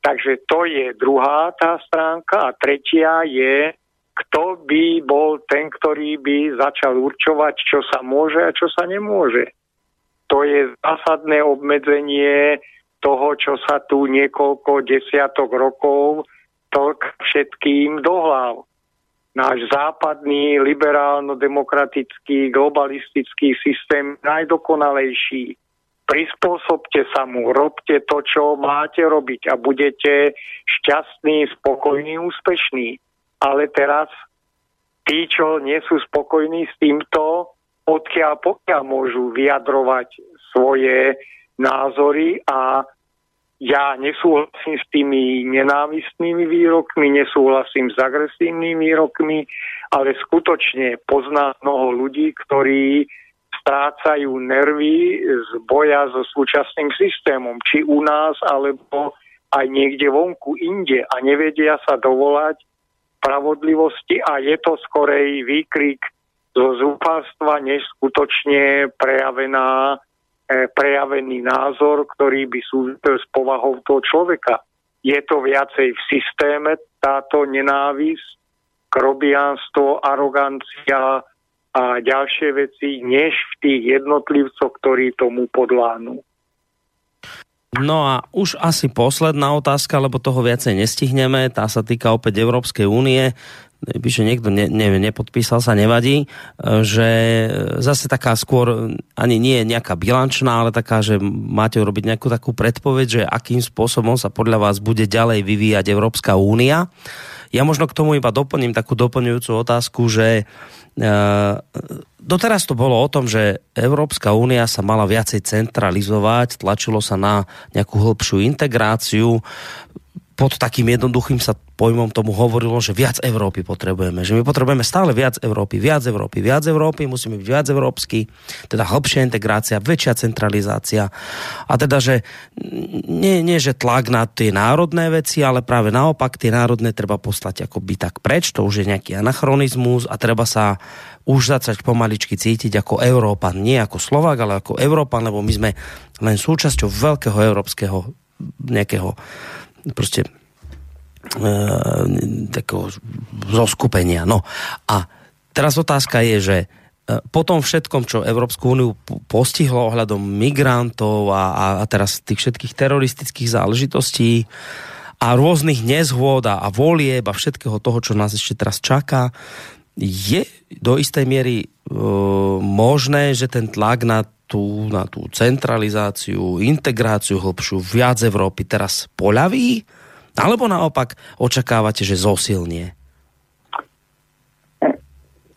Takže to je druhá tá stránka a tretia je, kto by bol ten, ktorý by začal určovať, čo sa môže a čo sa nemôže to je zásadné obmedzenie toho, čo sa tu niekoľko desiatok rokov to všetkým do hlav. Náš západný, liberálno-demokratický, globalistický systém najdokonalejší. Prispôsobte sa mu, robte to, čo máte robiť a budete šťastní, spokojní, úspešní. Ale teraz tí, čo nie sú spokojní s týmto, odkiaľ pokiaľ môžu vyjadrovať svoje názory a ja nesúhlasím s tými nenávistnými výrokmi, nesúhlasím s agresívnymi výrokmi, ale skutočne poznám mnoho ľudí, ktorí strácajú nervy z boja so súčasným systémom, či u nás, alebo aj niekde vonku, inde a nevedia sa dovolať spravodlivosti a je to skorej výkrik zo zúfalstva, než skutočne prejavená E, prejavený názor, ktorý by súvisel s povahou toho človeka. Je to viacej v systéme táto nenávisť, krobiánstvo, arogancia a ďalšie veci, než v tých jednotlivcoch, ktorí tomu podlánu. No a už asi posledná otázka, lebo toho viacej nestihneme, tá sa týka opäť Európskej únie píše niekto, ne, ne, nepodpísal sa, nevadí, e, že zase taká skôr, ani nie nejaká bilančná, ale taká, že máte urobiť nejakú takú predpoveď, že akým spôsobom sa podľa vás bude ďalej vyvíjať Európska únia. Ja možno k tomu iba doplním takú doplňujúcu otázku, že e, doteraz to bolo o tom, že Európska únia sa mala viacej centralizovať, tlačilo sa na nejakú hĺbšiu integráciu, pod takým jednoduchým sa pojmom tomu hovorilo, že viac Európy potrebujeme. Že my potrebujeme stále viac Európy, viac Európy, viac Európy, musíme byť viac európsky, teda hlbšia integrácia, väčšia centralizácia. A teda, že nie, nie že tlak na tie národné veci, ale práve naopak tie národné treba poslať akoby tak preč, to už je nejaký anachronizmus a treba sa už začať pomaličky cítiť ako Európan, nie ako Slovák, ale ako Európan, lebo my sme len súčasťou veľkého európskeho nejakého proste E, takého zoskupenia. No a teraz otázka je, že e, po tom všetkom, čo Európsku úniu postihlo ohľadom migrantov a, a teraz tých všetkých teroristických záležitostí a rôznych nezhôd a, a volieb a všetkého toho, čo nás ešte teraz čaká, je do istej miery e, možné, že ten tlak na tú, na tú centralizáciu, integráciu hlbšiu, viac Európy teraz poľaví? Alebo naopak očakávate, že zosilnie?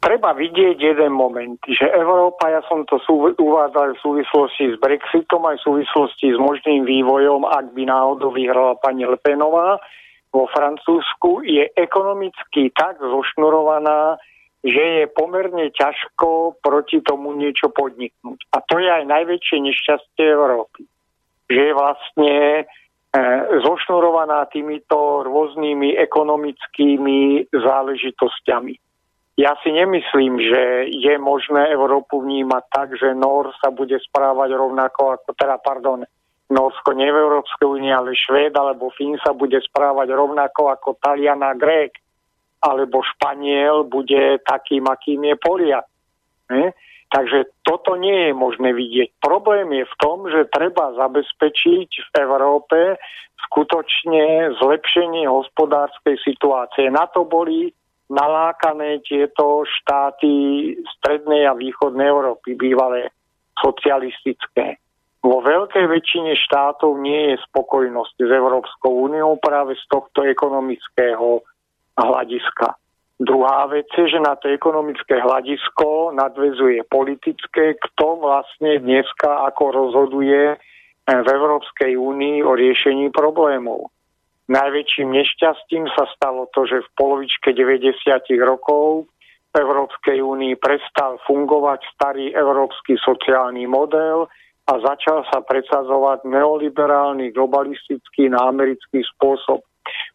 Treba vidieť jeden moment, že Európa, ja som to sú, uvádzal v súvislosti s Brexitom aj v súvislosti s možným vývojom, ak by náhodou vyhrala pani Lepenová vo Francúzsku, je ekonomicky tak zošnurovaná, že je pomerne ťažko proti tomu niečo podniknúť. A to je aj najväčšie nešťastie Európy. Že je vlastne E, zošnurovaná týmito rôznymi ekonomickými záležitosťami. Ja si nemyslím, že je možné Európu vnímať tak, že Nor sa bude správať rovnako ako, teda pardon, Norsko nie v Európskej únii, ale Švéd alebo Fín sa bude správať rovnako ako Talian a Grék, alebo Španiel bude takým, akým je Poliak. Ne? Takže toto nie je možné vidieť. Problém je v tom, že treba zabezpečiť v Európe skutočne zlepšenie hospodárskej situácie. Na to boli nalákané tieto štáty strednej a východnej Európy, bývalé socialistické. Vo veľkej väčšine štátov nie je spokojnosť s Európskou úniou práve z tohto ekonomického hľadiska. Druhá vec je, že na to ekonomické hľadisko nadvezuje politické, kto vlastne dneska ako rozhoduje eh, v Európskej únii o riešení problémov. Najväčším nešťastím sa stalo to, že v polovičke 90. rokov v Európskej únii prestal fungovať starý európsky sociálny model a začal sa presadzovať neoliberálny globalistický na americký spôsob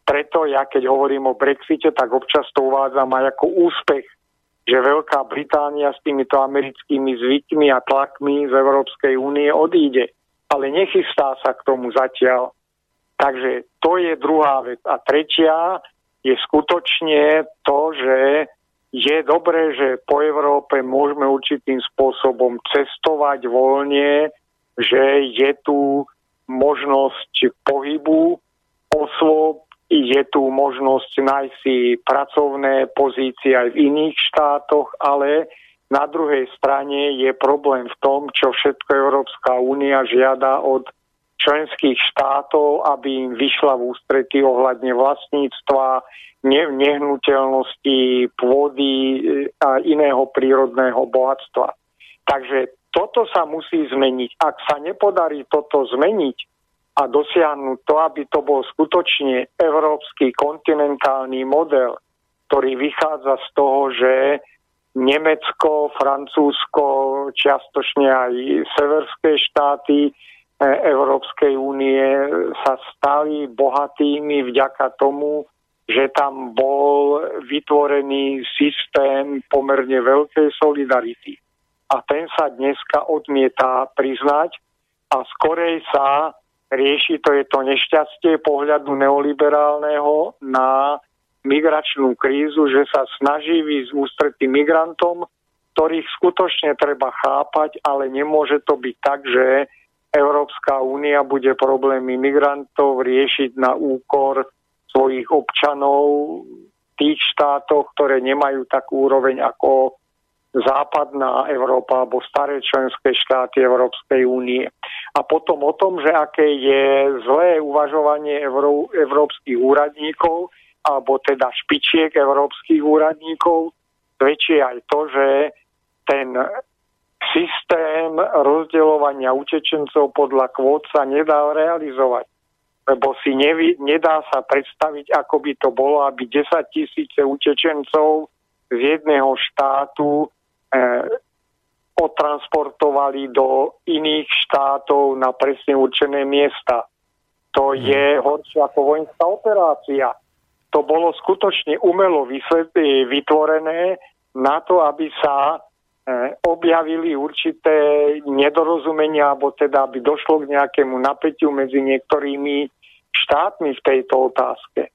preto ja keď hovorím o Brexite, tak občas to uvádzam aj ako úspech, že Veľká Británia s týmito americkými zvykmi a tlakmi z Európskej únie odíde. Ale nechystá sa k tomu zatiaľ. Takže to je druhá vec. A tretia je skutočne to, že je dobré, že po Európe môžeme určitým spôsobom cestovať voľne, že je tu možnosť pohybu osôb, je tu možnosť nájsť si pracovné pozície aj v iných štátoch, ale na druhej strane je problém v tom, čo všetko Európska únia žiada od členských štátov, aby im vyšla v ústretí ohľadne vlastníctva, nehnuteľnosti, pôdy e, a iného prírodného bohatstva. Takže toto sa musí zmeniť. Ak sa nepodarí toto zmeniť a dosiahnuť to, aby to bol skutočne európsky kontinentálny model, ktorý vychádza z toho, že Nemecko, Francúzsko, čiastočne aj severské štáty E, Európskej únie sa stali bohatými vďaka tomu, že tam bol vytvorený systém pomerne veľkej solidarity. A ten sa dneska odmieta priznať a skorej sa rieši, to je to nešťastie pohľadu neoliberálneho na migračnú krízu, že sa snaží výsť ústretí migrantom, ktorých skutočne treba chápať, ale nemôže to byť tak, že Európska únia bude problémy migrantov riešiť na úkor svojich občanov v tých štátoch, ktoré nemajú takú úroveň ako západná Európa alebo staré členské štáty Európskej únie. A potom o tom, že aké je zlé uvažovanie euró- európskych úradníkov alebo teda špičiek európskych úradníkov, svedčí aj to, že ten systém rozdeľovania utečencov podľa kvót sa nedá realizovať. Lebo si nevi, nedá sa predstaviť, ako by to bolo, aby 10 tisíce utečencov z jedného štátu eh, otransportovali do iných štátov na presne určené miesta. To mhm. je horšie ako vojenská operácia. To bolo skutočne umelo vytvorené na to, aby sa E, objavili určité nedorozumenia, alebo teda aby došlo k nejakému napätiu medzi niektorými štátmi v tejto otázke.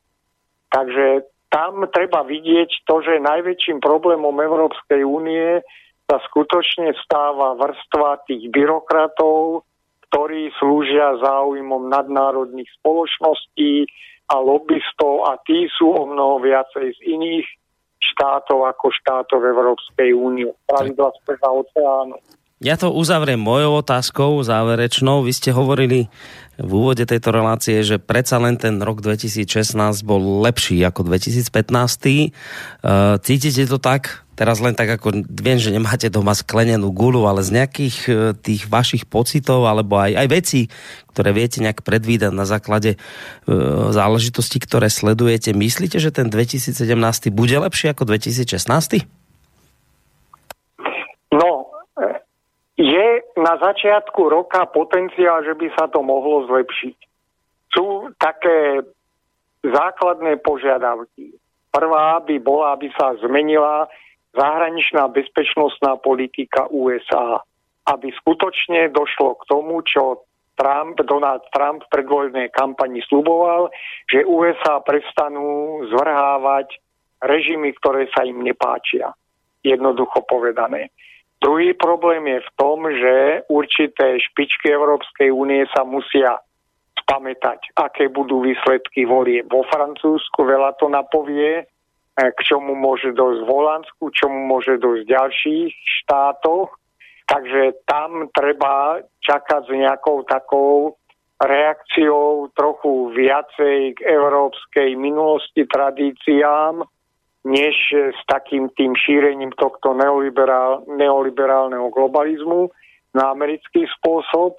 Takže tam treba vidieť to, že najväčším problémom Európskej únie sa skutočne stáva vrstva tých byrokratov, ktorí slúžia záujmom nadnárodných spoločností a lobbystov a tí sú o mnoho viacej z iných štátov ako štátov Európskej únie. Pravidla sprcha oceánu. Ja to uzavriem mojou otázkou záverečnou. Vy ste hovorili v úvode tejto relácie, že predsa len ten rok 2016 bol lepší ako 2015. E, cítite to tak? Teraz len tak ako, viem, že nemáte doma sklenenú gulu, ale z nejakých e, tých vašich pocitov, alebo aj, aj veci, ktoré viete nejak predvídať na základe e, záležitosti, ktoré sledujete, myslíte, že ten 2017 bude lepší ako 2016? No, je na začiatku roka potenciál, že by sa to mohlo zlepšiť. Sú také základné požiadavky. Prvá by bola, aby sa zmenila zahraničná bezpečnostná politika USA. Aby skutočne došlo k tomu, čo Trump, Donald Trump v predvoľnej kampani sluboval, že USA prestanú zvrhávať režimy, ktoré sa im nepáčia. Jednoducho povedané. Druhý problém je v tom, že určité špičky Európskej únie sa musia spamätať, aké budú výsledky volie vo Francúzsku, veľa to napovie, e, k čomu môže dojsť v Holandsku, čomu môže dojsť v ďalších štátoch. Takže tam treba čakať s nejakou takou reakciou trochu viacej k európskej minulosti, tradíciám než s takým tým šírením tohto neoliberál, neoliberálneho globalizmu na americký spôsob.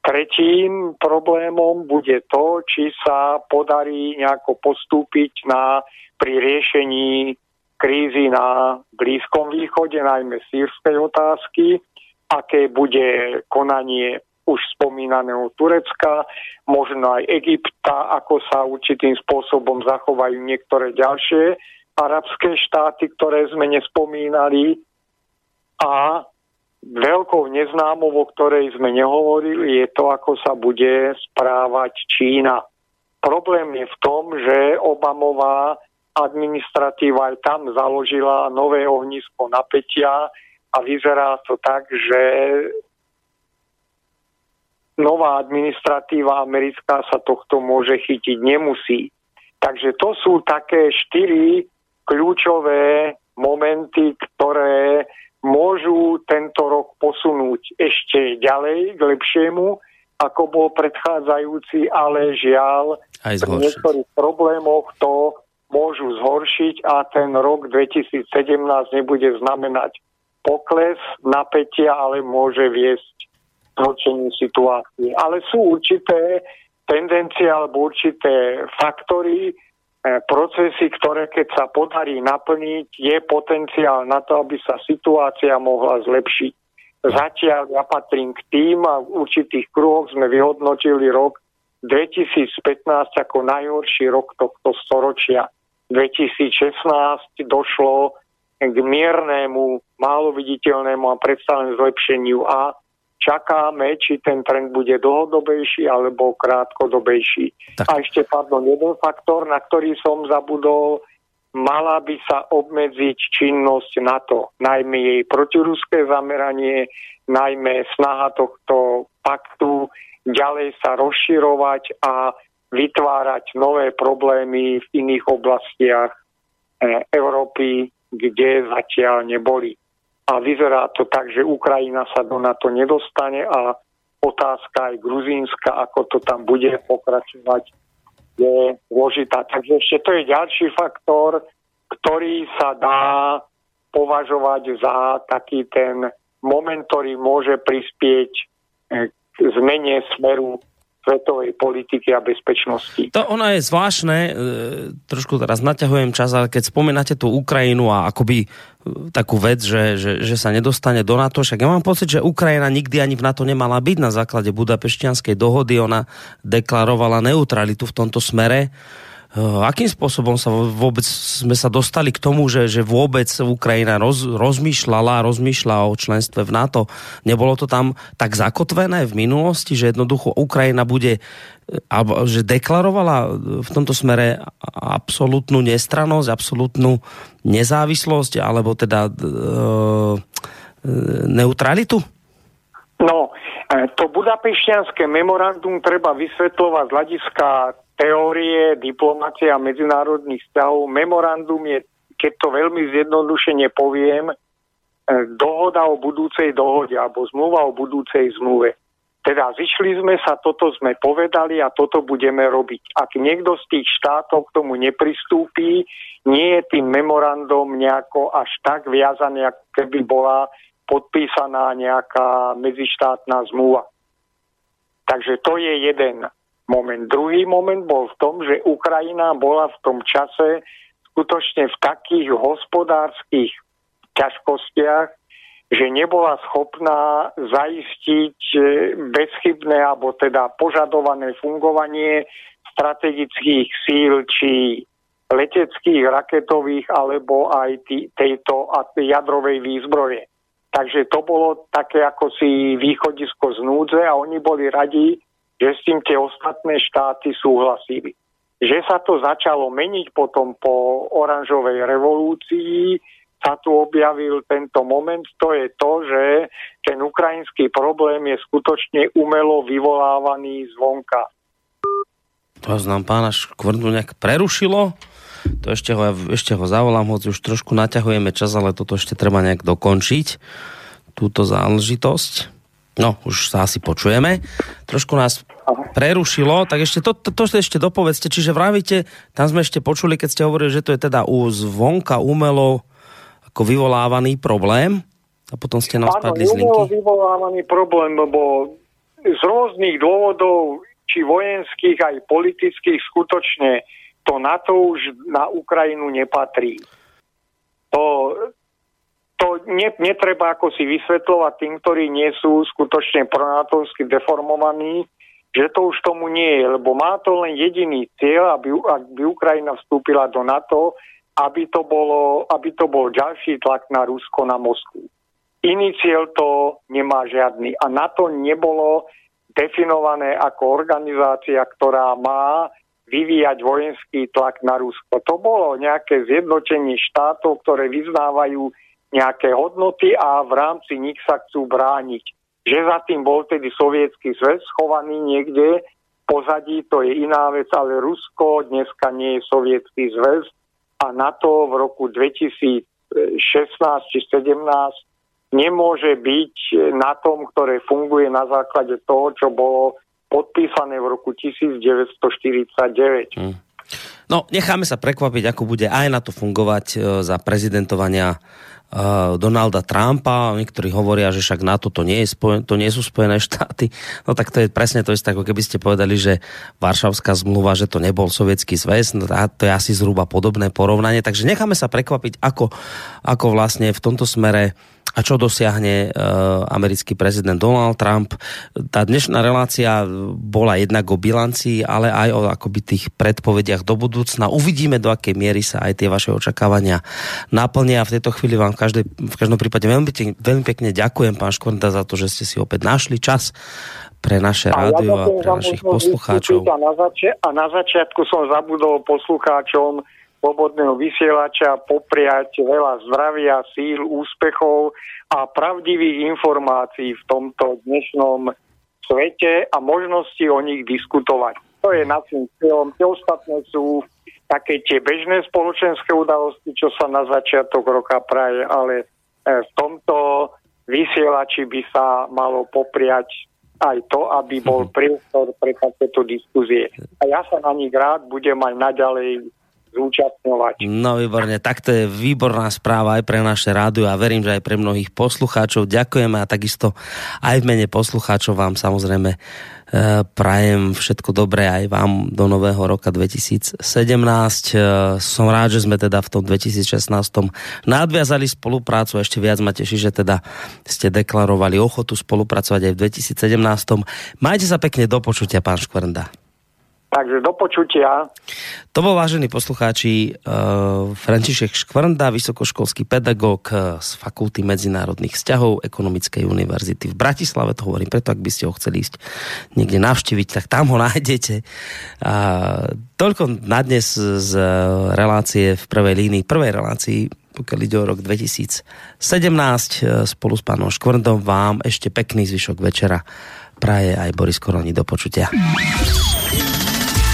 Tretím problémom bude to, či sa podarí nejako postúpiť na, pri riešení krízy na Blízkom východe, najmä sírskej otázky, aké bude konanie už spomínaného Turecka, možno aj Egypta, ako sa určitým spôsobom zachovajú niektoré ďalšie arabské štáty, ktoré sme nespomínali a veľkou neznámou, o ktorej sme nehovorili, je to, ako sa bude správať Čína. Problém je v tom, že Obamová administratíva aj tam založila nové ohnisko napätia a vyzerá to tak, že nová administratíva americká sa tohto môže chytiť nemusí. Takže to sú také štyri kľúčové momenty, ktoré môžu tento rok posunúť ešte ďalej k lepšiemu, ako bol predchádzajúci, ale žiaľ, Aj pri niektorých problémoch to môžu zhoršiť a ten rok 2017 nebude znamenať pokles napätia, ale môže viesť zhoršeniu situácie. Ale sú určité tendencie alebo určité faktory, procesy, ktoré keď sa podarí naplniť, je potenciál na to, aby sa situácia mohla zlepšiť. Zatiaľ ja patrím k tým a v určitých kruhoch sme vyhodnotili rok 2015 ako najhorší rok tohto storočia. 2016 došlo k miernemu, málo viditeľnému a predsa zlepšeniu a čakáme, či ten trend bude dlhodobejší alebo krátkodobejší. Tak. A ešte, pardon, jeden faktor, na ktorý som zabudol, mala by sa obmedziť činnosť NATO, najmä jej protiruské zameranie, najmä snaha tohto paktu ďalej sa rozširovať a vytvárať nové problémy v iných oblastiach e, Európy, kde zatiaľ neboli a vyzerá to tak, že Ukrajina sa do NATO nedostane a otázka aj Gruzínska, ako to tam bude pokračovať, je zložitá. Takže ešte to je ďalší faktor, ktorý sa dá považovať za taký ten moment, ktorý môže prispieť eh, k zmene smeru svetovej politiky a bezpečnosti. To ono je zvláštne, e, trošku teraz naťahujem čas, ale keď spomínate tú Ukrajinu a akoby e, takú vec, že, že, že sa nedostane do NATO, však ja mám pocit, že Ukrajina nikdy ani v NATO nemala byť na základe Budapešťanskej dohody, ona deklarovala neutralitu v tomto smere. Eh, akým spôsobom sa vôbec sme sa dostali k tomu, že, že vôbec Ukrajina roz, rozmýšľala, rozmýšľa o členstve v NATO. Nebolo to tam tak zakotvené v minulosti, že jednoducho Ukrajina bude eh, alebo že deklarovala eh, v tomto smere absolútnu nestrannosť, absolútnu nezávislosť, alebo teda e, neutralitu? No, to budapešťanské memorandum treba vysvetľovať z hľadiska teórie diplomácie a medzinárodných vzťahov. Memorandum je, keď to veľmi zjednodušene poviem, e, dohoda o budúcej dohode alebo zmluva o budúcej zmluve. Teda zišli sme sa, toto sme povedali a toto budeme robiť. Ak niekto z tých štátov k tomu nepristúpí, nie je tým memorandum nejako až tak viazaný, ako keby bola podpísaná nejaká medzištátna zmluva. Takže to je jeden moment. Druhý moment bol v tom, že Ukrajina bola v tom čase skutočne v takých hospodárskych ťažkostiach, že nebola schopná zaistiť e, bezchybné alebo teda požadované fungovanie strategických síl či leteckých, raketových alebo aj tý, tejto jadrovej výzbroje. Takže to bolo také ako si východisko z núdze a oni boli radi, že s tým tie ostatné štáty súhlasili. Že sa to začalo meniť potom po oranžovej revolúcii, sa tu objavil tento moment, to je to, že ten ukrajinský problém je skutočne umelo vyvolávaný zvonka. To nám pána Škvrnu nejak prerušilo. To ešte ho, ešte ho zavolám, hoci už trošku naťahujeme čas, ale toto ešte treba nejak dokončiť. Túto záležitosť. No, už sa asi počujeme. Trošku nás prerušilo, tak ešte to, to, to ešte dopovedzte. Čiže vravíte, tam sme ešte počuli, keď ste hovorili, že to je teda u zvonka umelo ako vyvolávaný problém a potom ste nám spadli z linky. vyvolávaný problém, lebo z rôznych dôvodov, či vojenských, aj politických, skutočne to NATO už na Ukrajinu nepatrí. To, to ne, netreba ako si vysvetľovať tým, ktorí nie sú skutočne pronatovsky deformovaní, že to už tomu nie je, lebo má to len jediný cieľ, aby, aby Ukrajina vstúpila do NATO, aby to, bolo, aby to bol ďalší tlak na Rusko, na Moskvu. Iný cieľ to nemá žiadny. A NATO nebolo definované ako organizácia, ktorá má vyvíjať vojenský tlak na Rusko. To bolo nejaké zjednotenie štátov, ktoré vyznávajú nejaké hodnoty a v rámci nich sa chcú brániť. Že za tým bol tedy sovietský zväz schovaný niekde pozadí, to je iná vec, ale Rusko dneska nie je sovietský zväz a NATO v roku 2016 či 17 nemôže byť na tom, ktoré funguje na základe toho, čo bolo podpísané v roku 1949. Hmm. No, necháme sa prekvapiť, ako bude aj na to fungovať e, za prezidentovania uh, Donalda Trumpa. Niektorí hovoria, že však NATO to nie, je spojen, to nie sú Spojené štáty. No tak to je presne to isté, ako keby ste povedali, že Varšavská zmluva, že to nebol sovietský zväz. No, to je asi zhruba podobné porovnanie. Takže necháme sa prekvapiť, ako, ako vlastne v tomto smere a čo dosiahne uh, americký prezident Donald Trump. Tá dnešná relácia bola jednak o bilancii, ale aj o akoby tých predpovediach do budúcna. Uvidíme, do akej miery sa aj tie vaše očakávania naplnia. V tejto chvíli vám v, každej, v každom prípade veľmi, veľmi pekne ďakujem, pán Škvrnda, za to, že ste si opäť našli čas pre naše a rádio ja a pre našich poslucháčov. A na, zači- a na začiatku som zabudol poslucháčom slobodného vysielača popriať veľa zdravia, síl, úspechov a pravdivých informácií v tomto dnešnom svete a možnosti o nich diskutovať. To je našim cieľom. Tie ostatné sú také tie bežné spoločenské udalosti, čo sa na začiatok roka praje, ale e, v tomto vysielači by sa malo popriať aj to, aby bol priestor pre takéto diskuzie. A ja sa na nich rád budem aj naďalej zúčastňovať. No výborne, tak to je výborná správa aj pre naše rádio a verím, že aj pre mnohých poslucháčov. Ďakujeme a takisto aj v mene poslucháčov vám samozrejme e, prajem všetko dobré aj vám do nového roka 2017. E, som rád, že sme teda v tom 2016 nadviazali spoluprácu. Ešte viac ma teší, že teda ste deklarovali ochotu spolupracovať aj v 2017. Majte sa pekne do počutia, pán Škvrnda. Takže do počutia. To bol vážený poslucháči uh, František Škvrnda, vysokoškolský pedagóg uh, z Fakulty medzinárodných vzťahov Ekonomickej univerzity v Bratislave. To hovorím preto, ak by ste ho chceli ísť niekde navštíviť, tak tam ho nájdete. Uh, toľko na dnes z relácie v prvej línii, prvej relácii pokiaľ ide o rok 2017 spolu s pánom Škvrndom vám ešte pekný zvyšok večera praje aj Boris Koroni do počutia.